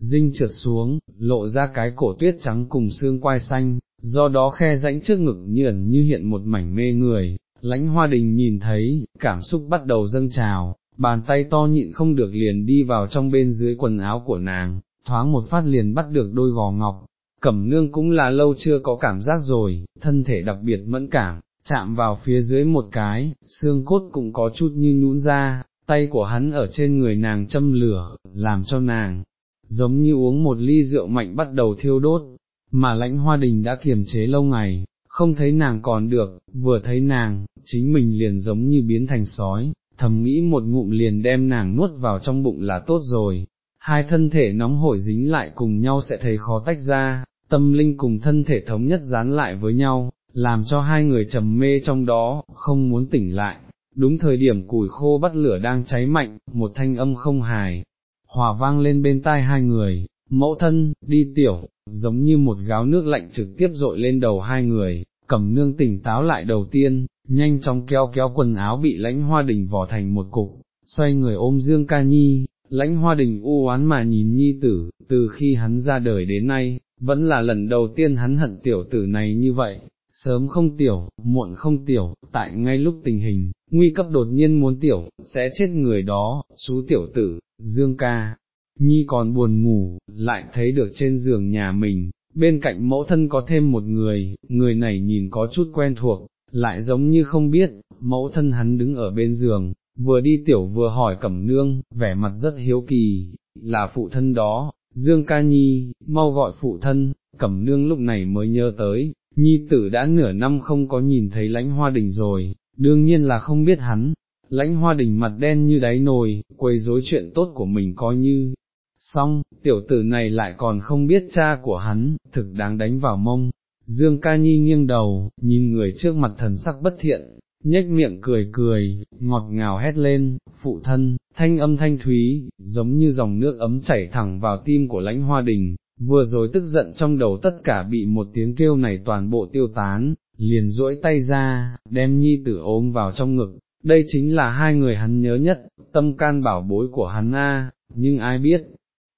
dinh trượt xuống, lộ ra cái cổ tuyết trắng cùng xương quai xanh, do đó khe rãnh trước ngực như ẩn như hiện một mảnh mê người, lãnh hoa đình nhìn thấy, cảm xúc bắt đầu dâng trào, bàn tay to nhịn không được liền đi vào trong bên dưới quần áo của nàng, thoáng một phát liền bắt được đôi gò ngọc, cẩm nương cũng là lâu chưa có cảm giác rồi, thân thể đặc biệt mẫn cảm, chạm vào phía dưới một cái, xương cốt cũng có chút như nhũn ra, tay của hắn ở trên người nàng châm lửa, làm cho nàng, giống như uống một ly rượu mạnh bắt đầu thiêu đốt, mà lãnh hoa đình đã kiềm chế lâu ngày, không thấy nàng còn được, vừa thấy nàng, chính mình liền giống như biến thành sói, thầm nghĩ một ngụm liền đem nàng nuốt vào trong bụng là tốt rồi, hai thân thể nóng hổi dính lại cùng nhau sẽ thấy khó tách ra, tâm linh cùng thân thể thống nhất dán lại với nhau, làm cho hai người trầm mê trong đó, không muốn tỉnh lại. Đúng thời điểm củi khô bắt lửa đang cháy mạnh, một thanh âm không hài, hòa vang lên bên tai hai người, mẫu thân, đi tiểu, giống như một gáo nước lạnh trực tiếp rội lên đầu hai người, cầm nương tỉnh táo lại đầu tiên, nhanh chóng kéo kéo quần áo bị lãnh hoa đình vò thành một cục, xoay người ôm Dương Ca Nhi, lãnh hoa đình u oán mà nhìn Nhi tử, từ khi hắn ra đời đến nay, vẫn là lần đầu tiên hắn hận tiểu tử này như vậy, sớm không tiểu, muộn không tiểu, tại ngay lúc tình hình, nguy cấp đột nhiên muốn tiểu, sẽ chết người đó, chú tiểu tử, Dương Ca. Nhi còn buồn ngủ, lại thấy được trên giường nhà mình, bên cạnh mẫu thân có thêm một người, người này nhìn có chút quen thuộc, lại giống như không biết, mẫu thân hắn đứng ở bên giường, vừa đi tiểu vừa hỏi cẩm nương, vẻ mặt rất hiếu kỳ, là phụ thân đó, Dương Ca Nhi, mau gọi phụ thân, cẩm nương lúc này mới nhớ tới, Nhi tử đã nửa năm không có nhìn thấy lãnh hoa đình rồi, đương nhiên là không biết hắn, lãnh hoa đình mặt đen như đáy nồi, quấy rối chuyện tốt của mình coi như, xong, tiểu tử này lại còn không biết cha của hắn, thực đáng đánh vào mông, Dương ca nhi nghiêng đầu, nhìn người trước mặt thần sắc bất thiện, nhếch miệng cười cười, ngọt ngào hét lên, phụ thân, thanh âm thanh thúy, giống như dòng nước ấm chảy thẳng vào tim của lãnh hoa đình, vừa rồi tức giận trong đầu tất cả bị một tiếng kêu này toàn bộ tiêu tán, liền duỗi tay ra, đem nhi tử ôm vào trong ngực, đây chính là hai người hắn nhớ nhất, tâm can bảo bối của hắn a, nhưng ai biết,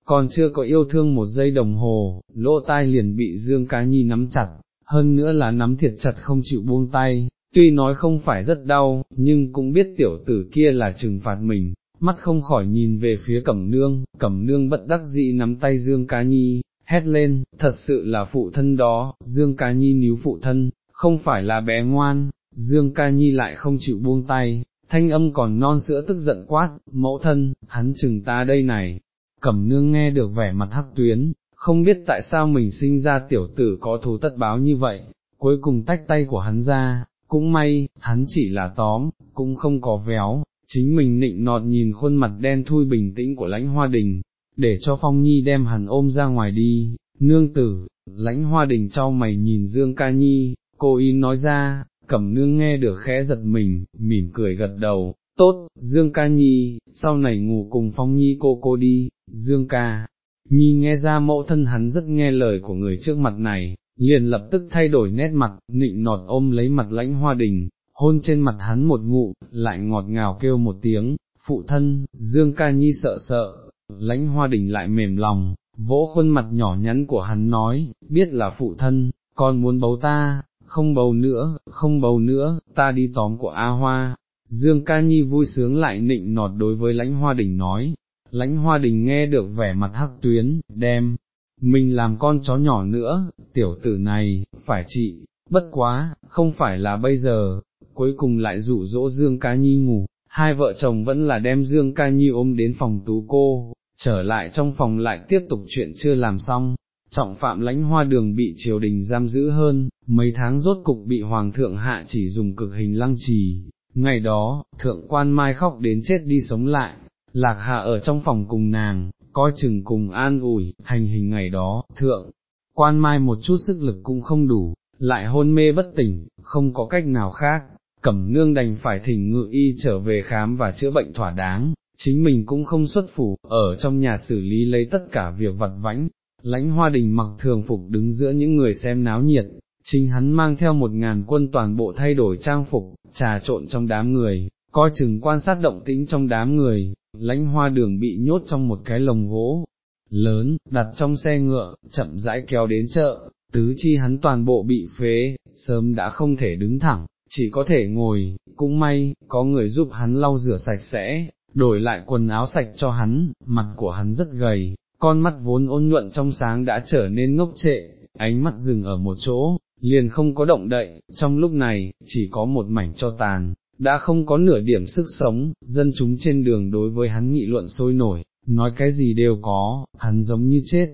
còn chưa có yêu thương một giây đồng hồ, lỗ tai liền bị Dương Cá Nhi nắm chặt, hơn nữa là nắm thiệt chặt không chịu buông tay, tuy nói không phải rất đau, nhưng cũng biết tiểu tử kia là trừng phạt mình, mắt không khỏi nhìn về phía cẩm nương, cẩm nương bất đắc dĩ nắm tay Dương Cá Nhi, hét lên, thật sự là phụ thân đó, Dương Cá Nhi níu phụ thân, không phải là bé ngoan, Dương Ca Nhi lại không chịu buông tay, thanh âm còn non sữa tức giận quát, mẫu thân, hắn chừng ta đây này, cẩm nương nghe được vẻ mặt hắc tuyến, không biết tại sao mình sinh ra tiểu tử có thù tất báo như vậy, cuối cùng tách tay của hắn ra, cũng may, hắn chỉ là tóm, cũng không có véo, chính mình nịnh nọt nhìn khuôn mặt đen thui bình tĩnh của lãnh hoa đình, để cho Phong Nhi đem hắn ôm ra ngoài đi, nương tử, lãnh hoa đình trao mày nhìn Dương Ca Nhi, cô ý nói ra, cẩm nương nghe được khẽ giật mình, mỉm cười gật đầu, tốt, Dương Ca Nhi, sau này ngủ cùng Phong Nhi cô cô đi, Dương Ca. Nhi nghe ra mẫu thân hắn rất nghe lời của người trước mặt này, liền lập tức thay đổi nét mặt, nịnh nọt ôm lấy mặt lãnh hoa đình, hôn trên mặt hắn một ngụ, lại ngọt ngào kêu một tiếng, phụ thân, Dương ca nhi sợ sợ, lãnh hoa đình lại mềm lòng, vỗ khuôn mặt nhỏ nhắn của hắn nói, biết là phụ thân, con muốn bầu ta, không bầu nữa, không bầu nữa, ta đi tóm của A Hoa. Dương ca nhi vui sướng lại nịnh nọt đối với lãnh hoa đình nói, lãnh hoa đình nghe được vẻ mặt hắc tuyến, đem, mình làm con chó nhỏ nữa, tiểu tử này, phải trị, bất quá, không phải là bây giờ, cuối cùng lại dụ dỗ Dương ca nhi ngủ, hai vợ chồng vẫn là đem Dương ca nhi ôm đến phòng tú cô, trở lại trong phòng lại tiếp tục chuyện chưa làm xong, trọng phạm lãnh hoa đường bị triều đình giam giữ hơn, mấy tháng rốt cục bị hoàng thượng hạ chỉ dùng cực hình lăng trì, ngày đó, thượng quan mai khóc đến chết đi sống lại, lạc hạ ở trong phòng cùng nàng, coi chừng cùng an ủi, hành hình ngày đó, thượng, quan mai một chút sức lực cũng không đủ, lại hôn mê bất tỉnh, không có cách nào khác, cẩm nương đành phải thỉnh ngự y trở về khám và chữa bệnh thỏa đáng, chính mình cũng không xuất phủ, ở trong nhà xử lý lấy tất cả việc vặt vãnh, lãnh hoa đình mặc thường phục đứng giữa những người xem náo nhiệt, chính hắn mang theo một ngàn quân toàn bộ thay đổi trang phục, trà trộn trong đám người, coi chừng quan sát động tĩnh trong đám người, lãnh hoa đường bị nhốt trong một cái lồng gỗ lớn, đặt trong xe ngựa, chậm rãi kéo đến chợ, tứ chi hắn toàn bộ bị phế, sớm đã không thể đứng thẳng, chỉ có thể ngồi, cũng may, có người giúp hắn lau rửa sạch sẽ, đổi lại quần áo sạch cho hắn, mặt của hắn rất gầy, con mắt vốn ôn nhuận trong sáng đã trở nên ngốc trệ, ánh mắt dừng ở một chỗ, liền không có động đậy, trong lúc này, chỉ có một mảnh cho tàn, đã không có nửa điểm sức sống, dân chúng trên đường đối với hắn nghị luận sôi nổi, nói cái gì đều có, hắn giống như chết,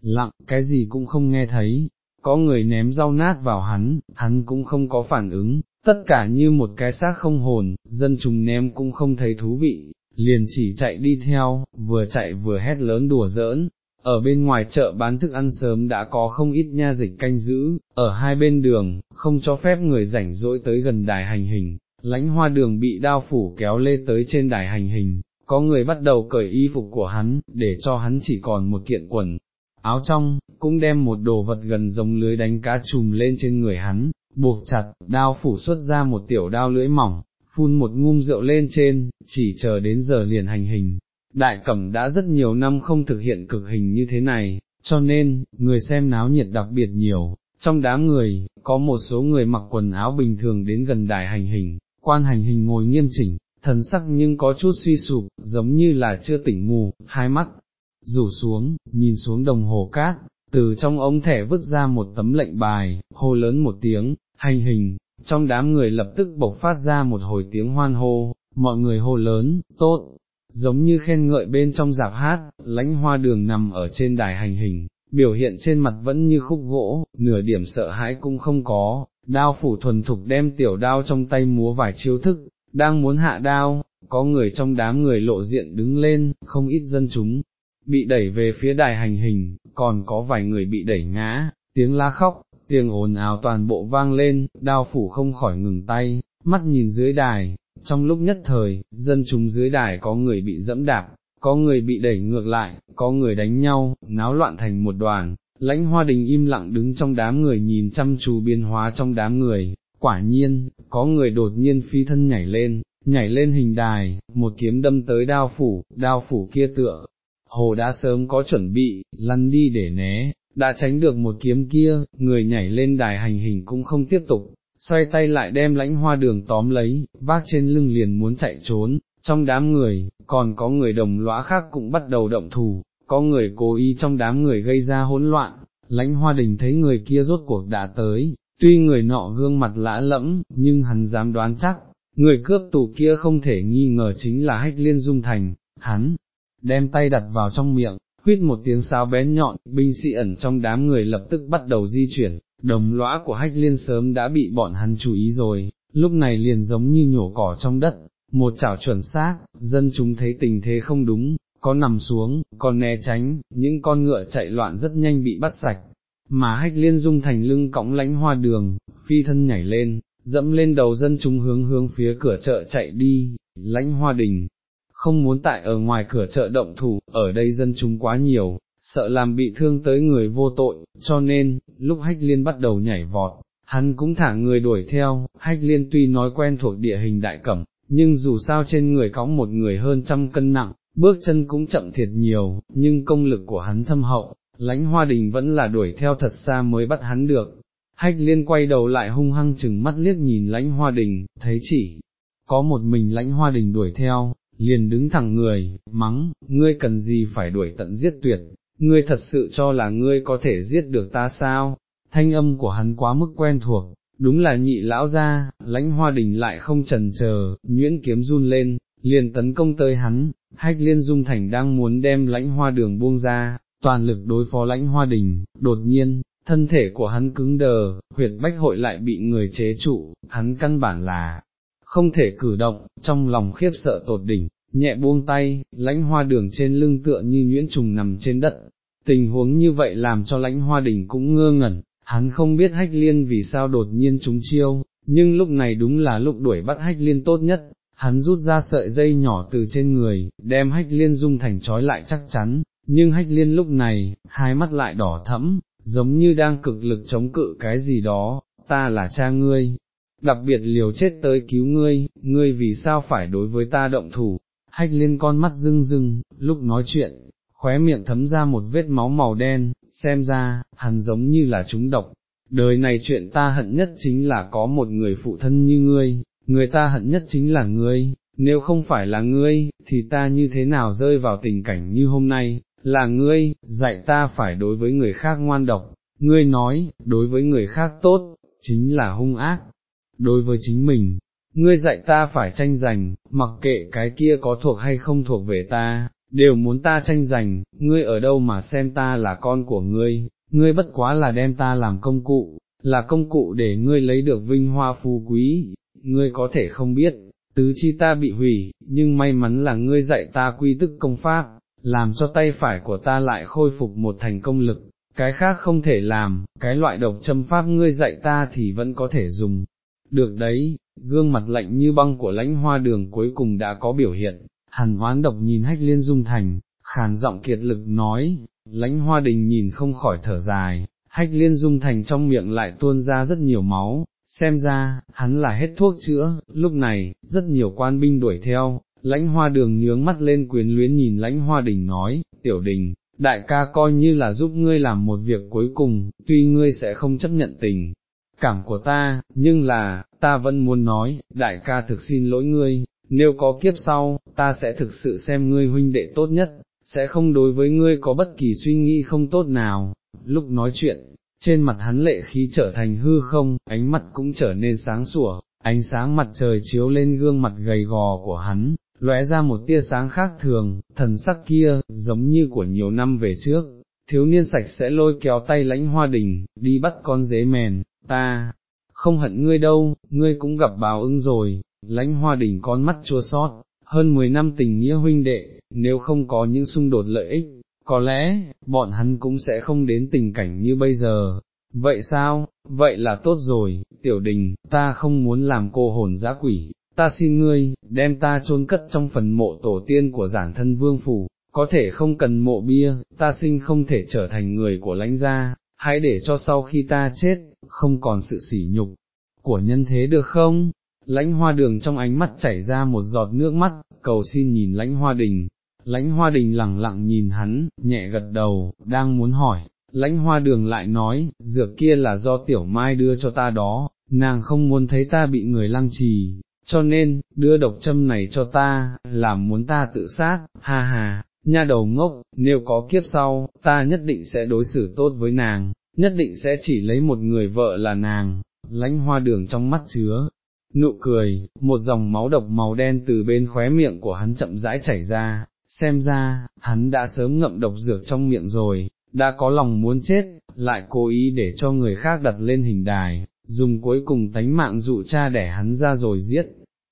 lặng, cái gì cũng không nghe thấy, có người ném rau nát vào hắn, hắn cũng không có phản ứng, tất cả như một cái xác không hồn, dân chúng ném cũng không thấy thú vị, liền chỉ chạy đi theo, vừa chạy vừa hét lớn đùa giỡn. Ở bên ngoài chợ bán thức ăn sớm đã có không ít nha dịch canh giữ, ở hai bên đường, không cho phép người rảnh rỗi tới gần đài hành hình, lãnh hoa đường bị đao phủ kéo lê tới trên đài hành hình, có người bắt đầu cởi y phục của hắn, để cho hắn chỉ còn một kiện quần, áo trong, cũng đem một đồ vật gần giống lưới đánh cá chùm lên trên người hắn, buộc chặt, đao phủ xuất ra một tiểu đao lưỡi mỏng, phun một ngum rượu lên trên, chỉ chờ đến giờ liền hành hình. Đại cẩm đã rất nhiều năm không thực hiện cực hình như thế này, cho nên, người xem náo nhiệt đặc biệt nhiều, trong đám người, có một số người mặc quần áo bình thường đến gần đài hành hình, quan hành hình ngồi nghiêm chỉnh, thần sắc nhưng có chút suy sụp, giống như là chưa tỉnh ngủ, hai mắt, rủ xuống, nhìn xuống đồng hồ cát, từ trong ống thẻ vứt ra một tấm lệnh bài, hô lớn một tiếng, hành hình, trong đám người lập tức bộc phát ra một hồi tiếng hoan hô, mọi người hô lớn, tốt, giống như khen ngợi bên trong giạp hát, lãnh hoa đường nằm ở trên đài hành hình, biểu hiện trên mặt vẫn như khúc gỗ, nửa điểm sợ hãi cũng không có, đao phủ thuần thục đem tiểu đao trong tay múa vài chiêu thức, đang muốn hạ đao, có người trong đám người lộ diện đứng lên, không ít dân chúng, bị đẩy về phía đài hành hình, còn có vài người bị đẩy ngã, tiếng la khóc, tiếng ồn ào toàn bộ vang lên, đao phủ không khỏi ngừng tay, mắt nhìn dưới đài, trong lúc nhất thời, dân chúng dưới đài có người bị dẫm đạp, có người bị đẩy ngược lại, có người đánh nhau, náo loạn thành một đoàn, lãnh hoa đình im lặng đứng trong đám người nhìn chăm chú biến hóa trong đám người, quả nhiên, có người đột nhiên phi thân nhảy lên, nhảy lên hình đài, một kiếm đâm tới đao phủ, đao phủ kia tựa, hồ đã sớm có chuẩn bị, lăn đi để né, đã tránh được một kiếm kia, người nhảy lên đài hành hình cũng không tiếp tục, xoay tay lại đem lãnh hoa đường tóm lấy, vác trên lưng liền muốn chạy trốn, trong đám người, còn có người đồng lõa khác cũng bắt đầu động thủ, có người cố ý trong đám người gây ra hỗn loạn, lãnh hoa đình thấy người kia rốt cuộc đã tới, tuy người nọ gương mặt lã lẫm, nhưng hắn dám đoán chắc, người cướp tù kia không thể nghi ngờ chính là hách liên dung thành, hắn, đem tay đặt vào trong miệng, huyết một tiếng sáo bén nhọn, binh sĩ ẩn trong đám người lập tức bắt đầu di chuyển, đồng lõa của hách liên sớm đã bị bọn hắn chú ý rồi, lúc này liền giống như nhổ cỏ trong đất, một chảo chuẩn xác, dân chúng thấy tình thế không đúng, có nằm xuống, có né tránh, những con ngựa chạy loạn rất nhanh bị bắt sạch, mà hách liên dung thành lưng cõng lánh hoa đường, phi thân nhảy lên, dẫm lên đầu dân chúng hướng hướng phía cửa chợ chạy đi, lãnh hoa đình, không muốn tại ở ngoài cửa chợ động thủ, ở đây dân chúng quá nhiều, sợ làm bị thương tới người vô tội, cho nên, lúc hách liên bắt đầu nhảy vọt, hắn cũng thả người đuổi theo, hách liên tuy nói quen thuộc địa hình đại cẩm, nhưng dù sao trên người cõng một người hơn trăm cân nặng, bước chân cũng chậm thiệt nhiều, nhưng công lực của hắn thâm hậu, lãnh hoa đình vẫn là đuổi theo thật xa mới bắt hắn được. Hách liên quay đầu lại hung hăng chừng mắt liếc nhìn lãnh hoa đình, thấy chỉ, có một mình lãnh hoa đình đuổi theo, liền đứng thẳng người, mắng, ngươi cần gì phải đuổi tận giết tuyệt, ngươi thật sự cho là ngươi có thể giết được ta sao, thanh âm của hắn quá mức quen thuộc, đúng là nhị lão ra, lãnh hoa đình lại không trần chờ, nhuyễn kiếm run lên, liền tấn công tới hắn, hách liên dung thành đang muốn đem lãnh hoa đường buông ra, toàn lực đối phó lãnh hoa đình, đột nhiên, thân thể của hắn cứng đờ, huyệt bách hội lại bị người chế trụ, hắn căn bản là không thể cử động, trong lòng khiếp sợ tột đỉnh, nhẹ buông tay, lãnh hoa đường trên lưng tựa như nhuyễn trùng nằm trên đất. Tình huống như vậy làm cho lãnh hoa đình cũng ngơ ngẩn, hắn không biết hách liên vì sao đột nhiên trúng chiêu, nhưng lúc này đúng là lúc đuổi bắt hách liên tốt nhất, hắn rút ra sợi dây nhỏ từ trên người, đem hách liên dung thành trói lại chắc chắn, nhưng hách liên lúc này, hai mắt lại đỏ thẫm, giống như đang cực lực chống cự cái gì đó, ta là cha ngươi, đặc biệt liều chết tới cứu ngươi, ngươi vì sao phải đối với ta động thủ, hách liên con mắt rưng rưng, lúc nói chuyện, khóe miệng thấm ra một vết máu màu đen, xem ra, hắn giống như là chúng độc, đời này chuyện ta hận nhất chính là có một người phụ thân như ngươi, người ta hận nhất chính là ngươi, nếu không phải là ngươi, thì ta như thế nào rơi vào tình cảnh như hôm nay, là ngươi, dạy ta phải đối với người khác ngoan độc, ngươi nói, đối với người khác tốt, chính là hung ác, đối với chính mình, ngươi dạy ta phải tranh giành, mặc kệ cái kia có thuộc hay không thuộc về ta, đều muốn ta tranh giành, ngươi ở đâu mà xem ta là con của ngươi, ngươi bất quá là đem ta làm công cụ, là công cụ để ngươi lấy được vinh hoa phú quý, ngươi có thể không biết, tứ chi ta bị hủy, nhưng may mắn là ngươi dạy ta quy tức công pháp, làm cho tay phải của ta lại khôi phục một thành công lực, cái khác không thể làm, cái loại độc châm pháp ngươi dạy ta thì vẫn có thể dùng. Được đấy, gương mặt lạnh như băng của lãnh hoa đường cuối cùng đã có biểu hiện, hàn hoán độc nhìn hách liên dung thành, khàn giọng kiệt lực nói, lãnh hoa đình nhìn không khỏi thở dài, hách liên dung thành trong miệng lại tuôn ra rất nhiều máu, xem ra, hắn là hết thuốc chữa, lúc này, rất nhiều quan binh đuổi theo, lãnh hoa đường nhướng mắt lên quyến luyến nhìn lãnh hoa đình nói, tiểu đình, đại ca coi như là giúp ngươi làm một việc cuối cùng, tuy ngươi sẽ không chấp nhận tình cảm của ta, nhưng là, ta vẫn muốn nói, đại ca thực xin lỗi ngươi, nếu có kiếp sau, ta sẽ thực sự xem ngươi huynh đệ tốt nhất, sẽ không đối với ngươi có bất kỳ suy nghĩ không tốt nào, lúc nói chuyện, trên mặt hắn lệ khí trở thành hư không, ánh mặt cũng trở nên sáng sủa, ánh sáng mặt trời chiếu lên gương mặt gầy gò của hắn, lóe ra một tia sáng khác thường, thần sắc kia, giống như của nhiều năm về trước, thiếu niên sạch sẽ lôi kéo tay lãnh hoa đình, đi bắt con dế mèn, ta, không hận ngươi đâu, ngươi cũng gặp báo ứng rồi, lãnh hoa đình con mắt chua sót, hơn 10 năm tình nghĩa huynh đệ, nếu không có những xung đột lợi ích, có lẽ, bọn hắn cũng sẽ không đến tình cảnh như bây giờ. Vậy sao, vậy là tốt rồi, tiểu đình, ta không muốn làm cô hồn giã quỷ, ta xin ngươi, đem ta chôn cất trong phần mộ tổ tiên của giản thân vương phủ, có thể không cần mộ bia, ta sinh không thể trở thành người của lãnh gia, hãy để cho sau khi ta chết, không còn sự sỉ nhục của nhân thế được không? Lãnh hoa đường trong ánh mắt chảy ra một giọt nước mắt, cầu xin nhìn lãnh hoa đình, lãnh hoa đình lẳng lặng nhìn hắn, nhẹ gật đầu, đang muốn hỏi, lãnh hoa đường lại nói, dược kia là do tiểu mai đưa cho ta đó, nàng không muốn thấy ta bị người lăng trì, cho nên, đưa độc châm này cho ta, làm muốn ta tự sát, ha ha, nha đầu ngốc, nếu có kiếp sau, ta nhất định sẽ đối xử tốt với nàng, nhất định sẽ chỉ lấy một người vợ là nàng, lãnh hoa đường trong mắt chứa, nụ cười, một dòng máu độc màu đen từ bên khóe miệng của hắn chậm rãi chảy ra, xem ra, hắn đã sớm ngậm độc dược trong miệng rồi, đã có lòng muốn chết, lại cố ý để cho người khác đặt lên hình đài, dùng cuối cùng tánh mạng dụ cha đẻ hắn ra rồi giết.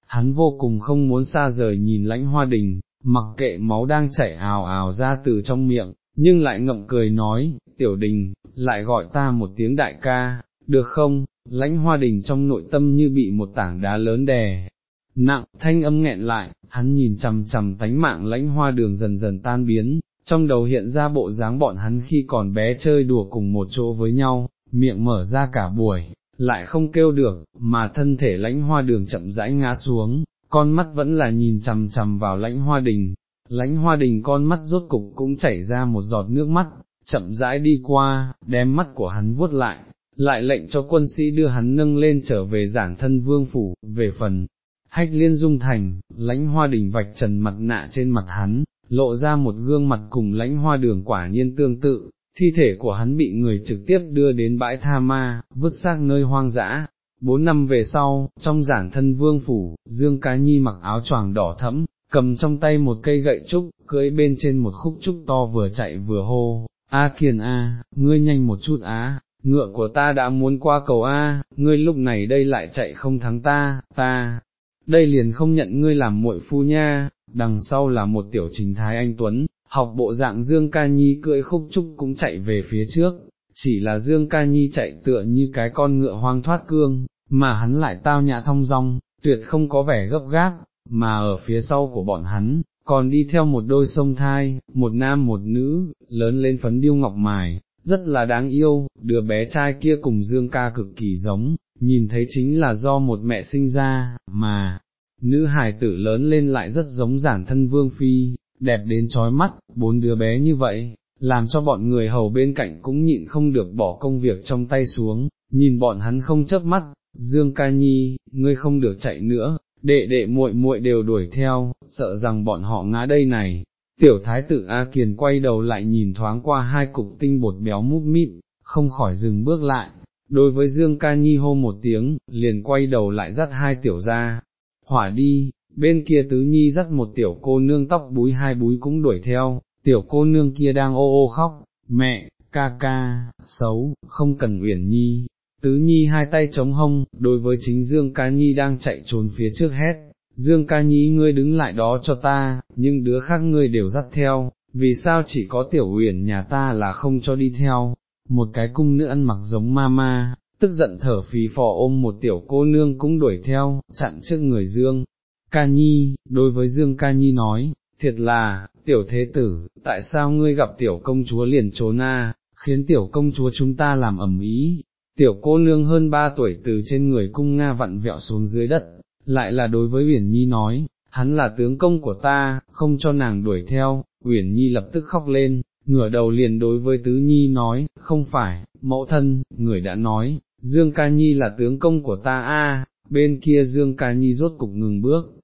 Hắn vô cùng không muốn xa rời nhìn lãnh hoa đình, mặc kệ máu đang chảy ào ào ra từ trong miệng, nhưng lại ngậm cười nói, tiểu đình, lại gọi ta một tiếng đại ca, được không, lãnh hoa đình trong nội tâm như bị một tảng đá lớn đè, nặng, thanh âm nghẹn lại, hắn nhìn chằm chằm tánh mạng lãnh hoa đường dần dần tan biến, trong đầu hiện ra bộ dáng bọn hắn khi còn bé chơi đùa cùng một chỗ với nhau, miệng mở ra cả buổi, lại không kêu được, mà thân thể lãnh hoa đường chậm rãi ngã xuống, con mắt vẫn là nhìn chằm chằm vào lãnh hoa đình, lãnh hoa đình con mắt rốt cục cũng chảy ra một giọt nước mắt, chậm rãi đi qua, đem mắt của hắn vuốt lại, lại lệnh cho quân sĩ đưa hắn nâng lên trở về giảng thân vương phủ, về phần. Hách liên dung thành, lãnh hoa đỉnh vạch trần mặt nạ trên mặt hắn, lộ ra một gương mặt cùng lãnh hoa đường quả nhiên tương tự, thi thể của hắn bị người trực tiếp đưa đến bãi tha ma, vứt xác nơi hoang dã. Bốn năm về sau, trong giản thân vương phủ, Dương Cá Nhi mặc áo choàng đỏ thẫm, cầm trong tay một cây gậy trúc, cưỡi bên trên một khúc trúc to vừa chạy vừa hô, A Kiền A, ngươi nhanh một chút á, ngựa của ta đã muốn qua cầu A, ngươi lúc này đây lại chạy không thắng ta, ta, đây liền không nhận ngươi làm muội phu nha, đằng sau là một tiểu trình thái anh Tuấn, học bộ dạng Dương Ca Nhi cưỡi khúc trúc cũng chạy về phía trước, chỉ là Dương Ca Nhi chạy tựa như cái con ngựa hoang thoát cương, mà hắn lại tao nhã thông dong, tuyệt không có vẻ gấp gáp, mà ở phía sau của bọn hắn, còn đi theo một đôi sông thai, một nam một nữ, lớn lên phấn điêu ngọc mài, rất là đáng yêu, đứa bé trai kia cùng Dương ca cực kỳ giống, nhìn thấy chính là do một mẹ sinh ra, mà, nữ hài tử lớn lên lại rất giống giản thân vương phi, đẹp đến trói mắt, bốn đứa bé như vậy, làm cho bọn người hầu bên cạnh cũng nhịn không được bỏ công việc trong tay xuống, nhìn bọn hắn không chớp mắt, Dương ca nhi, ngươi không được chạy nữa, đệ đệ muội muội đều đuổi theo, sợ rằng bọn họ ngã đây này. Tiểu thái tử A Kiền quay đầu lại nhìn thoáng qua hai cục tinh bột béo mút mịn, không khỏi dừng bước lại, đối với Dương Ca Nhi hô một tiếng, liền quay đầu lại dắt hai tiểu ra, hỏa đi, bên kia tứ nhi dắt một tiểu cô nương tóc búi hai búi cũng đuổi theo, tiểu cô nương kia đang ô ô khóc, mẹ, ca ca, xấu, không cần uyển nhi, tứ nhi hai tay chống hông, đối với chính Dương Ca Nhi đang chạy trốn phía trước hết. Dương Ca Nhi ngươi đứng lại đó cho ta, nhưng đứa khác ngươi đều dắt theo, vì sao chỉ có tiểu uyển nhà ta là không cho đi theo, một cái cung nữ ăn mặc giống ma ma tức giận thở phì phò ôm một tiểu cô nương cũng đuổi theo, chặn trước người Dương. Ca Nhi, đối với Dương Ca Nhi nói, thiệt là, tiểu thế tử, tại sao ngươi gặp tiểu công chúa liền trốn na khiến tiểu công chúa chúng ta làm ẩm ý, tiểu cô nương hơn ba tuổi từ trên người cung Nga vặn vẹo xuống dưới đất, lại là đối với Uyển Nhi nói, hắn là tướng công của ta, không cho nàng đuổi theo, Uyển Nhi lập tức khóc lên, ngửa đầu liền đối với Tứ Nhi nói, không phải, mẫu thân, người đã nói, Dương Ca Nhi là tướng công của ta a. bên kia Dương Ca Nhi rốt cục ngừng bước,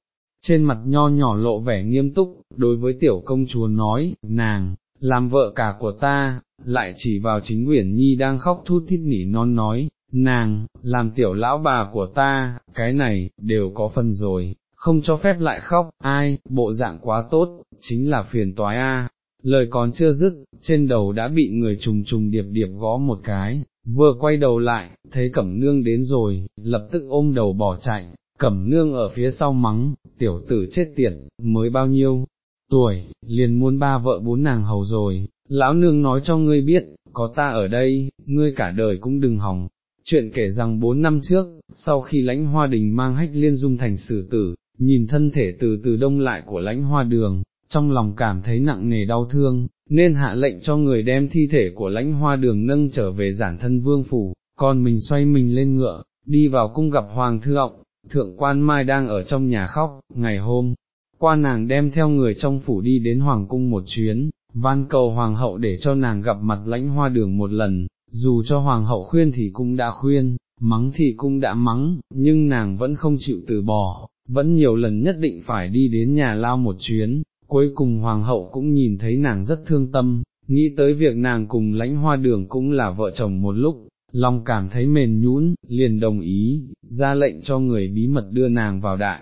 trên mặt nho nhỏ lộ vẻ nghiêm túc, đối với tiểu công chúa nói, nàng, làm vợ cả của ta, lại chỉ vào chính Uyển Nhi đang khóc thút thít nỉ non nói, nàng, làm tiểu lão bà của ta, cái này, đều có phần rồi, không cho phép lại khóc, ai, bộ dạng quá tốt, chính là phiền toái a. Lời còn chưa dứt, trên đầu đã bị người trùng trùng điệp điệp gõ một cái, vừa quay đầu lại, thấy cẩm nương đến rồi, lập tức ôm đầu bỏ chạy, cẩm nương ở phía sau mắng, tiểu tử chết tiệt, mới bao nhiêu, tuổi, liền muốn ba vợ bốn nàng hầu rồi, lão nương nói cho ngươi biết, có ta ở đây, ngươi cả đời cũng đừng hỏng. Chuyện kể rằng bốn năm trước, sau khi lãnh hoa đình mang hách liên dung thành sử tử, nhìn thân thể từ từ đông lại của lãnh hoa đường, trong lòng cảm thấy nặng nề đau thương, nên hạ lệnh cho người đem thi thể của lãnh hoa đường nâng trở về giản thân vương phủ, còn mình xoay mình lên ngựa, đi vào cung gặp hoàng thượng, thượng quan mai đang ở trong nhà khóc, ngày hôm, qua nàng đem theo người trong phủ đi đến hoàng cung một chuyến, van cầu hoàng hậu để cho nàng gặp mặt lãnh hoa đường một lần, dù cho hoàng hậu khuyên thì cũng đã khuyên, mắng thì cũng đã mắng, nhưng nàng vẫn không chịu từ bỏ, vẫn nhiều lần nhất định phải đi đến nhà lao một chuyến, cuối cùng hoàng hậu cũng nhìn thấy nàng rất thương tâm, nghĩ tới việc nàng cùng lãnh hoa đường cũng là vợ chồng một lúc, lòng cảm thấy mềm nhũn, liền đồng ý, ra lệnh cho người bí mật đưa nàng vào đại.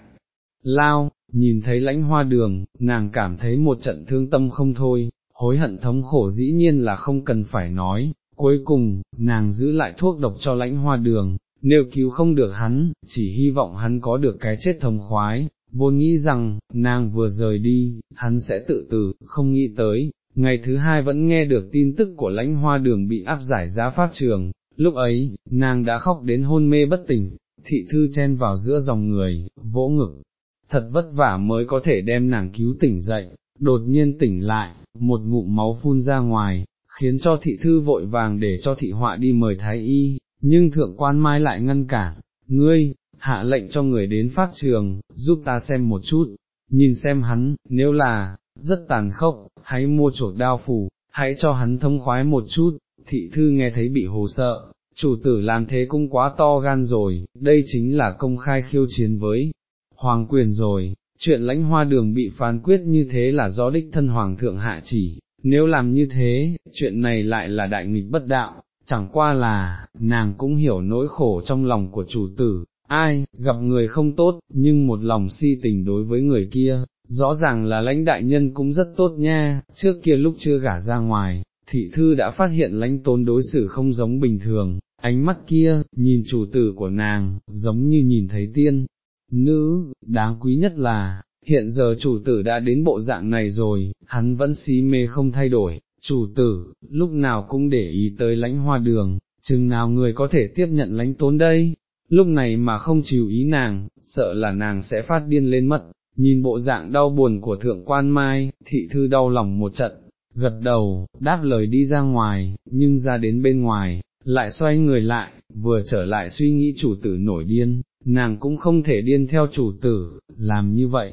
Lao, nhìn thấy lãnh hoa đường, nàng cảm thấy một trận thương tâm không thôi, hối hận thống khổ dĩ nhiên là không cần phải nói, cuối cùng, nàng giữ lại thuốc độc cho lãnh hoa đường, nếu cứu không được hắn, chỉ hy vọng hắn có được cái chết thống khoái, vốn nghĩ rằng, nàng vừa rời đi, hắn sẽ tự tử, không nghĩ tới, ngày thứ hai vẫn nghe được tin tức của lãnh hoa đường bị áp giải giá pháp trường, lúc ấy, nàng đã khóc đến hôn mê bất tỉnh, thị thư chen vào giữa dòng người, vỗ ngực, thật vất vả mới có thể đem nàng cứu tỉnh dậy, đột nhiên tỉnh lại, một ngụm máu phun ra ngoài, khiến cho thị thư vội vàng để cho thị họa đi mời thái y, nhưng thượng quan mai lại ngăn cản, ngươi, hạ lệnh cho người đến pháp trường, giúp ta xem một chút, nhìn xem hắn, nếu là, rất tàn khốc, hãy mua chuột đao phủ, hãy cho hắn thông khoái một chút, thị thư nghe thấy bị hồ sợ, chủ tử làm thế cũng quá to gan rồi, đây chính là công khai khiêu chiến với hoàng quyền rồi, chuyện lãnh hoa đường bị phán quyết như thế là do đích thân hoàng thượng hạ chỉ, nếu làm như thế, chuyện này lại là đại nghịch bất đạo, chẳng qua là, nàng cũng hiểu nỗi khổ trong lòng của chủ tử, ai, gặp người không tốt, nhưng một lòng si tình đối với người kia, rõ ràng là lãnh đại nhân cũng rất tốt nha, trước kia lúc chưa gả ra ngoài, thị thư đã phát hiện lãnh tốn đối xử không giống bình thường, ánh mắt kia, nhìn chủ tử của nàng, giống như nhìn thấy tiên, nữ, đáng quý nhất là, hiện giờ chủ tử đã đến bộ dạng này rồi, hắn vẫn xí mê không thay đổi, chủ tử, lúc nào cũng để ý tới lãnh hoa đường, chừng nào người có thể tiếp nhận lãnh tốn đây, lúc này mà không chịu ý nàng, sợ là nàng sẽ phát điên lên mất, nhìn bộ dạng đau buồn của thượng quan mai, thị thư đau lòng một trận, gật đầu, đáp lời đi ra ngoài, nhưng ra đến bên ngoài, lại xoay người lại, vừa trở lại suy nghĩ chủ tử nổi điên, nàng cũng không thể điên theo chủ tử, làm như vậy,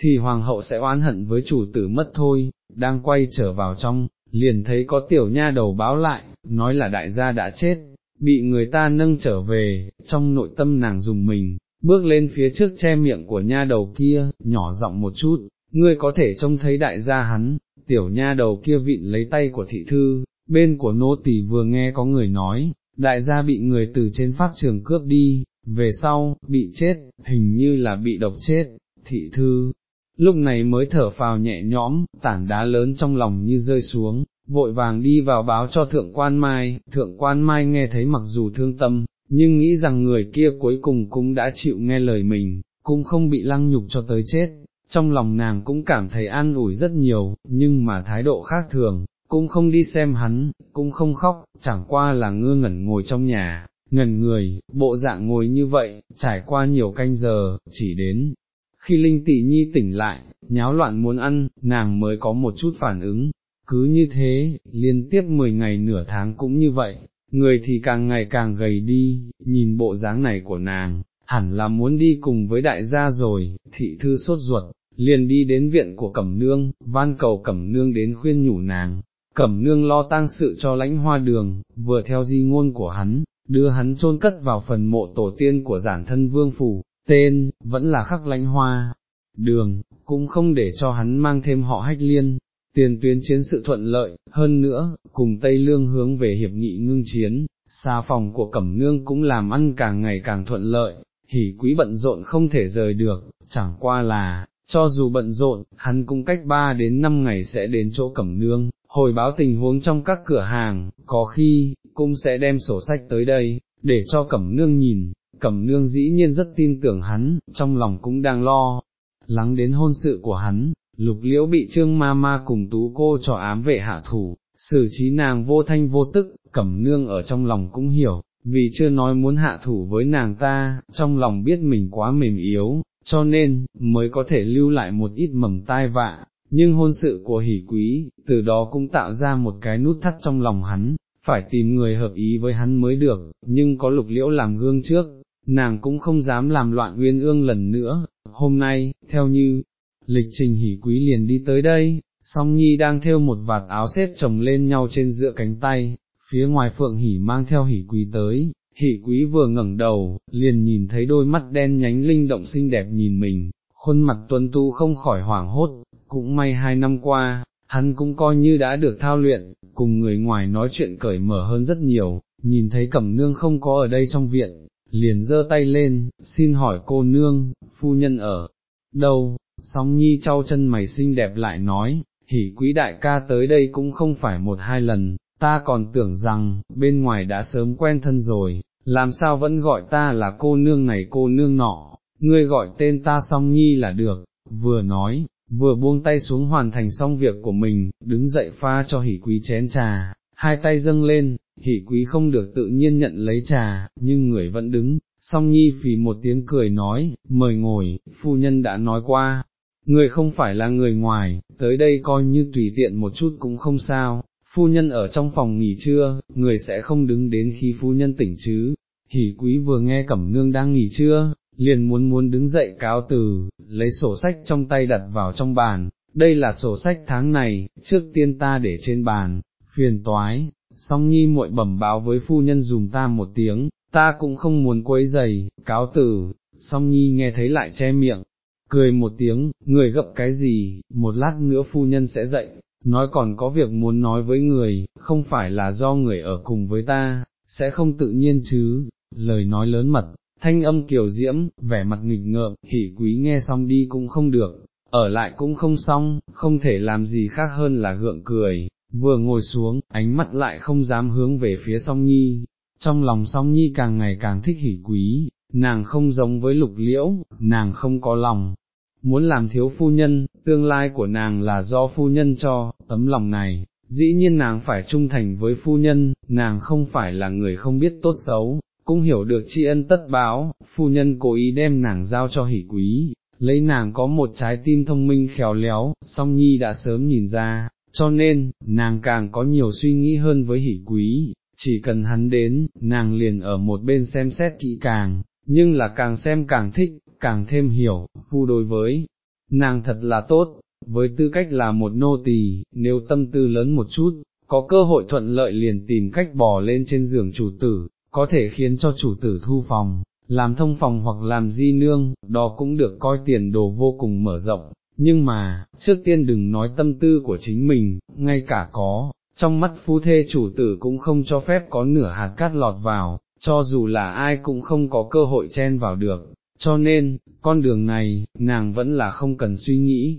thì hoàng hậu sẽ oán hận với chủ tử mất thôi, đang quay trở vào trong, liền thấy có tiểu nha đầu báo lại, nói là đại gia đã chết, bị người ta nâng trở về, trong nội tâm nàng dùng mình, bước lên phía trước che miệng của nha đầu kia, nhỏ giọng một chút, ngươi có thể trông thấy đại gia hắn, tiểu nha đầu kia vịn lấy tay của thị thư, bên của nô tỳ vừa nghe có người nói, đại gia bị người từ trên pháp trường cướp đi, về sau, bị chết, hình như là bị độc chết, thị thư, lúc này mới thở phào nhẹ nhõm, tảng đá lớn trong lòng như rơi xuống, vội vàng đi vào báo cho thượng quan mai, thượng quan mai nghe thấy mặc dù thương tâm, nhưng nghĩ rằng người kia cuối cùng cũng đã chịu nghe lời mình, cũng không bị lăng nhục cho tới chết, trong lòng nàng cũng cảm thấy an ủi rất nhiều, nhưng mà thái độ khác thường, cũng không đi xem hắn, cũng không khóc, chẳng qua là ngơ ngẩn ngồi trong nhà, ngẩn người, bộ dạng ngồi như vậy, trải qua nhiều canh giờ, chỉ đến, khi Linh Tỷ Nhi tỉnh lại, nháo loạn muốn ăn, nàng mới có một chút phản ứng, cứ như thế, liên tiếp 10 ngày nửa tháng cũng như vậy, người thì càng ngày càng gầy đi, nhìn bộ dáng này của nàng, hẳn là muốn đi cùng với đại gia rồi, thị thư sốt ruột, liền đi đến viện của Cẩm Nương, van cầu Cẩm Nương đến khuyên nhủ nàng, Cẩm Nương lo tang sự cho lãnh hoa đường, vừa theo di ngôn của hắn, đưa hắn chôn cất vào phần mộ tổ tiên của giản thân vương phủ, tên, vẫn là khắc lãnh hoa, đường, cũng không để cho hắn mang thêm họ hách liên, tiền tuyến chiến sự thuận lợi, hơn nữa, cùng Tây Lương hướng về hiệp nghị ngưng chiến, xa phòng của Cẩm Nương cũng làm ăn càng ngày càng thuận lợi, hỉ quý bận rộn không thể rời được, chẳng qua là, cho dù bận rộn, hắn cũng cách 3 đến 5 ngày sẽ đến chỗ Cẩm Nương, hồi báo tình huống trong các cửa hàng, có khi, cũng sẽ đem sổ sách tới đây, để cho Cẩm Nương nhìn, Cẩm Nương dĩ nhiên rất tin tưởng hắn, trong lòng cũng đang lo, lắng đến hôn sự của hắn, lục liễu bị trương ma ma cùng tú cô cho ám vệ hạ thủ, xử trí nàng vô thanh vô tức, Cẩm Nương ở trong lòng cũng hiểu, vì chưa nói muốn hạ thủ với nàng ta, trong lòng biết mình quá mềm yếu, cho nên, mới có thể lưu lại một ít mầm tai vạ, nhưng hôn sự của hỷ quý, từ đó cũng tạo ra một cái nút thắt trong lòng hắn, phải tìm người hợp ý với hắn mới được, nhưng có lục liễu làm gương trước, nàng cũng không dám làm loạn uyên ương lần nữa, hôm nay, theo như, lịch trình Hỉ quý liền đi tới đây, song nhi đang theo một vạt áo xếp chồng lên nhau trên giữa cánh tay, phía ngoài phượng hỉ mang theo Hỉ quý tới, Hỉ quý vừa ngẩng đầu, liền nhìn thấy đôi mắt đen nhánh linh động xinh đẹp nhìn mình, khuôn mặt tuân tu không khỏi hoảng hốt, cũng may hai năm qua, hắn cũng coi như đã được thao luyện, cùng người ngoài nói chuyện cởi mở hơn rất nhiều, nhìn thấy cẩm nương không có ở đây trong viện, liền giơ tay lên, xin hỏi cô nương, phu nhân ở đâu, song nhi trao chân mày xinh đẹp lại nói, hỉ quý đại ca tới đây cũng không phải một hai lần, ta còn tưởng rằng, bên ngoài đã sớm quen thân rồi, làm sao vẫn gọi ta là cô nương này cô nương nọ, ngươi gọi tên ta song nhi là được, vừa nói, vừa buông tay xuống hoàn thành xong việc của mình, đứng dậy pha cho hỉ quý chén trà, hai tay dâng lên, hỉ quý không được tự nhiên nhận lấy trà, nhưng người vẫn đứng, song nhi phì một tiếng cười nói, mời ngồi, phu nhân đã nói qua, người không phải là người ngoài, tới đây coi như tùy tiện một chút cũng không sao, phu nhân ở trong phòng nghỉ trưa, người sẽ không đứng đến khi phu nhân tỉnh chứ, hỉ quý vừa nghe cẩm nương đang nghỉ trưa, liền muốn muốn đứng dậy cáo từ, lấy sổ sách trong tay đặt vào trong bàn, đây là sổ sách tháng này, trước tiên ta để trên bàn, phiền toái, song nhi muội bẩm báo với phu nhân dùm ta một tiếng, ta cũng không muốn quấy giày, cáo từ, song nhi nghe thấy lại che miệng, cười một tiếng, người gấp cái gì, một lát nữa phu nhân sẽ dậy, nói còn có việc muốn nói với người, không phải là do người ở cùng với ta, sẽ không tự nhiên chứ, lời nói lớn mật, thanh âm kiều diễm, vẻ mặt nghịch ngợm, Hỷ quý nghe xong đi cũng không được, ở lại cũng không xong, không thể làm gì khác hơn là gượng cười, vừa ngồi xuống, ánh mắt lại không dám hướng về phía song nhi, trong lòng song nhi càng ngày càng thích hỉ quý, nàng không giống với lục liễu, nàng không có lòng, muốn làm thiếu phu nhân, tương lai của nàng là do phu nhân cho, tấm lòng này, dĩ nhiên nàng phải trung thành với phu nhân, nàng không phải là người không biết tốt xấu, cũng hiểu được tri ân tất báo, phu nhân cố ý đem nàng giao cho hỷ quý, lấy nàng có một trái tim thông minh khéo léo, song nhi đã sớm nhìn ra, cho nên, nàng càng có nhiều suy nghĩ hơn với hỷ quý, chỉ cần hắn đến, nàng liền ở một bên xem xét kỹ càng, nhưng là càng xem càng thích, càng thêm hiểu, phu đối với, nàng thật là tốt, với tư cách là một nô tỳ, nếu tâm tư lớn một chút, có cơ hội thuận lợi liền tìm cách bò lên trên giường chủ tử, có thể khiến cho chủ tử thu phòng, làm thông phòng hoặc làm di nương, đó cũng được coi tiền đồ vô cùng mở rộng, nhưng mà, trước tiên đừng nói tâm tư của chính mình, ngay cả có, trong mắt phu thê chủ tử cũng không cho phép có nửa hạt cát lọt vào, cho dù là ai cũng không có cơ hội chen vào được, cho nên, con đường này, nàng vẫn là không cần suy nghĩ.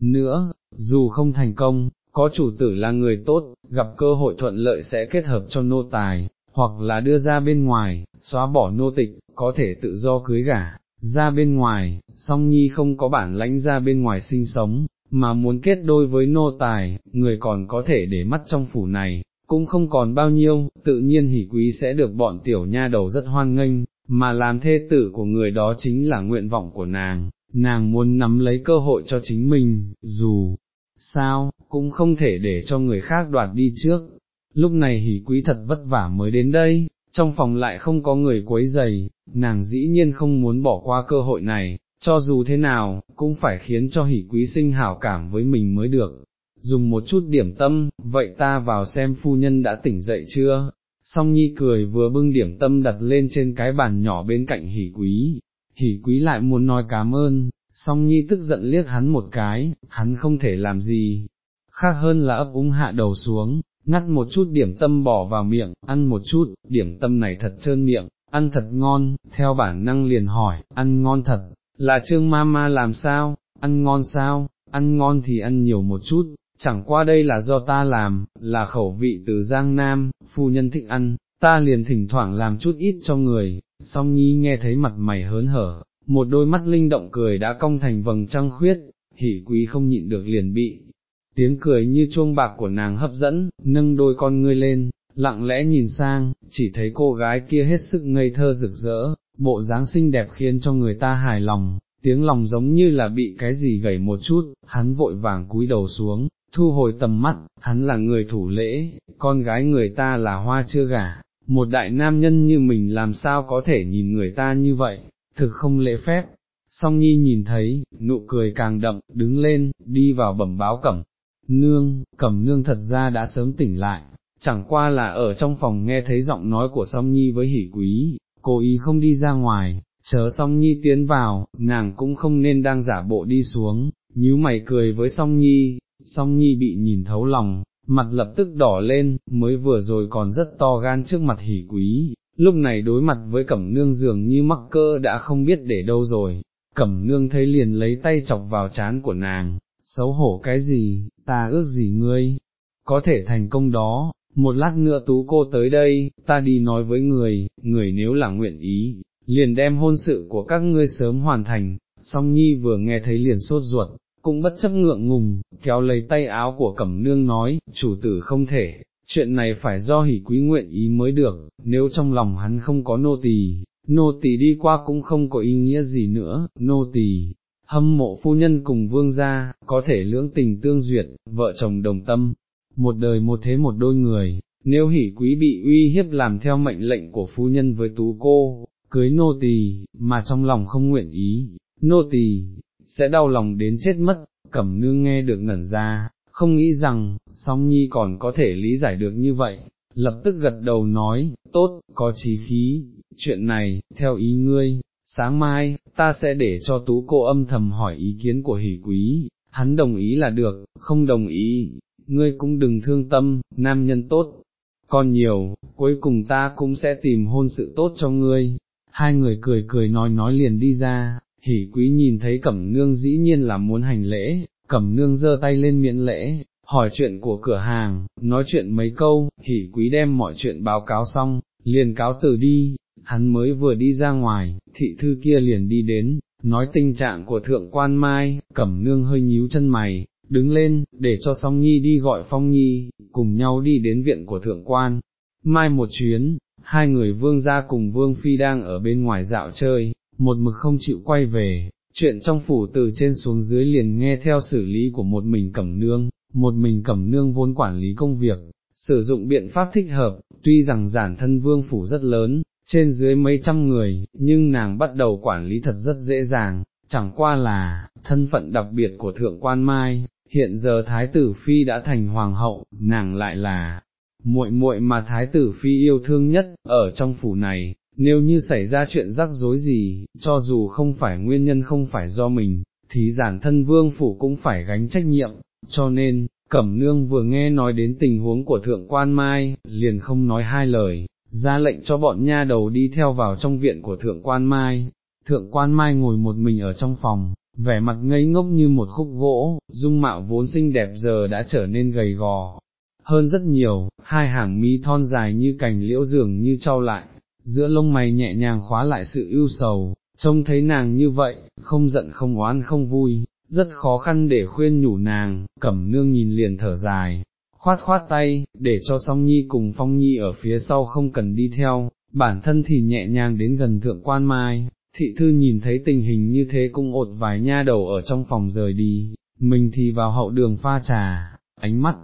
Nữa, dù không thành công, có chủ tử là người tốt, gặp cơ hội thuận lợi sẽ kết hợp cho nô tài, hoặc là đưa ra bên ngoài, xóa bỏ nô tịch, có thể tự do cưới gả, ra bên ngoài, song nhi không có bản lãnh ra bên ngoài sinh sống, mà muốn kết đôi với nô tài, người còn có thể để mắt trong phủ này, cũng không còn bao nhiêu, tự nhiên hỷ quý sẽ được bọn tiểu nha đầu rất hoan nghênh, mà làm thê tử của người đó chính là nguyện vọng của nàng, nàng muốn nắm lấy cơ hội cho chính mình, dù sao, cũng không thể để cho người khác đoạt đi trước. Lúc này hỷ quý thật vất vả mới đến đây, trong phòng lại không có người quấy giày, nàng dĩ nhiên không muốn bỏ qua cơ hội này, cho dù thế nào, cũng phải khiến cho hỷ quý sinh hảo cảm với mình mới được. Dùng một chút điểm tâm, vậy ta vào xem phu nhân đã tỉnh dậy chưa? Song Nhi cười vừa bưng điểm tâm đặt lên trên cái bàn nhỏ bên cạnh hỷ quý, hỷ quý lại muốn nói cảm ơn, song Nhi tức giận liếc hắn một cái, hắn không thể làm gì, khác hơn là ấp úng hạ đầu xuống, ngắt một chút điểm tâm bỏ vào miệng, ăn một chút, điểm tâm này thật trơn miệng, ăn thật ngon, theo bản năng liền hỏi, ăn ngon thật, là trương ma ma làm sao, ăn ngon sao, ăn ngon thì ăn nhiều một chút, chẳng qua đây là do ta làm, là khẩu vị từ Giang Nam, phu nhân thích ăn, ta liền thỉnh thoảng làm chút ít cho người, song nhi nghe thấy mặt mày hớn hở, một đôi mắt linh động cười đã cong thành vầng trăng khuyết, hỉ quý không nhịn được liền bị, tiếng cười như chuông bạc của nàng hấp dẫn, nâng đôi con ngươi lên, lặng lẽ nhìn sang, chỉ thấy cô gái kia hết sức ngây thơ rực rỡ, bộ dáng xinh đẹp khiến cho người ta hài lòng, tiếng lòng giống như là bị cái gì gãy một chút, hắn vội vàng cúi đầu xuống, thu hồi tầm mắt, hắn là người thủ lễ, con gái người ta là hoa chưa gả, một đại nam nhân như mình làm sao có thể nhìn người ta như vậy, thực không lễ phép. Song Nhi nhìn thấy, nụ cười càng đậm, đứng lên, đi vào bẩm báo cẩm. Nương, cẩm nương thật ra đã sớm tỉnh lại, chẳng qua là ở trong phòng nghe thấy giọng nói của Song Nhi với hỉ quý, cố ý không đi ra ngoài, chờ Song Nhi tiến vào, nàng cũng không nên đang giả bộ đi xuống, nhíu mày cười với Song Nhi, Song Nhi bị nhìn thấu lòng, mặt lập tức đỏ lên, mới vừa rồi còn rất to gan trước mặt hỉ quý, lúc này đối mặt với cẩm nương dường như mắc cơ đã không biết để đâu rồi, cẩm nương thấy liền lấy tay chọc vào chán của nàng, xấu hổ cái gì, ta ước gì ngươi, có thể thành công đó, một lát nữa tú cô tới đây, ta đi nói với người, người nếu là nguyện ý, liền đem hôn sự của các ngươi sớm hoàn thành, song nhi vừa nghe thấy liền sốt ruột, cũng bất chấp ngượng ngùng, kéo lấy tay áo của cẩm nương nói, chủ tử không thể, chuyện này phải do hỷ quý nguyện ý mới được, nếu trong lòng hắn không có nô tỳ, nô tỳ đi qua cũng không có ý nghĩa gì nữa, nô tỳ, hâm mộ phu nhân cùng vương gia, có thể lưỡng tình tương duyệt, vợ chồng đồng tâm, một đời một thế một đôi người, nếu hỷ quý bị uy hiếp làm theo mệnh lệnh của phu nhân với tú cô, cưới nô tỳ, mà trong lòng không nguyện ý, nô tỳ sẽ đau lòng đến chết mất, cẩm nương nghe được ngẩn ra, không nghĩ rằng, song nhi còn có thể lý giải được như vậy, lập tức gật đầu nói, tốt, có trí khí, chuyện này, theo ý ngươi, sáng mai, ta sẽ để cho tú cô âm thầm hỏi ý kiến của hỷ quý, hắn đồng ý là được, không đồng ý, ngươi cũng đừng thương tâm, nam nhân tốt, còn nhiều, cuối cùng ta cũng sẽ tìm hôn sự tốt cho ngươi. Hai người cười cười nói nói liền đi ra, Hỉ quý nhìn thấy cẩm nương dĩ nhiên là muốn hành lễ, cẩm nương giơ tay lên miễn lễ, hỏi chuyện của cửa hàng, nói chuyện mấy câu, hỉ quý đem mọi chuyện báo cáo xong, liền cáo từ đi, hắn mới vừa đi ra ngoài, thị thư kia liền đi đến, nói tình trạng của thượng quan mai, cẩm nương hơi nhíu chân mày, đứng lên, để cho song nhi đi gọi phong nhi, cùng nhau đi đến viện của thượng quan, mai một chuyến, hai người vương gia cùng vương phi đang ở bên ngoài dạo chơi, một mực không chịu quay về, chuyện trong phủ từ trên xuống dưới liền nghe theo xử lý của một mình cẩm nương, một mình cẩm nương vốn quản lý công việc, sử dụng biện pháp thích hợp, tuy rằng giản thân vương phủ rất lớn, trên dưới mấy trăm người, nhưng nàng bắt đầu quản lý thật rất dễ dàng, chẳng qua là, thân phận đặc biệt của thượng quan mai, hiện giờ thái tử phi đã thành hoàng hậu, nàng lại là muội muội mà thái tử phi yêu thương nhất, ở trong phủ này, nếu như xảy ra chuyện rắc rối gì, cho dù không phải nguyên nhân không phải do mình, thì giản thân vương phủ cũng phải gánh trách nhiệm, cho nên, Cẩm Nương vừa nghe nói đến tình huống của Thượng Quan Mai, liền không nói hai lời, ra lệnh cho bọn nha đầu đi theo vào trong viện của Thượng Quan Mai. Thượng Quan Mai ngồi một mình ở trong phòng, vẻ mặt ngây ngốc như một khúc gỗ, dung mạo vốn xinh đẹp giờ đã trở nên gầy gò, hơn rất nhiều, hai hàng mi thon dài như cành liễu dường như trao lại, giữa lông mày nhẹ nhàng khóa lại sự ưu sầu, trông thấy nàng như vậy, không giận không oán không vui, rất khó khăn để khuyên nhủ nàng, cẩm nương nhìn liền thở dài, khoát khoát tay, để cho song nhi cùng phong nhi ở phía sau không cần đi theo, bản thân thì nhẹ nhàng đến gần thượng quan mai, thị thư nhìn thấy tình hình như thế cũng ột vài nha đầu ở trong phòng rời đi, mình thì vào hậu đường pha trà, ánh mắt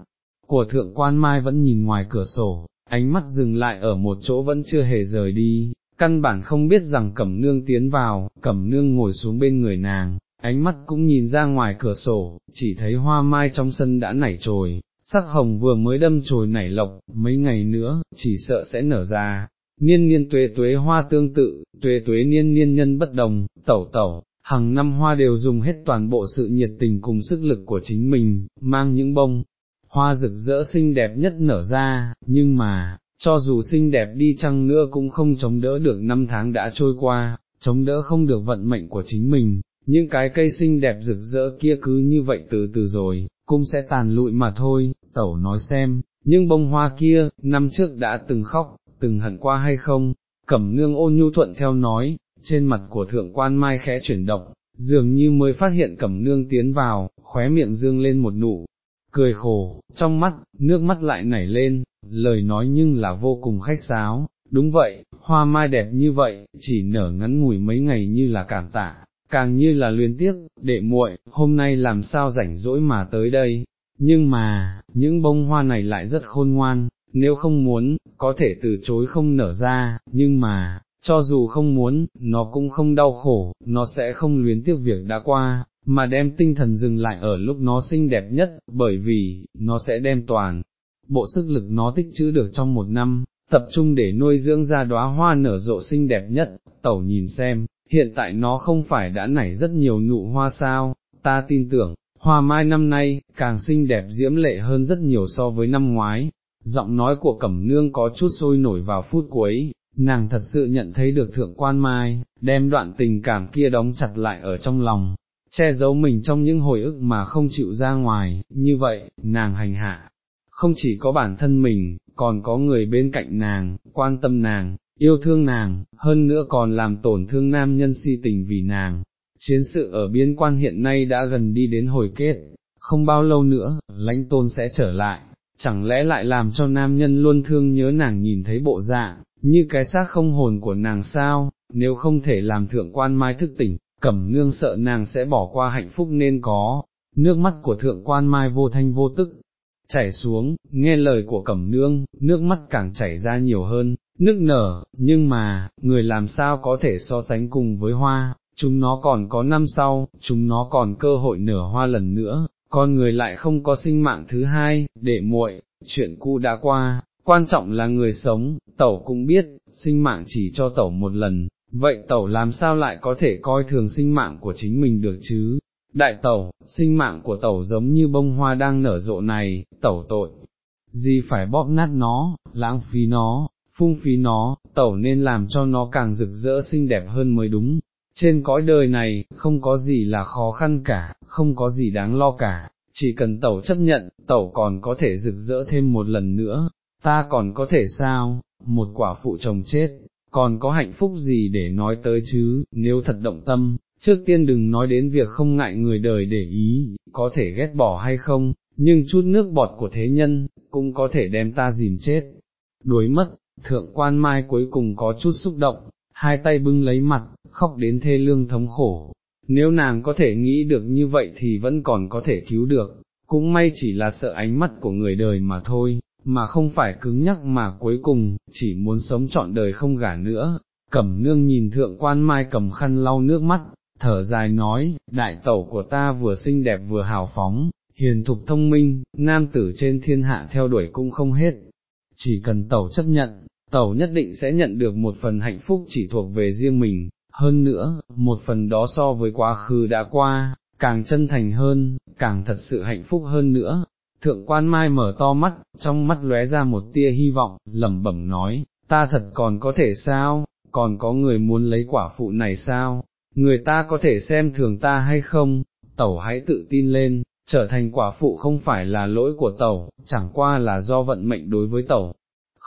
của thượng quan mai vẫn nhìn ngoài cửa sổ, ánh mắt dừng lại ở một chỗ vẫn chưa hề rời đi, căn bản không biết rằng cẩm nương tiến vào, cẩm nương ngồi xuống bên người nàng, ánh mắt cũng nhìn ra ngoài cửa sổ, chỉ thấy hoa mai trong sân đã nảy trồi, sắc hồng vừa mới đâm trồi nảy lộc, mấy ngày nữa, chỉ sợ sẽ nở ra, niên niên tuế tuế hoa tương tự, tuế tuế niên niên nhân bất đồng, tẩu tẩu, hàng năm hoa đều dùng hết toàn bộ sự nhiệt tình cùng sức lực của chính mình, mang những bông, hoa rực rỡ xinh đẹp nhất nở ra, nhưng mà, cho dù xinh đẹp đi chăng nữa cũng không chống đỡ được năm tháng đã trôi qua, chống đỡ không được vận mệnh của chính mình, những cái cây xinh đẹp rực rỡ kia cứ như vậy từ từ rồi, cũng sẽ tàn lụi mà thôi, tẩu nói xem, nhưng bông hoa kia, năm trước đã từng khóc, từng hận qua hay không, cẩm nương ôn nhu thuận theo nói, trên mặt của thượng quan mai khẽ chuyển động, dường như mới phát hiện cẩm nương tiến vào, khóe miệng dương lên một nụ, cười khổ, trong mắt, nước mắt lại nảy lên, lời nói nhưng là vô cùng khách sáo, đúng vậy, hoa mai đẹp như vậy, chỉ nở ngắn ngủi mấy ngày như là cảm tạ, càng như là luyến tiếc, đệ muội, hôm nay làm sao rảnh rỗi mà tới đây, nhưng mà, những bông hoa này lại rất khôn ngoan, nếu không muốn, có thể từ chối không nở ra, nhưng mà, cho dù không muốn, nó cũng không đau khổ, nó sẽ không luyến tiếc việc đã qua, mà đem tinh thần dừng lại ở lúc nó xinh đẹp nhất, bởi vì, nó sẽ đem toàn, bộ sức lực nó tích trữ được trong một năm, tập trung để nuôi dưỡng ra đóa hoa nở rộ xinh đẹp nhất, tẩu nhìn xem, hiện tại nó không phải đã nảy rất nhiều nụ hoa sao, ta tin tưởng, hoa mai năm nay, càng xinh đẹp diễm lệ hơn rất nhiều so với năm ngoái, giọng nói của Cẩm Nương có chút sôi nổi vào phút cuối, nàng thật sự nhận thấy được thượng quan mai, đem đoạn tình cảm kia đóng chặt lại ở trong lòng, che giấu mình trong những hồi ức mà không chịu ra ngoài, như vậy, nàng hành hạ, không chỉ có bản thân mình, còn có người bên cạnh nàng, quan tâm nàng, yêu thương nàng, hơn nữa còn làm tổn thương nam nhân si tình vì nàng. Chiến sự ở biên quan hiện nay đã gần đi đến hồi kết, không bao lâu nữa, lãnh tôn sẽ trở lại, chẳng lẽ lại làm cho nam nhân luôn thương nhớ nàng nhìn thấy bộ dạng, như cái xác không hồn của nàng sao, nếu không thể làm thượng quan mai thức tỉnh, cẩm nương sợ nàng sẽ bỏ qua hạnh phúc nên có, nước mắt của thượng quan mai vô thanh vô tức, chảy xuống, nghe lời của cẩm nương, nước mắt càng chảy ra nhiều hơn, nước nở, nhưng mà, người làm sao có thể so sánh cùng với hoa, chúng nó còn có năm sau, chúng nó còn cơ hội nở hoa lần nữa, con người lại không có sinh mạng thứ hai, để muội, chuyện cũ đã qua, quan trọng là người sống, tẩu cũng biết, sinh mạng chỉ cho tẩu một lần, vậy tẩu làm sao lại có thể coi thường sinh mạng của chính mình được chứ? Đại tẩu, sinh mạng của tẩu giống như bông hoa đang nở rộ này, tẩu tội, gì phải bóp nát nó, lãng phí nó, phung phí nó, tẩu nên làm cho nó càng rực rỡ xinh đẹp hơn mới đúng. Trên cõi đời này, không có gì là khó khăn cả, không có gì đáng lo cả, chỉ cần tẩu chấp nhận, tẩu còn có thể rực rỡ thêm một lần nữa, ta còn có thể sao, một quả phụ chồng chết, còn có hạnh phúc gì để nói tới chứ, nếu thật động tâm, trước tiên đừng nói đến việc không ngại người đời để ý, có thể ghét bỏ hay không, nhưng chút nước bọt của thế nhân, cũng có thể đem ta dìm chết. Đuối mất, thượng quan mai cuối cùng có chút xúc động, hai tay bưng lấy mặt, khóc đến thê lương thống khổ. Nếu nàng có thể nghĩ được như vậy thì vẫn còn có thể cứu được, cũng may chỉ là sợ ánh mắt của người đời mà thôi, mà không phải cứng nhắc mà cuối cùng, chỉ muốn sống trọn đời không gả nữa. Cẩm nương nhìn thượng quan mai cầm khăn lau nước mắt, thở dài nói, đại tẩu của ta vừa xinh đẹp vừa hào phóng, hiền thục thông minh, nam tử trên thiên hạ theo đuổi cũng không hết. Chỉ cần tẩu chấp nhận, tẩu nhất định sẽ nhận được một phần hạnh phúc chỉ thuộc về riêng mình, hơn nữa, một phần đó so với quá khứ đã qua, càng chân thành hơn, càng thật sự hạnh phúc hơn nữa. Thượng quan mai mở to mắt, trong mắt lóe ra một tia hy vọng, lẩm bẩm nói, ta thật còn có thể sao, còn có người muốn lấy quả phụ này sao, người ta có thể xem thường ta hay không, tẩu hãy tự tin lên, trở thành quả phụ không phải là lỗi của tẩu, chẳng qua là do vận mệnh đối với tẩu,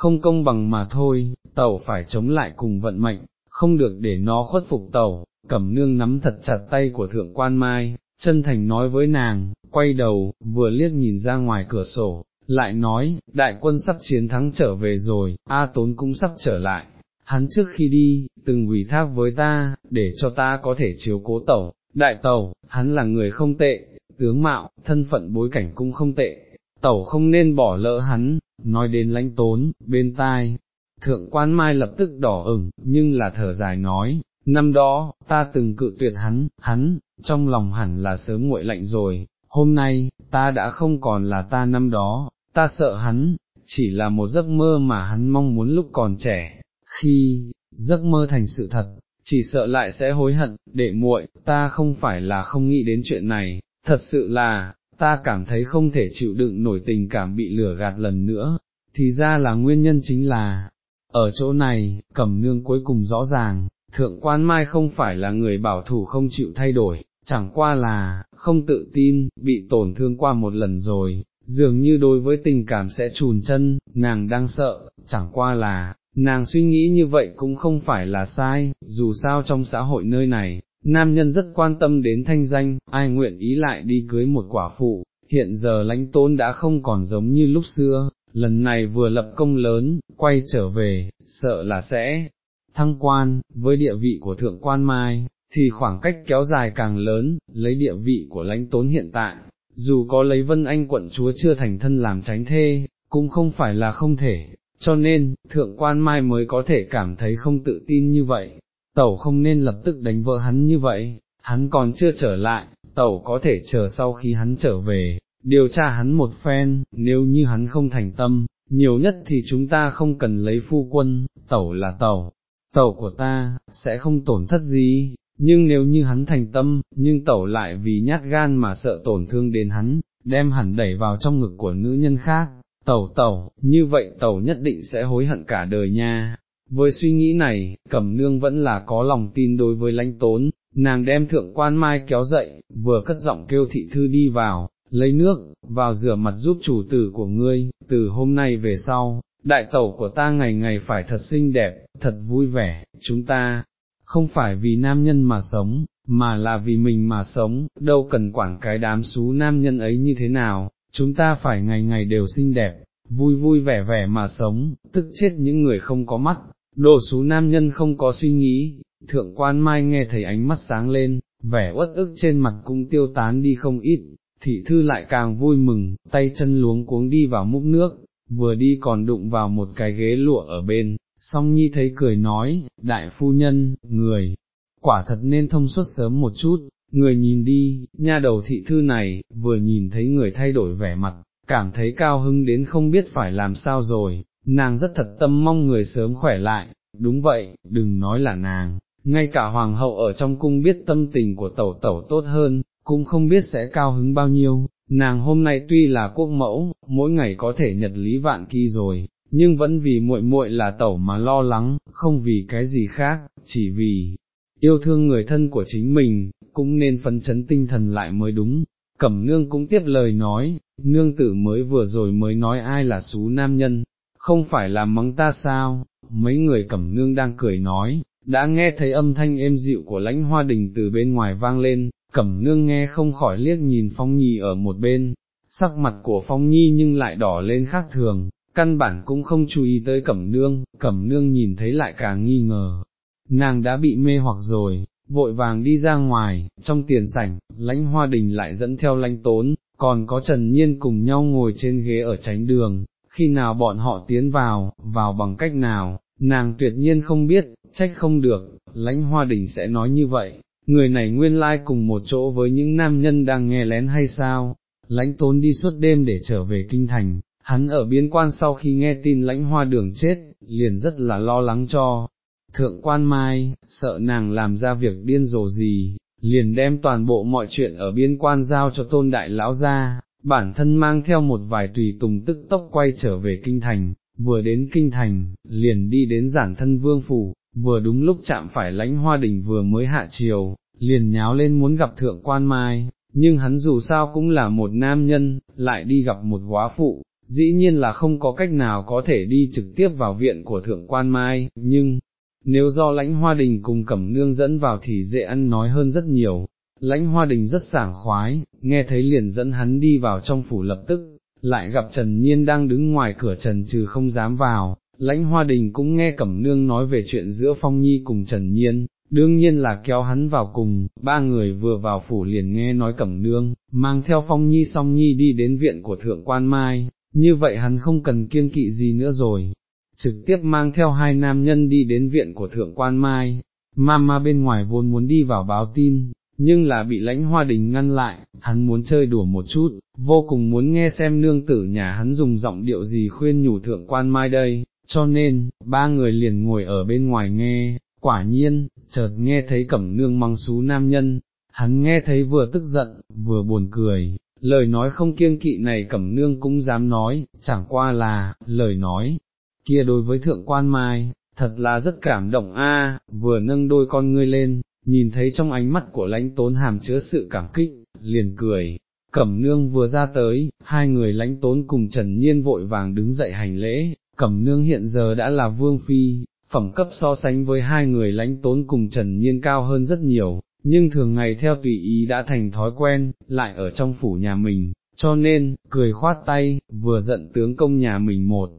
không công bằng mà thôi, tẩu phải chống lại cùng vận mệnh, không được để nó khuất phục tẩu, cẩm nương nắm thật chặt tay của thượng quan mai, chân thành nói với nàng, quay đầu, vừa liếc nhìn ra ngoài cửa sổ, lại nói, đại quân sắp chiến thắng trở về rồi, A Tốn cũng sắp trở lại, hắn trước khi đi, từng ủy thác với ta, để cho ta có thể chiếu cố tẩu, đại tẩu, hắn là người không tệ, tướng mạo, thân phận bối cảnh cũng không tệ, tẩu không nên bỏ lỡ hắn, nói đến lãnh tốn, bên tai, thượng quan mai lập tức đỏ ửng, nhưng là thở dài nói, năm đó, ta từng cự tuyệt hắn, hắn, trong lòng hẳn là sớm nguội lạnh rồi, hôm nay, ta đã không còn là ta năm đó, ta sợ hắn, chỉ là một giấc mơ mà hắn mong muốn lúc còn trẻ, khi, giấc mơ thành sự thật, chỉ sợ lại sẽ hối hận, để muội, ta không phải là không nghĩ đến chuyện này, thật sự là, ta cảm thấy không thể chịu đựng nổi tình cảm bị lửa gạt lần nữa, thì ra là nguyên nhân chính là, ở chỗ này, cẩm nương cuối cùng rõ ràng, thượng quan mai không phải là người bảo thủ không chịu thay đổi, chẳng qua là, không tự tin, bị tổn thương qua một lần rồi, dường như đối với tình cảm sẽ trùn chân, nàng đang sợ, chẳng qua là, nàng suy nghĩ như vậy cũng không phải là sai, dù sao trong xã hội nơi này, nam nhân rất quan tâm đến thanh danh, ai nguyện ý lại đi cưới một quả phụ, hiện giờ lãnh tôn đã không còn giống như lúc xưa, lần này vừa lập công lớn, quay trở về, sợ là sẽ thăng quan, với địa vị của thượng quan mai, thì khoảng cách kéo dài càng lớn, lấy địa vị của lãnh tốn hiện tại, dù có lấy vân anh quận chúa chưa thành thân làm tránh thê, cũng không phải là không thể, cho nên, thượng quan mai mới có thể cảm thấy không tự tin như vậy, tẩu không nên lập tức đánh vợ hắn như vậy, hắn còn chưa trở lại, tẩu có thể chờ sau khi hắn trở về, điều tra hắn một phen, nếu như hắn không thành tâm, nhiều nhất thì chúng ta không cần lấy phu quân, tẩu là tẩu, tẩu của ta, sẽ không tổn thất gì, nhưng nếu như hắn thành tâm, nhưng tẩu lại vì nhát gan mà sợ tổn thương đến hắn, đem hẳn đẩy vào trong ngực của nữ nhân khác, tẩu tẩu, như vậy tẩu nhất định sẽ hối hận cả đời nha. Với suy nghĩ này, cẩm nương vẫn là có lòng tin đối với lãnh tốn, nàng đem thượng quan mai kéo dậy, vừa cất giọng kêu thị thư đi vào, lấy nước, vào rửa mặt giúp chủ tử của ngươi, từ hôm nay về sau, đại tẩu của ta ngày ngày phải thật xinh đẹp, thật vui vẻ, chúng ta, không phải vì nam nhân mà sống, mà là vì mình mà sống, đâu cần quản cái đám xú nam nhân ấy như thế nào, chúng ta phải ngày ngày đều xinh đẹp, vui vui vẻ vẻ mà sống, tức chết những người không có mắt, đồ xú nam nhân không có suy nghĩ, thượng quan mai nghe thấy ánh mắt sáng lên, vẻ uất ức trên mặt cũng tiêu tán đi không ít, thị thư lại càng vui mừng, tay chân luống cuống đi vào múc nước, vừa đi còn đụng vào một cái ghế lụa ở bên, song nhi thấy cười nói, đại phu nhân, người, quả thật nên thông suốt sớm một chút, người nhìn đi, nha đầu thị thư này, vừa nhìn thấy người thay đổi vẻ mặt, cảm thấy cao hưng đến không biết phải làm sao rồi, nàng rất thật tâm mong người sớm khỏe lại, đúng vậy, đừng nói là nàng, ngay cả hoàng hậu ở trong cung biết tâm tình của tẩu tẩu tốt hơn, cũng không biết sẽ cao hứng bao nhiêu, nàng hôm nay tuy là quốc mẫu, mỗi ngày có thể nhật lý vạn kỳ rồi, nhưng vẫn vì muội muội là tẩu mà lo lắng, không vì cái gì khác, chỉ vì yêu thương người thân của chính mình, cũng nên phấn chấn tinh thần lại mới đúng. Cẩm nương cũng tiếp lời nói, nương tử mới vừa rồi mới nói ai là xú nam nhân, không phải là mắng ta sao, mấy người cẩm nương đang cười nói, đã nghe thấy âm thanh êm dịu của lãnh hoa đình từ bên ngoài vang lên, cẩm nương nghe không khỏi liếc nhìn phong nhi ở một bên, sắc mặt của phong nhi nhưng lại đỏ lên khác thường, căn bản cũng không chú ý tới cẩm nương, cẩm nương nhìn thấy lại càng nghi ngờ, nàng đã bị mê hoặc rồi, vội vàng đi ra ngoài, trong tiền sảnh, lãnh hoa đình lại dẫn theo lãnh tốn, còn có Trần Nhiên cùng nhau ngồi trên ghế ở tránh đường, khi nào bọn họ tiến vào, vào bằng cách nào, nàng tuyệt nhiên không biết, trách không được, lãnh hoa đình sẽ nói như vậy, người này nguyên lai cùng một chỗ với những nam nhân đang nghe lén hay sao, lãnh tốn đi suốt đêm để trở về kinh thành, hắn ở biên quan sau khi nghe tin lãnh hoa đường chết, liền rất là lo lắng cho. Thượng quan mai, sợ nàng làm ra việc điên rồ gì, liền đem toàn bộ mọi chuyện ở biên quan giao cho tôn đại lão ra, bản thân mang theo một vài tùy tùng tức tốc quay trở về kinh thành, vừa đến kinh thành, liền đi đến giản thân vương phủ, vừa đúng lúc chạm phải lãnh hoa đình vừa mới hạ chiều, liền nháo lên muốn gặp thượng quan mai, nhưng hắn dù sao cũng là một nam nhân, lại đi gặp một quá phụ, dĩ nhiên là không có cách nào có thể đi trực tiếp vào viện của thượng quan mai, nhưng, nếu do lãnh hoa đình cùng cẩm nương dẫn vào thì dễ ăn nói hơn rất nhiều, lãnh hoa đình rất sảng khoái, nghe thấy liền dẫn hắn đi vào trong phủ lập tức, lại gặp Trần Nhiên đang đứng ngoài cửa Trần trừ không dám vào, lãnh hoa đình cũng nghe Cẩm Nương nói về chuyện giữa Phong Nhi cùng Trần Nhiên, đương nhiên là kéo hắn vào cùng, ba người vừa vào phủ liền nghe nói Cẩm Nương, mang theo Phong Nhi song Nhi đi đến viện của Thượng Quan Mai, như vậy hắn không cần kiêng kỵ gì nữa rồi, trực tiếp mang theo hai nam nhân đi đến viện của Thượng Quan Mai, Mama bên ngoài vốn muốn đi vào báo tin, nhưng là bị lãnh hoa đình ngăn lại, hắn muốn chơi đùa một chút, vô cùng muốn nghe xem nương tử nhà hắn dùng giọng điệu gì khuyên nhủ thượng quan mai đây, cho nên, ba người liền ngồi ở bên ngoài nghe, quả nhiên, chợt nghe thấy cẩm nương măng xú nam nhân, hắn nghe thấy vừa tức giận, vừa buồn cười, lời nói không kiêng kỵ này cẩm nương cũng dám nói, chẳng qua là, lời nói, kia đối với thượng quan mai, thật là rất cảm động a vừa nâng đôi con ngươi lên, nhìn thấy trong ánh mắt của lãnh tốn hàm chứa sự cảm kích, liền cười, cẩm nương vừa ra tới, hai người lãnh tốn cùng Trần Nhiên vội vàng đứng dậy hành lễ, cẩm nương hiện giờ đã là vương phi, phẩm cấp so sánh với hai người lãnh tốn cùng Trần Nhiên cao hơn rất nhiều, nhưng thường ngày theo tùy ý đã thành thói quen, lại ở trong phủ nhà mình, cho nên, cười khoát tay, vừa giận tướng công nhà mình một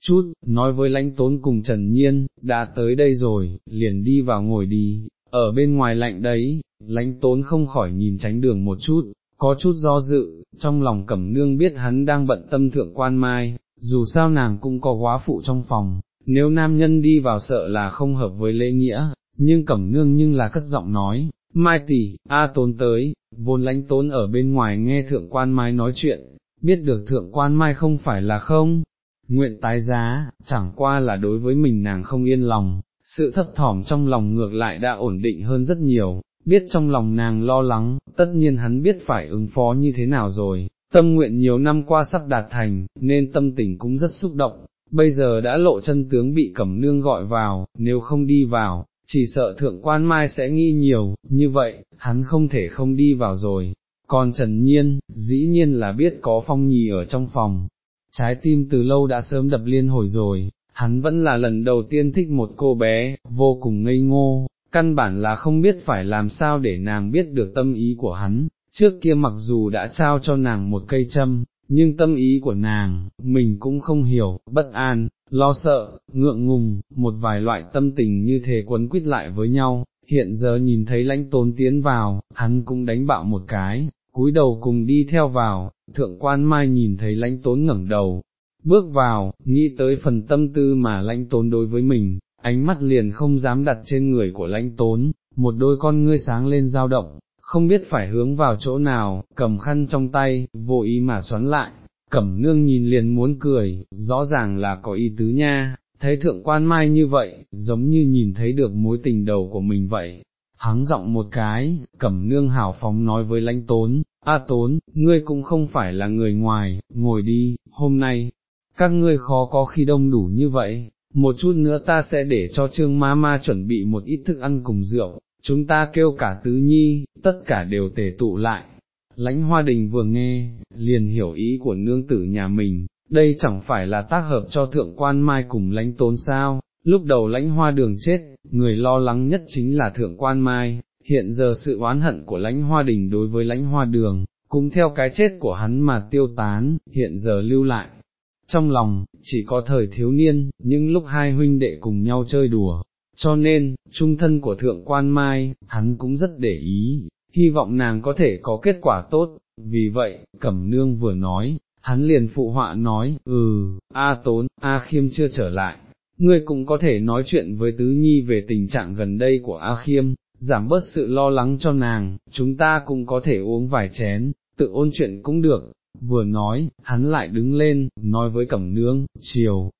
chút, nói với lãnh tốn cùng Trần Nhiên, đã tới đây rồi, liền đi vào ngồi đi, ở bên ngoài lạnh đấy, lãnh tốn không khỏi nhìn tránh đường một chút, có chút do dự, trong lòng cẩm nương biết hắn đang bận tâm thượng quan mai, dù sao nàng cũng có quá phụ trong phòng, nếu nam nhân đi vào sợ là không hợp với lễ nghĩa, nhưng cẩm nương nhưng là cất giọng nói, mai tỷ, a tốn tới, vốn lãnh tốn ở bên ngoài nghe thượng quan mai nói chuyện, biết được thượng quan mai không phải là không, nguyện tái giá, chẳng qua là đối với mình nàng không yên lòng, sự thấp thỏm trong lòng ngược lại đã ổn định hơn rất nhiều, biết trong lòng nàng lo lắng, tất nhiên hắn biết phải ứng phó như thế nào rồi, tâm nguyện nhiều năm qua sắp đạt thành, nên tâm tình cũng rất xúc động, bây giờ đã lộ chân tướng bị cẩm nương gọi vào, nếu không đi vào, chỉ sợ thượng quan mai sẽ nghi nhiều, như vậy, hắn không thể không đi vào rồi. Còn Trần Nhiên, dĩ nhiên là biết có phong nhì ở trong phòng, trái tim từ lâu đã sớm đập liên hồi rồi, hắn vẫn là lần đầu tiên thích một cô bé, vô cùng ngây ngô, căn bản là không biết phải làm sao để nàng biết được tâm ý của hắn, trước kia mặc dù đã trao cho nàng một cây châm, nhưng tâm ý của nàng, mình cũng không hiểu, bất an, lo sợ, ngượng ngùng, một vài loại tâm tình như thế quấn quýt lại với nhau, hiện giờ nhìn thấy lãnh tốn tiến vào, hắn cũng đánh bạo một cái, cúi đầu cùng đi theo vào, thượng quan mai nhìn thấy lãnh tốn ngẩng đầu, bước vào, nghĩ tới phần tâm tư mà lãnh tốn đối với mình, ánh mắt liền không dám đặt trên người của lãnh tốn, một đôi con ngươi sáng lên dao động, không biết phải hướng vào chỗ nào, cầm khăn trong tay, vô ý mà xoắn lại, cẩm nương nhìn liền muốn cười, rõ ràng là có ý tứ nha, thấy thượng quan mai như vậy, giống như nhìn thấy được mối tình đầu của mình vậy. Hắng giọng một cái, cẩm nương hảo phóng nói với lãnh tốn, A tốn, ngươi cũng không phải là người ngoài, ngồi đi, hôm nay, các ngươi khó có khi đông đủ như vậy, một chút nữa ta sẽ để cho trương ma ma chuẩn bị một ít thức ăn cùng rượu, chúng ta kêu cả tứ nhi, tất cả đều tề tụ lại. Lãnh hoa đình vừa nghe, liền hiểu ý của nương tử nhà mình, đây chẳng phải là tác hợp cho thượng quan mai cùng lãnh tốn sao, lúc đầu lãnh hoa đường chết, người lo lắng nhất chính là thượng quan mai, hiện giờ sự oán hận của lãnh hoa đình đối với lãnh hoa đường, cũng theo cái chết của hắn mà tiêu tán, hiện giờ lưu lại. Trong lòng, chỉ có thời thiếu niên, những lúc hai huynh đệ cùng nhau chơi đùa, cho nên, trung thân của thượng quan mai, hắn cũng rất để ý, hy vọng nàng có thể có kết quả tốt, vì vậy, cẩm nương vừa nói, hắn liền phụ họa nói, ừ, A tốn, A khiêm chưa trở lại, ngươi cũng có thể nói chuyện với tứ nhi về tình trạng gần đây của A khiêm, giảm bớt sự lo lắng cho nàng, chúng ta cũng có thể uống vài chén, tự ôn chuyện cũng được, vừa nói, hắn lại đứng lên, nói với cẩm nương, chiều,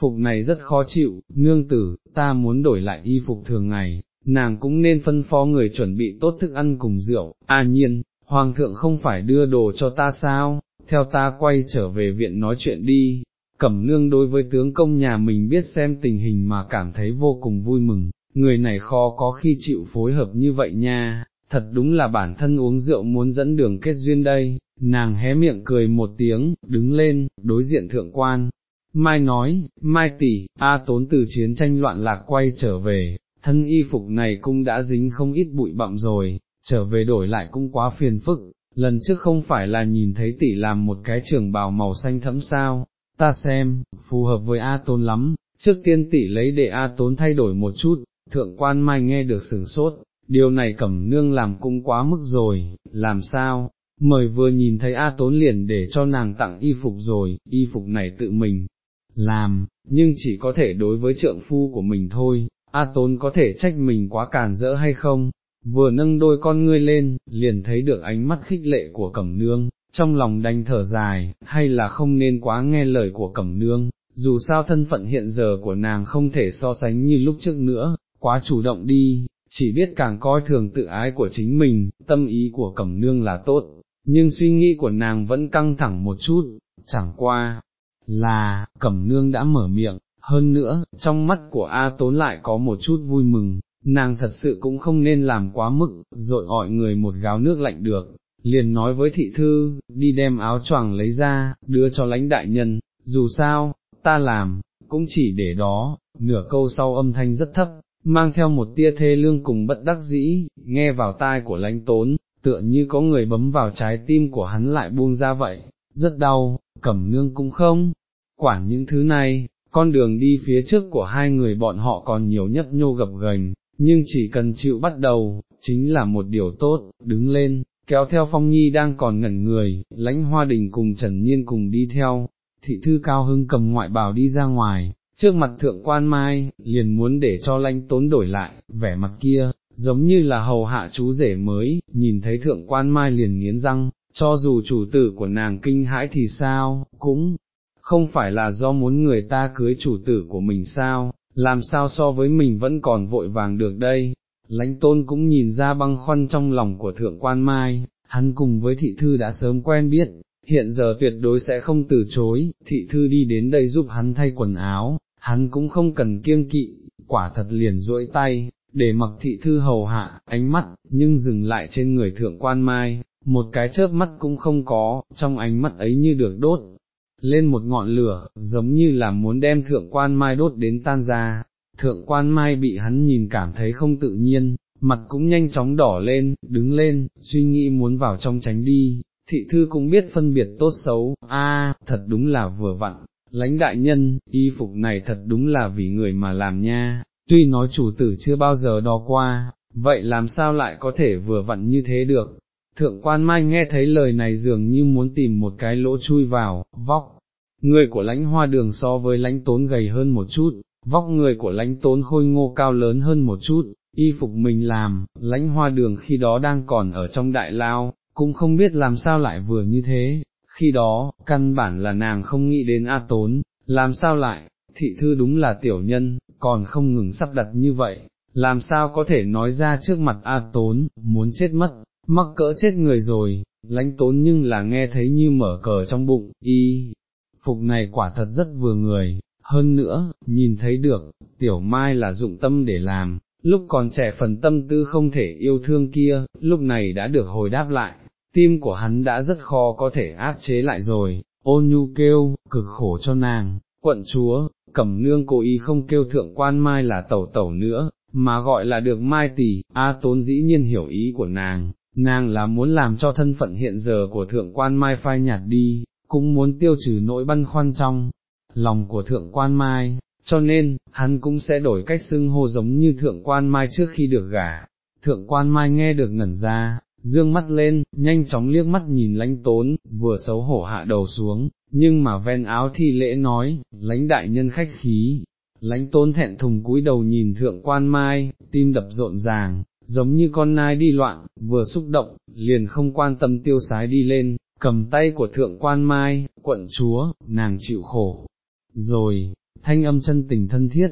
phục này rất khó chịu, nương tử, ta muốn đổi lại y phục thường ngày, nàng cũng nên phân phó người chuẩn bị tốt thức ăn cùng rượu, a nhiên, hoàng thượng không phải đưa đồ cho ta sao, theo ta quay trở về viện nói chuyện đi. Cẩm nương đối với tướng công nhà mình biết xem tình hình mà cảm thấy vô cùng vui mừng, người này khó có khi chịu phối hợp như vậy nha, thật đúng là bản thân uống rượu muốn dẫn đường kết duyên đây, nàng hé miệng cười một tiếng, đứng lên, đối diện thượng quan, Mai nói, Mai tỷ, A tốn từ chiến tranh loạn lạc quay trở về, thân y phục này cũng đã dính không ít bụi bặm rồi, trở về đổi lại cũng quá phiền phức, lần trước không phải là nhìn thấy tỷ làm một cái trường bào màu xanh thẫm sao, ta xem, phù hợp với A tốn lắm, trước tiên tỷ lấy để A tốn thay đổi một chút, thượng quan Mai nghe được sửng sốt, điều này cẩm nương làm cũng quá mức rồi, làm sao? Mời vừa nhìn thấy A tốn liền để cho nàng tặng y phục rồi, y phục này tự mình, làm, nhưng chỉ có thể đối với trượng phu của mình thôi, A Tốn có thể trách mình quá càn rỡ hay không, vừa nâng đôi con ngươi lên, liền thấy được ánh mắt khích lệ của Cẩm Nương, trong lòng đành thở dài, hay là không nên quá nghe lời của Cẩm Nương, dù sao thân phận hiện giờ của nàng không thể so sánh như lúc trước nữa, quá chủ động đi, chỉ biết càng coi thường tự ái của chính mình, tâm ý của Cẩm Nương là tốt, nhưng suy nghĩ của nàng vẫn căng thẳng một chút, chẳng qua, là, cẩm nương đã mở miệng, hơn nữa, trong mắt của A tốn lại có một chút vui mừng, nàng thật sự cũng không nên làm quá mức, rồi gọi người một gáo nước lạnh được, liền nói với thị thư, đi đem áo choàng lấy ra, đưa cho lãnh đại nhân, dù sao, ta làm, cũng chỉ để đó, nửa câu sau âm thanh rất thấp, mang theo một tia thê lương cùng bất đắc dĩ, nghe vào tai của lãnh tốn, tựa như có người bấm vào trái tim của hắn lại buông ra vậy, rất đau, cẩm nương cũng không, quản những thứ này, con đường đi phía trước của hai người bọn họ còn nhiều nhấp nhô gập gành, nhưng chỉ cần chịu bắt đầu, chính là một điều tốt, đứng lên, kéo theo Phong Nhi đang còn ngẩn người, lãnh hoa đình cùng Trần Nhiên cùng đi theo, thị thư cao hưng cầm ngoại bào đi ra ngoài, trước mặt thượng quan mai, liền muốn để cho lãnh tốn đổi lại, vẻ mặt kia, giống như là hầu hạ chú rể mới, nhìn thấy thượng quan mai liền nghiến răng, cho dù chủ tử của nàng kinh hãi thì sao, cũng không phải là do muốn người ta cưới chủ tử của mình sao, làm sao so với mình vẫn còn vội vàng được đây. Lãnh tôn cũng nhìn ra băng khoăn trong lòng của thượng quan mai, hắn cùng với thị thư đã sớm quen biết, hiện giờ tuyệt đối sẽ không từ chối, thị thư đi đến đây giúp hắn thay quần áo, hắn cũng không cần kiêng kỵ, quả thật liền duỗi tay, để mặc thị thư hầu hạ, ánh mắt, nhưng dừng lại trên người thượng quan mai, một cái chớp mắt cũng không có, trong ánh mắt ấy như được đốt, lên một ngọn lửa, giống như là muốn đem thượng quan mai đốt đến tan ra, thượng quan mai bị hắn nhìn cảm thấy không tự nhiên, mặt cũng nhanh chóng đỏ lên, đứng lên, suy nghĩ muốn vào trong tránh đi, thị thư cũng biết phân biệt tốt xấu, a thật đúng là vừa vặn, lãnh đại nhân, y phục này thật đúng là vì người mà làm nha, tuy nói chủ tử chưa bao giờ đo qua, vậy làm sao lại có thể vừa vặn như thế được. Thượng quan mai nghe thấy lời này dường như muốn tìm một cái lỗ chui vào, vóc, người của lãnh hoa đường so với lãnh tốn gầy hơn một chút, vóc người của lãnh tốn khôi ngô cao lớn hơn một chút, y phục mình làm, lãnh hoa đường khi đó đang còn ở trong đại lao, cũng không biết làm sao lại vừa như thế, khi đó, căn bản là nàng không nghĩ đến A Tốn, làm sao lại, thị thư đúng là tiểu nhân, còn không ngừng sắp đặt như vậy, làm sao có thể nói ra trước mặt A Tốn, muốn chết mất, mắc cỡ chết người rồi, lãnh tốn nhưng là nghe thấy như mở cờ trong bụng, y, phục này quả thật rất vừa người, hơn nữa, nhìn thấy được, tiểu mai là dụng tâm để làm, lúc còn trẻ phần tâm tư không thể yêu thương kia, lúc này đã được hồi đáp lại, tim của hắn đã rất khó có thể áp chế lại rồi, ôn nhu kêu, cực khổ cho nàng, quận chúa, cẩm nương cố ý không kêu thượng quan mai là tẩu tẩu nữa, mà gọi là được mai tỷ, A tốn dĩ nhiên hiểu ý của nàng, nàng là muốn làm cho thân phận hiện giờ của thượng quan mai phai nhạt đi, cũng muốn tiêu trừ nỗi băn khoăn trong lòng của thượng quan mai, cho nên, hắn cũng sẽ đổi cách xưng hô giống như thượng quan mai trước khi được gả. Thượng quan mai nghe được ngẩn ra, dương mắt lên, nhanh chóng liếc mắt nhìn lãnh tốn, vừa xấu hổ hạ đầu xuống, nhưng mà ven áo thi lễ nói, lãnh đại nhân khách khí. Lãnh tốn thẹn thùng cúi đầu nhìn thượng quan mai, tim đập rộn ràng, giống như con nai đi loạn, vừa xúc động, liền không quan tâm tiêu sái đi lên, cầm tay của thượng quan mai, quận chúa, nàng chịu khổ. Rồi, thanh âm chân tình thân thiết,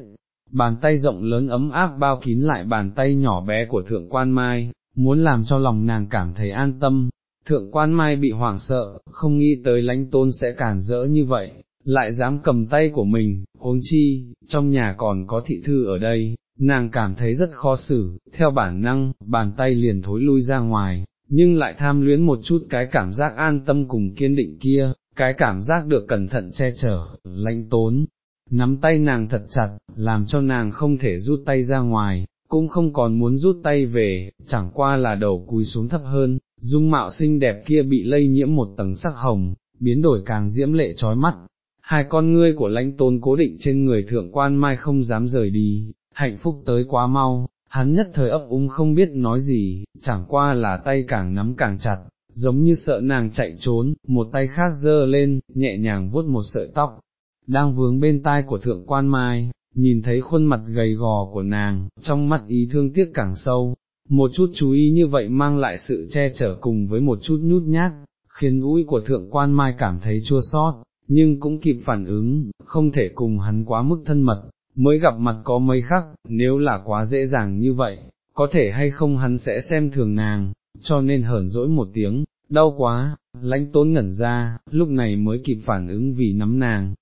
bàn tay rộng lớn ấm áp bao kín lại bàn tay nhỏ bé của thượng quan mai, muốn làm cho lòng nàng cảm thấy an tâm. Thượng quan mai bị hoảng sợ, không nghĩ tới lãnh tôn sẽ cản rỡ như vậy, lại dám cầm tay của mình, huống chi, trong nhà còn có thị thư ở đây, nàng cảm thấy rất khó xử, theo bản năng, bàn tay liền thối lui ra ngoài, nhưng lại tham luyến một chút cái cảm giác an tâm cùng kiên định kia, cái cảm giác được cẩn thận che chở, lãnh tốn, nắm tay nàng thật chặt, làm cho nàng không thể rút tay ra ngoài, cũng không còn muốn rút tay về, chẳng qua là đầu cúi xuống thấp hơn, dung mạo xinh đẹp kia bị lây nhiễm một tầng sắc hồng, biến đổi càng diễm lệ trói mắt. Hai con ngươi của lãnh tôn cố định trên người thượng quan mai không dám rời đi, hạnh phúc tới quá mau, hắn nhất thời ấp úng không biết nói gì, chẳng qua là tay càng nắm càng chặt, giống như sợ nàng chạy trốn, một tay khác giơ lên, nhẹ nhàng vuốt một sợi tóc, đang vướng bên tai của thượng quan mai, nhìn thấy khuôn mặt gầy gò của nàng, trong mắt ý thương tiếc càng sâu, một chút chú ý như vậy mang lại sự che chở cùng với một chút nhút nhát, khiến mũi của thượng quan mai cảm thấy chua sót, nhưng cũng kịp phản ứng, không thể cùng hắn quá mức thân mật, mới gặp mặt có mấy khắc, nếu là quá dễ dàng như vậy, có thể hay không hắn sẽ xem thường nàng, cho nên hờn dỗi một tiếng, đau quá, lãnh tốn ngẩn ra, lúc này mới kịp phản ứng vì nắm nàng,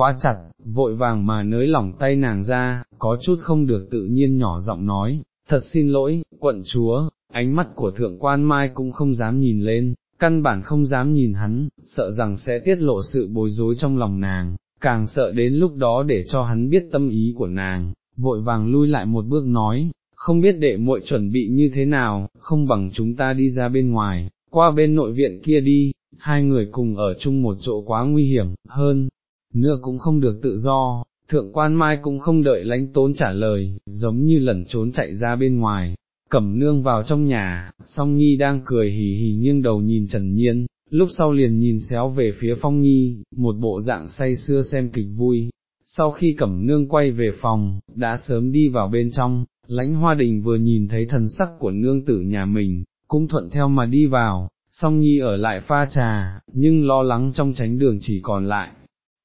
quá chặt, vội vàng mà nới lỏng tay nàng ra, có chút không được tự nhiên nhỏ giọng nói, thật xin lỗi, quận chúa, ánh mắt của thượng quan mai cũng không dám nhìn lên, căn bản không dám nhìn hắn, sợ rằng sẽ tiết lộ sự bối rối trong lòng nàng, càng sợ đến lúc đó để cho hắn biết tâm ý của nàng, vội vàng lui lại một bước nói, không biết đệ muội chuẩn bị như thế nào, không bằng chúng ta đi ra bên ngoài, qua bên nội viện kia đi, hai người cùng ở chung một chỗ quá nguy hiểm, hơn, nữa cũng không được tự do, thượng quan mai cũng không đợi lãnh tốn trả lời, giống như lẩn trốn chạy ra bên ngoài, cẩm nương vào trong nhà, song nhi đang cười hì hì nghiêng đầu nhìn trần nhiên, lúc sau liền nhìn xéo về phía phong nhi, một bộ dạng say xưa xem kịch vui. Sau khi cẩm nương quay về phòng, đã sớm đi vào bên trong, lãnh hoa đình vừa nhìn thấy thần sắc của nương tử nhà mình, cũng thuận theo mà đi vào, song nhi ở lại pha trà, nhưng lo lắng trong tránh đường chỉ còn lại,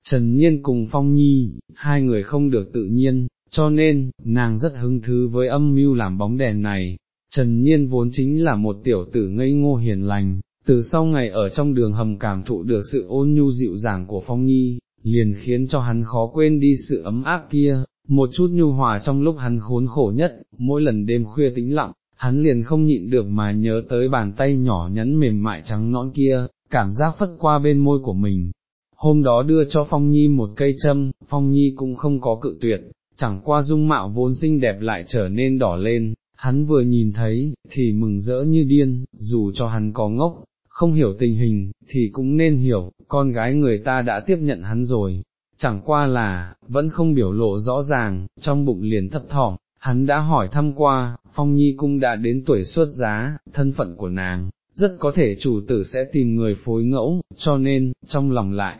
Trần Nhiên cùng Phong Nhi, hai người không được tự nhiên, cho nên, nàng rất hứng thứ với âm mưu làm bóng đèn này. Trần Nhiên vốn chính là một tiểu tử ngây ngô hiền lành, từ sau ngày ở trong đường hầm cảm thụ được sự ôn nhu dịu dàng của Phong Nhi, liền khiến cho hắn khó quên đi sự ấm áp kia, một chút nhu hòa trong lúc hắn khốn khổ nhất, mỗi lần đêm khuya tĩnh lặng, hắn liền không nhịn được mà nhớ tới bàn tay nhỏ nhắn mềm mại trắng nõn kia, cảm giác phất qua bên môi của mình, hôm đó đưa cho Phong Nhi một cây châm, Phong Nhi cũng không có cự tuyệt, chẳng qua dung mạo vốn xinh đẹp lại trở nên đỏ lên, hắn vừa nhìn thấy, thì mừng rỡ như điên, dù cho hắn có ngốc, không hiểu tình hình, thì cũng nên hiểu, con gái người ta đã tiếp nhận hắn rồi, chẳng qua là, vẫn không biểu lộ rõ ràng, trong bụng liền thấp thỏm, hắn đã hỏi thăm qua, Phong Nhi cũng đã đến tuổi xuất giá, thân phận của nàng, rất có thể chủ tử sẽ tìm người phối ngẫu, cho nên, trong lòng lại,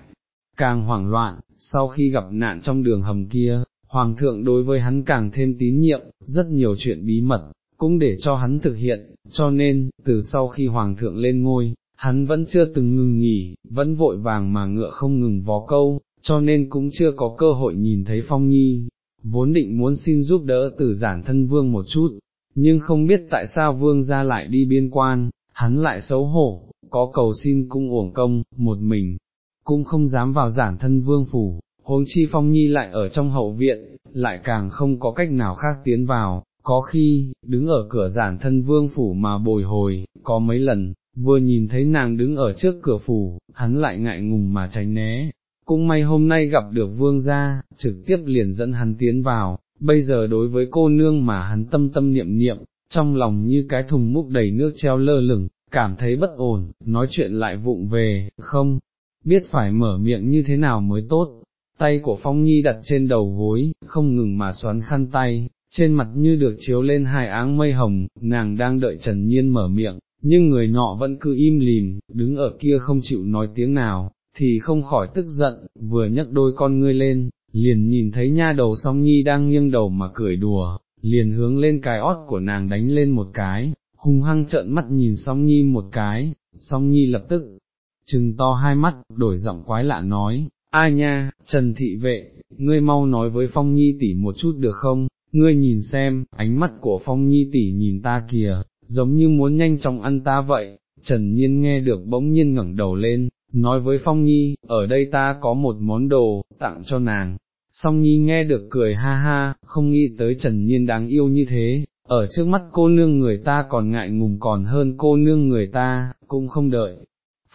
càng hoảng loạn, sau khi gặp nạn trong đường hầm kia, Hoàng thượng đối với hắn càng thêm tín nhiệm, rất nhiều chuyện bí mật, cũng để cho hắn thực hiện, cho nên, từ sau khi Hoàng thượng lên ngôi, hắn vẫn chưa từng ngừng nghỉ, vẫn vội vàng mà ngựa không ngừng vó câu, cho nên cũng chưa có cơ hội nhìn thấy Phong Nhi, vốn định muốn xin giúp đỡ từ giản thân vương một chút, nhưng không biết tại sao vương ra lại đi biên quan, hắn lại xấu hổ, có cầu xin cung uổng công, một mình, cũng không dám vào giản thân vương phủ, huống chi Phong Nhi lại ở trong hậu viện, lại càng không có cách nào khác tiến vào, có khi, đứng ở cửa giản thân vương phủ mà bồi hồi, có mấy lần, vừa nhìn thấy nàng đứng ở trước cửa phủ, hắn lại ngại ngùng mà tránh né, cũng may hôm nay gặp được vương gia, trực tiếp liền dẫn hắn tiến vào, bây giờ đối với cô nương mà hắn tâm tâm niệm niệm, trong lòng như cái thùng múc đầy nước treo lơ lửng, cảm thấy bất ổn, nói chuyện lại vụng về, không, biết phải mở miệng như thế nào mới tốt, tay của Phong Nhi đặt trên đầu gối, không ngừng mà xoắn khăn tay, trên mặt như được chiếu lên hai áng mây hồng, nàng đang đợi Trần Nhiên mở miệng, nhưng người nọ vẫn cứ im lìm, đứng ở kia không chịu nói tiếng nào, thì không khỏi tức giận, vừa nhấc đôi con ngươi lên, liền nhìn thấy nha đầu song nhi đang nghiêng đầu mà cười đùa, liền hướng lên cái ót của nàng đánh lên một cái, hung hăng trợn mắt nhìn song nhi một cái, song nhi lập tức, trừng to hai mắt, đổi giọng quái lạ nói, ai nha, Trần Thị Vệ, ngươi mau nói với Phong Nhi tỷ một chút được không, ngươi nhìn xem, ánh mắt của Phong Nhi tỷ nhìn ta kìa, giống như muốn nhanh chóng ăn ta vậy, Trần Nhiên nghe được bỗng nhiên ngẩng đầu lên, nói với Phong Nhi, ở đây ta có một món đồ, tặng cho nàng. Song Nhi nghe được cười ha ha, không nghĩ tới Trần Nhiên đáng yêu như thế, ở trước mắt cô nương người ta còn ngại ngùng còn hơn cô nương người ta, cũng không đợi.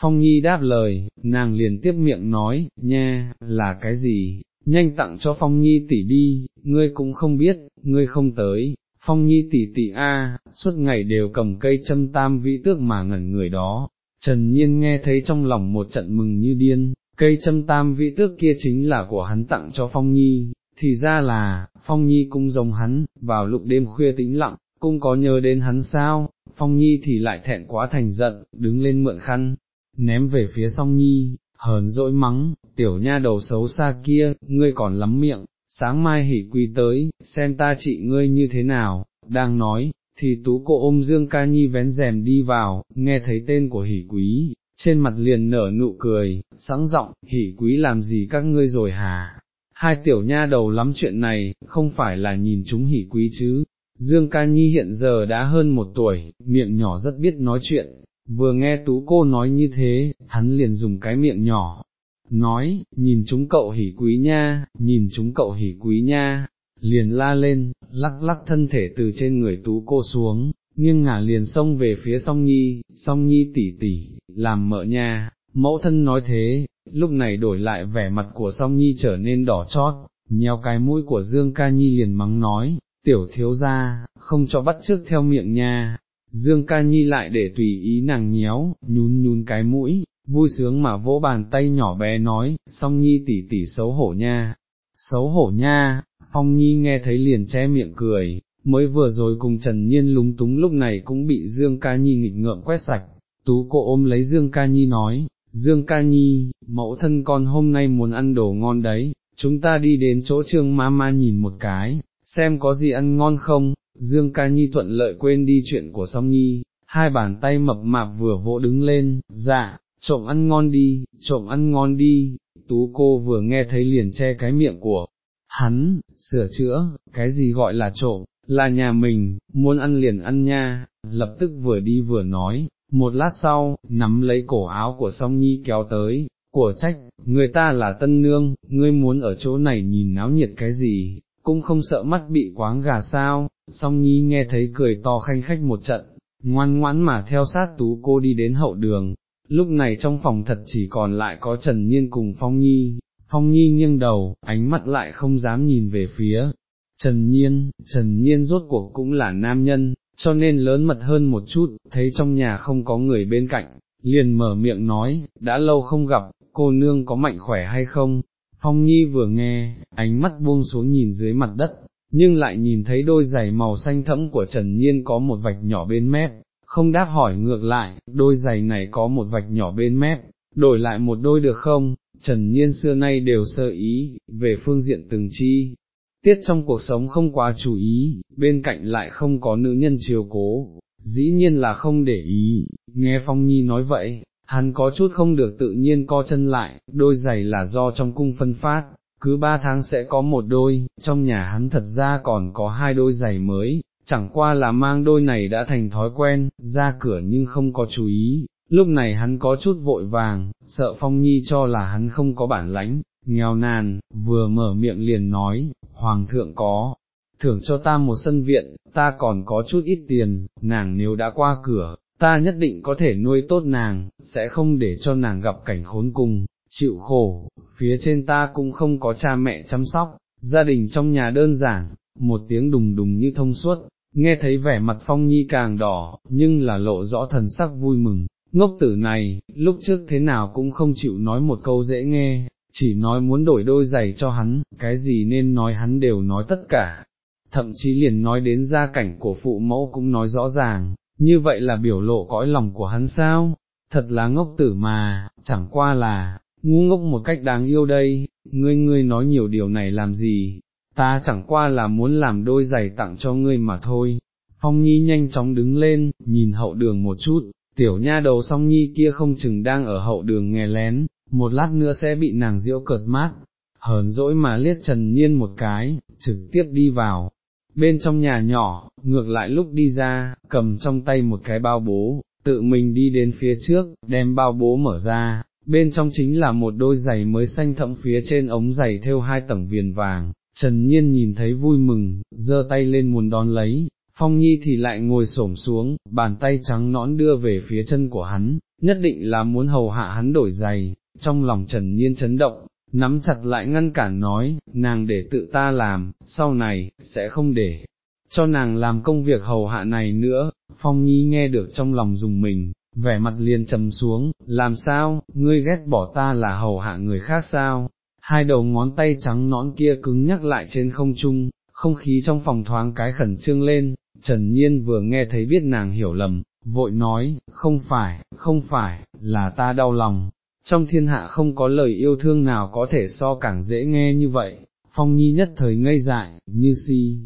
Phong Nhi đáp lời, nàng liền tiếp miệng nói, nha, là cái gì, nhanh tặng cho Phong Nhi tỷ đi, ngươi cũng không biết, ngươi không tới, Phong Nhi tỷ tỷ a, suốt ngày đều cầm cây châm tam vĩ tước mà ngẩn người đó, Trần Nhiên nghe thấy trong lòng một trận mừng như điên, cây châm tam vĩ tước kia chính là của hắn tặng cho Phong Nhi, thì ra là, Phong Nhi cũng giống hắn, vào lúc đêm khuya tĩnh lặng, cũng có nhớ đến hắn sao, Phong Nhi thì lại thẹn quá thành giận, đứng lên mượn khăn, ném về phía song Nhi, hờn dỗi mắng, tiểu nha đầu xấu xa kia, ngươi còn lắm miệng, sáng mai hỉ quy tới, xem ta trị ngươi như thế nào, đang nói, thì tú cô ôm Dương Ca Nhi vén rèm đi vào, nghe thấy tên của hỉ quý, trên mặt liền nở nụ cười, sẵn giọng, hỉ quý làm gì các ngươi rồi hả? Hai tiểu nha đầu lắm chuyện này, không phải là nhìn chúng hỉ quý chứ. Dương Ca Nhi hiện giờ đã hơn một tuổi, miệng nhỏ rất biết nói chuyện, vừa nghe tú cô nói như thế, hắn liền dùng cái miệng nhỏ, nói, nhìn chúng cậu hỉ quý nha, nhìn chúng cậu hỉ quý nha, liền la lên, lắc lắc thân thể từ trên người tú cô xuống, nghiêng ngả liền xông về phía song nhi, song nhi tỉ tỉ, làm mợ nha, mẫu thân nói thế, lúc này đổi lại vẻ mặt của song nhi trở nên đỏ chót, nheo cái mũi của Dương ca nhi liền mắng nói, tiểu thiếu ra, không cho bắt trước theo miệng nha. Dương ca nhi lại để tùy ý nàng nhéo, nhún nhún cái mũi, vui sướng mà vỗ bàn tay nhỏ bé nói, song nhi tỉ tỉ xấu hổ nha, xấu hổ nha, Phong Nhi nghe thấy liền che miệng cười, mới vừa rồi cùng Trần Nhiên lúng túng lúc này cũng bị Dương Ca Nhi nghịch ngợm quét sạch, tú cô ôm lấy Dương Ca Nhi nói, Dương Ca Nhi, mẫu thân con hôm nay muốn ăn đồ ngon đấy, chúng ta đi đến chỗ trương ma ma nhìn một cái, xem có gì ăn ngon không, Dương Ca Nhi thuận lợi quên đi chuyện của Song Nhi, hai bàn tay mập mạp vừa vỗ đứng lên, dạ, trộm ăn ngon đi, trộm ăn ngon đi, tú cô vừa nghe thấy liền che cái miệng của hắn, sửa chữa, cái gì gọi là trộm, là nhà mình, muốn ăn liền ăn nha, lập tức vừa đi vừa nói, một lát sau, nắm lấy cổ áo của song nhi kéo tới, của trách, người ta là tân nương, ngươi muốn ở chỗ này nhìn náo nhiệt cái gì, cũng không sợ mắt bị quáng gà sao, song nhi nghe thấy cười to khanh khách một trận, ngoan ngoãn mà theo sát tú cô đi đến hậu đường, lúc này trong phòng thật chỉ còn lại có Trần Nhiên cùng Phong Nhi, Phong Nhi nghiêng đầu, ánh mắt lại không dám nhìn về phía. Trần Nhiên, Trần Nhiên rốt cuộc cũng là nam nhân, cho nên lớn mật hơn một chút, thấy trong nhà không có người bên cạnh, liền mở miệng nói, đã lâu không gặp, cô nương có mạnh khỏe hay không? Phong Nhi vừa nghe, ánh mắt buông xuống nhìn dưới mặt đất, nhưng lại nhìn thấy đôi giày màu xanh thẫm của Trần Nhiên có một vạch nhỏ bên mép, không đáp hỏi ngược lại, đôi giày này có một vạch nhỏ bên mép, đổi lại một đôi được không? Trần Nhiên xưa nay đều sơ ý, về phương diện từng chi, tiết trong cuộc sống không quá chú ý, bên cạnh lại không có nữ nhân chiều cố, dĩ nhiên là không để ý, nghe Phong Nhi nói vậy, hắn có chút không được tự nhiên co chân lại, đôi giày là do trong cung phân phát, cứ ba tháng sẽ có một đôi, trong nhà hắn thật ra còn có hai đôi giày mới, chẳng qua là mang đôi này đã thành thói quen, ra cửa nhưng không có chú ý, lúc này hắn có chút vội vàng, sợ Phong Nhi cho là hắn không có bản lãnh, nghèo nàn, vừa mở miệng liền nói, Hoàng thượng có, thưởng cho ta một sân viện, ta còn có chút ít tiền, nàng nếu đã qua cửa, ta nhất định có thể nuôi tốt nàng, sẽ không để cho nàng gặp cảnh khốn cùng, chịu khổ, phía trên ta cũng không có cha mẹ chăm sóc, gia đình trong nhà đơn giản, một tiếng đùng đùng như thông suốt, nghe thấy vẻ mặt phong nhi càng đỏ, nhưng là lộ rõ thần sắc vui mừng, ngốc tử này, lúc trước thế nào cũng không chịu nói một câu dễ nghe, chỉ nói muốn đổi đôi giày cho hắn, cái gì nên nói hắn đều nói tất cả, thậm chí liền nói đến gia cảnh của phụ mẫu cũng nói rõ ràng, như vậy là biểu lộ cõi lòng của hắn sao, thật là ngốc tử mà, chẳng qua là, ngu ngốc một cách đáng yêu đây, ngươi ngươi nói nhiều điều này làm gì, ta chẳng qua là muốn làm đôi giày tặng cho ngươi mà thôi. Phong Nhi nhanh chóng đứng lên, nhìn hậu đường một chút, tiểu nha đầu song nhi kia không chừng đang ở hậu đường nghe lén, một lát nữa sẽ bị nàng diễu cợt mát, hờn dỗi mà liếc Trần Nhiên một cái, trực tiếp đi vào. Bên trong nhà nhỏ, ngược lại lúc đi ra, cầm trong tay một cái bao bố, tự mình đi đến phía trước, đem bao bố mở ra, bên trong chính là một đôi giày mới xanh thẫm phía trên ống giày theo hai tầng viền vàng, Trần Nhiên nhìn thấy vui mừng, giơ tay lên muốn đón lấy, Phong Nhi thì lại ngồi xổm xuống, bàn tay trắng nõn đưa về phía chân của hắn, nhất định là muốn hầu hạ hắn đổi giày, trong lòng Trần Nhiên chấn động, nắm chặt lại ngăn cản nói, nàng để tự ta làm, sau này, sẽ không để cho nàng làm công việc hầu hạ này nữa, Phong Nhi nghe được trong lòng dùng mình, vẻ mặt liền trầm xuống, làm sao, ngươi ghét bỏ ta là hầu hạ người khác sao, hai đầu ngón tay trắng nõn kia cứng nhắc lại trên không trung, không khí trong phòng thoáng cái khẩn trương lên, Trần Nhiên vừa nghe thấy biết nàng hiểu lầm, vội nói, không phải, không phải, là ta đau lòng, trong thiên hạ không có lời yêu thương nào có thể so càng dễ nghe như vậy, Phong Nhi nhất thời ngây dại, như si,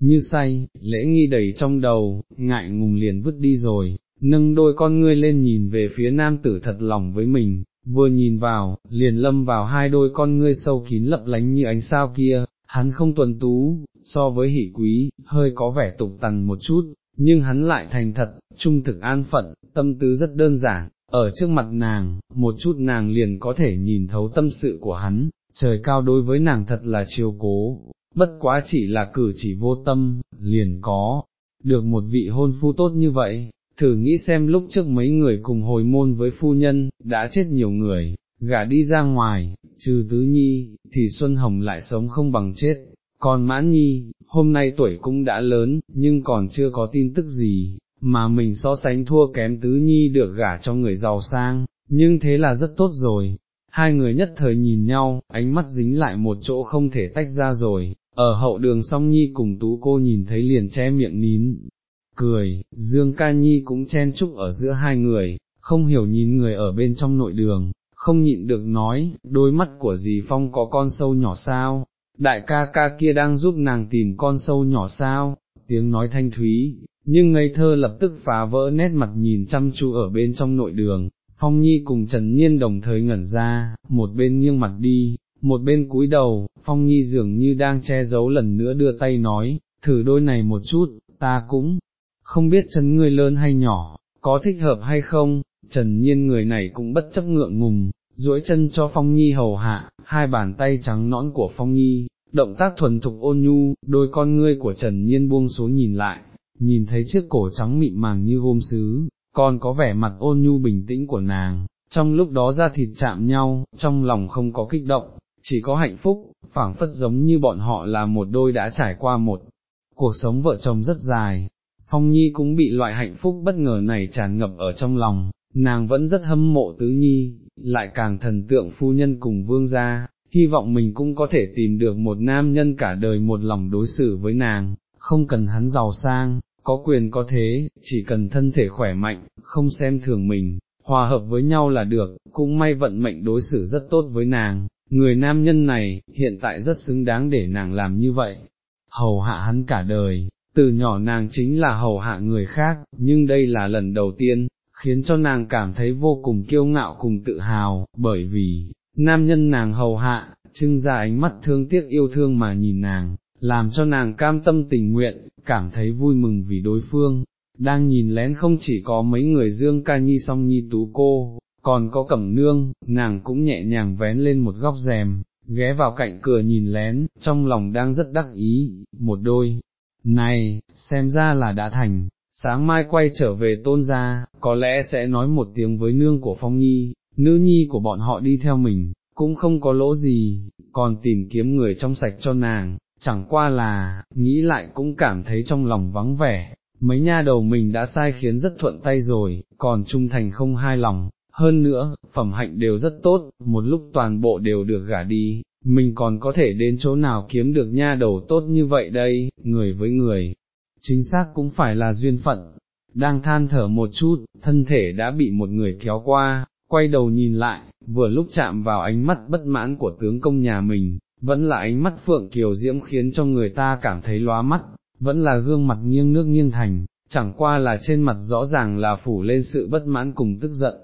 như say, lễ nghi đầy trong đầu, ngại ngùng liền vứt đi rồi, nâng đôi con ngươi lên nhìn về phía nam tử thật lòng với mình, vừa nhìn vào, liền lâm vào hai đôi con ngươi sâu kín lấp lánh như ánh sao kia, hắn không tuần tú, so với hỷ quý, hơi có vẻ tục tằn một chút, nhưng hắn lại thành thật, trung thực an phận, tâm tư rất đơn giản, ở trước mặt nàng, một chút nàng liền có thể nhìn thấu tâm sự của hắn, trời cao đối với nàng thật là chiều cố, bất quá chỉ là cử chỉ vô tâm, liền có, được một vị hôn phu tốt như vậy, thử nghĩ xem lúc trước mấy người cùng hồi môn với phu nhân, đã chết nhiều người, gả đi ra ngoài, trừ tứ nhi, thì Xuân Hồng lại sống không bằng chết, còn mãn nhi, hôm nay tuổi cũng đã lớn, nhưng còn chưa có tin tức gì, mà mình so sánh thua kém tứ nhi được gả cho người giàu sang, nhưng thế là rất tốt rồi. Hai người nhất thời nhìn nhau, ánh mắt dính lại một chỗ không thể tách ra rồi, ở hậu đường song nhi cùng tú cô nhìn thấy liền che miệng nín, cười, Dương Ca Nhi cũng chen chúc ở giữa hai người, không hiểu nhìn người ở bên trong nội đường, không nhịn được nói, đôi mắt của dì Phong có con sâu nhỏ sao, đại ca ca kia đang giúp nàng tìm con sâu nhỏ sao, tiếng nói thanh thúy, nhưng ngây thơ lập tức phá vỡ nét mặt nhìn chăm chú ở bên trong nội đường, Phong Nhi cùng Trần Nhiên đồng thời ngẩn ra, một bên nghiêng mặt đi, một bên cúi đầu, Phong Nhi dường như đang che giấu lần nữa đưa tay nói, thử đôi này một chút, ta cũng không biết chân ngươi lớn hay nhỏ, có thích hợp hay không, Trần Nhiên người này cũng bất chấp ngượng ngùng, duỗi chân cho Phong Nhi hầu hạ, hai bàn tay trắng nõn của Phong Nhi, động tác thuần thục ôn nhu, đôi con ngươi của Trần Nhiên buông xuống nhìn lại, nhìn thấy chiếc cổ trắng mịn màng như gôm sứ, còn có vẻ mặt ôn nhu bình tĩnh của nàng, trong lúc đó ra thịt chạm nhau, trong lòng không có kích động, chỉ có hạnh phúc, phảng phất giống như bọn họ là một đôi đã trải qua một cuộc sống vợ chồng rất dài. Phong Nhi cũng bị loại hạnh phúc bất ngờ này tràn ngập ở trong lòng, nàng vẫn rất hâm mộ tứ nhi, lại càng thần tượng phu nhân cùng vương gia, hy vọng mình cũng có thể tìm được một nam nhân cả đời một lòng đối xử với nàng, không cần hắn giàu sang, có quyền có thế, chỉ cần thân thể khỏe mạnh, không xem thường mình, hòa hợp với nhau là được, cũng may vận mệnh đối xử rất tốt với nàng, người nam nhân này, hiện tại rất xứng đáng để nàng làm như vậy, hầu hạ hắn cả đời, từ nhỏ nàng chính là hầu hạ người khác, nhưng đây là lần đầu tiên, khiến cho nàng cảm thấy vô cùng kiêu ngạo cùng tự hào, bởi vì, nam nhân nàng hầu hạ, trưng ra ánh mắt thương tiếc yêu thương mà nhìn nàng, làm cho nàng cam tâm tình nguyện, cảm thấy vui mừng vì đối phương, đang nhìn lén không chỉ có mấy người dương ca nhi song nhi tú cô, còn có cẩm nương, nàng cũng nhẹ nhàng vén lên một góc rèm, ghé vào cạnh cửa nhìn lén, trong lòng đang rất đắc ý, một đôi, này, xem ra là đã thành, sáng mai quay trở về tôn gia, có lẽ sẽ nói một tiếng với nương của Phong Nhi, nữ nhi của bọn họ đi theo mình, cũng không có lỗ gì, còn tìm kiếm người trong sạch cho nàng, chẳng qua là, nghĩ lại cũng cảm thấy trong lòng vắng vẻ, mấy nha đầu mình đã sai khiến rất thuận tay rồi, còn trung thành không hai lòng, hơn nữa, phẩm hạnh đều rất tốt, một lúc toàn bộ đều được gả đi, mình còn có thể đến chỗ nào kiếm được nha đầu tốt như vậy đây, người với người, chính xác cũng phải là duyên phận, đang than thở một chút, thân thể đã bị một người kéo qua, quay đầu nhìn lại, vừa lúc chạm vào ánh mắt bất mãn của tướng công nhà mình, vẫn là ánh mắt phượng kiều diễm khiến cho người ta cảm thấy lóa mắt, vẫn là gương mặt nghiêng nước nghiêng thành, chẳng qua là trên mặt rõ ràng là phủ lên sự bất mãn cùng tức giận.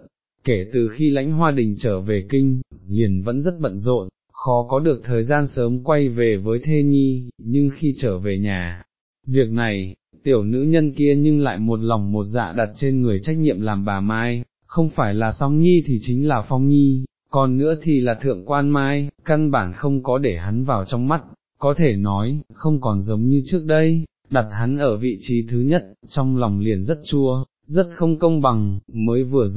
Kể từ khi lãnh hoa đình trở về kinh, liền vẫn rất bận rộn, khó có được thời gian sớm quay về với thê nhi, nhưng khi trở về nhà, việc này, tiểu nữ nhân kia nhưng lại một lòng một dạ đặt trên người trách nhiệm làm bà Mai, không phải là song nhi thì chính là phong nhi, còn nữa thì là thượng quan mai, căn bản không có để hắn vào trong mắt, có thể nói, không còn giống như trước đây, đặt hắn ở vị trí thứ nhất, trong lòng liền rất chua, rất không công bằng, mới vừa rồi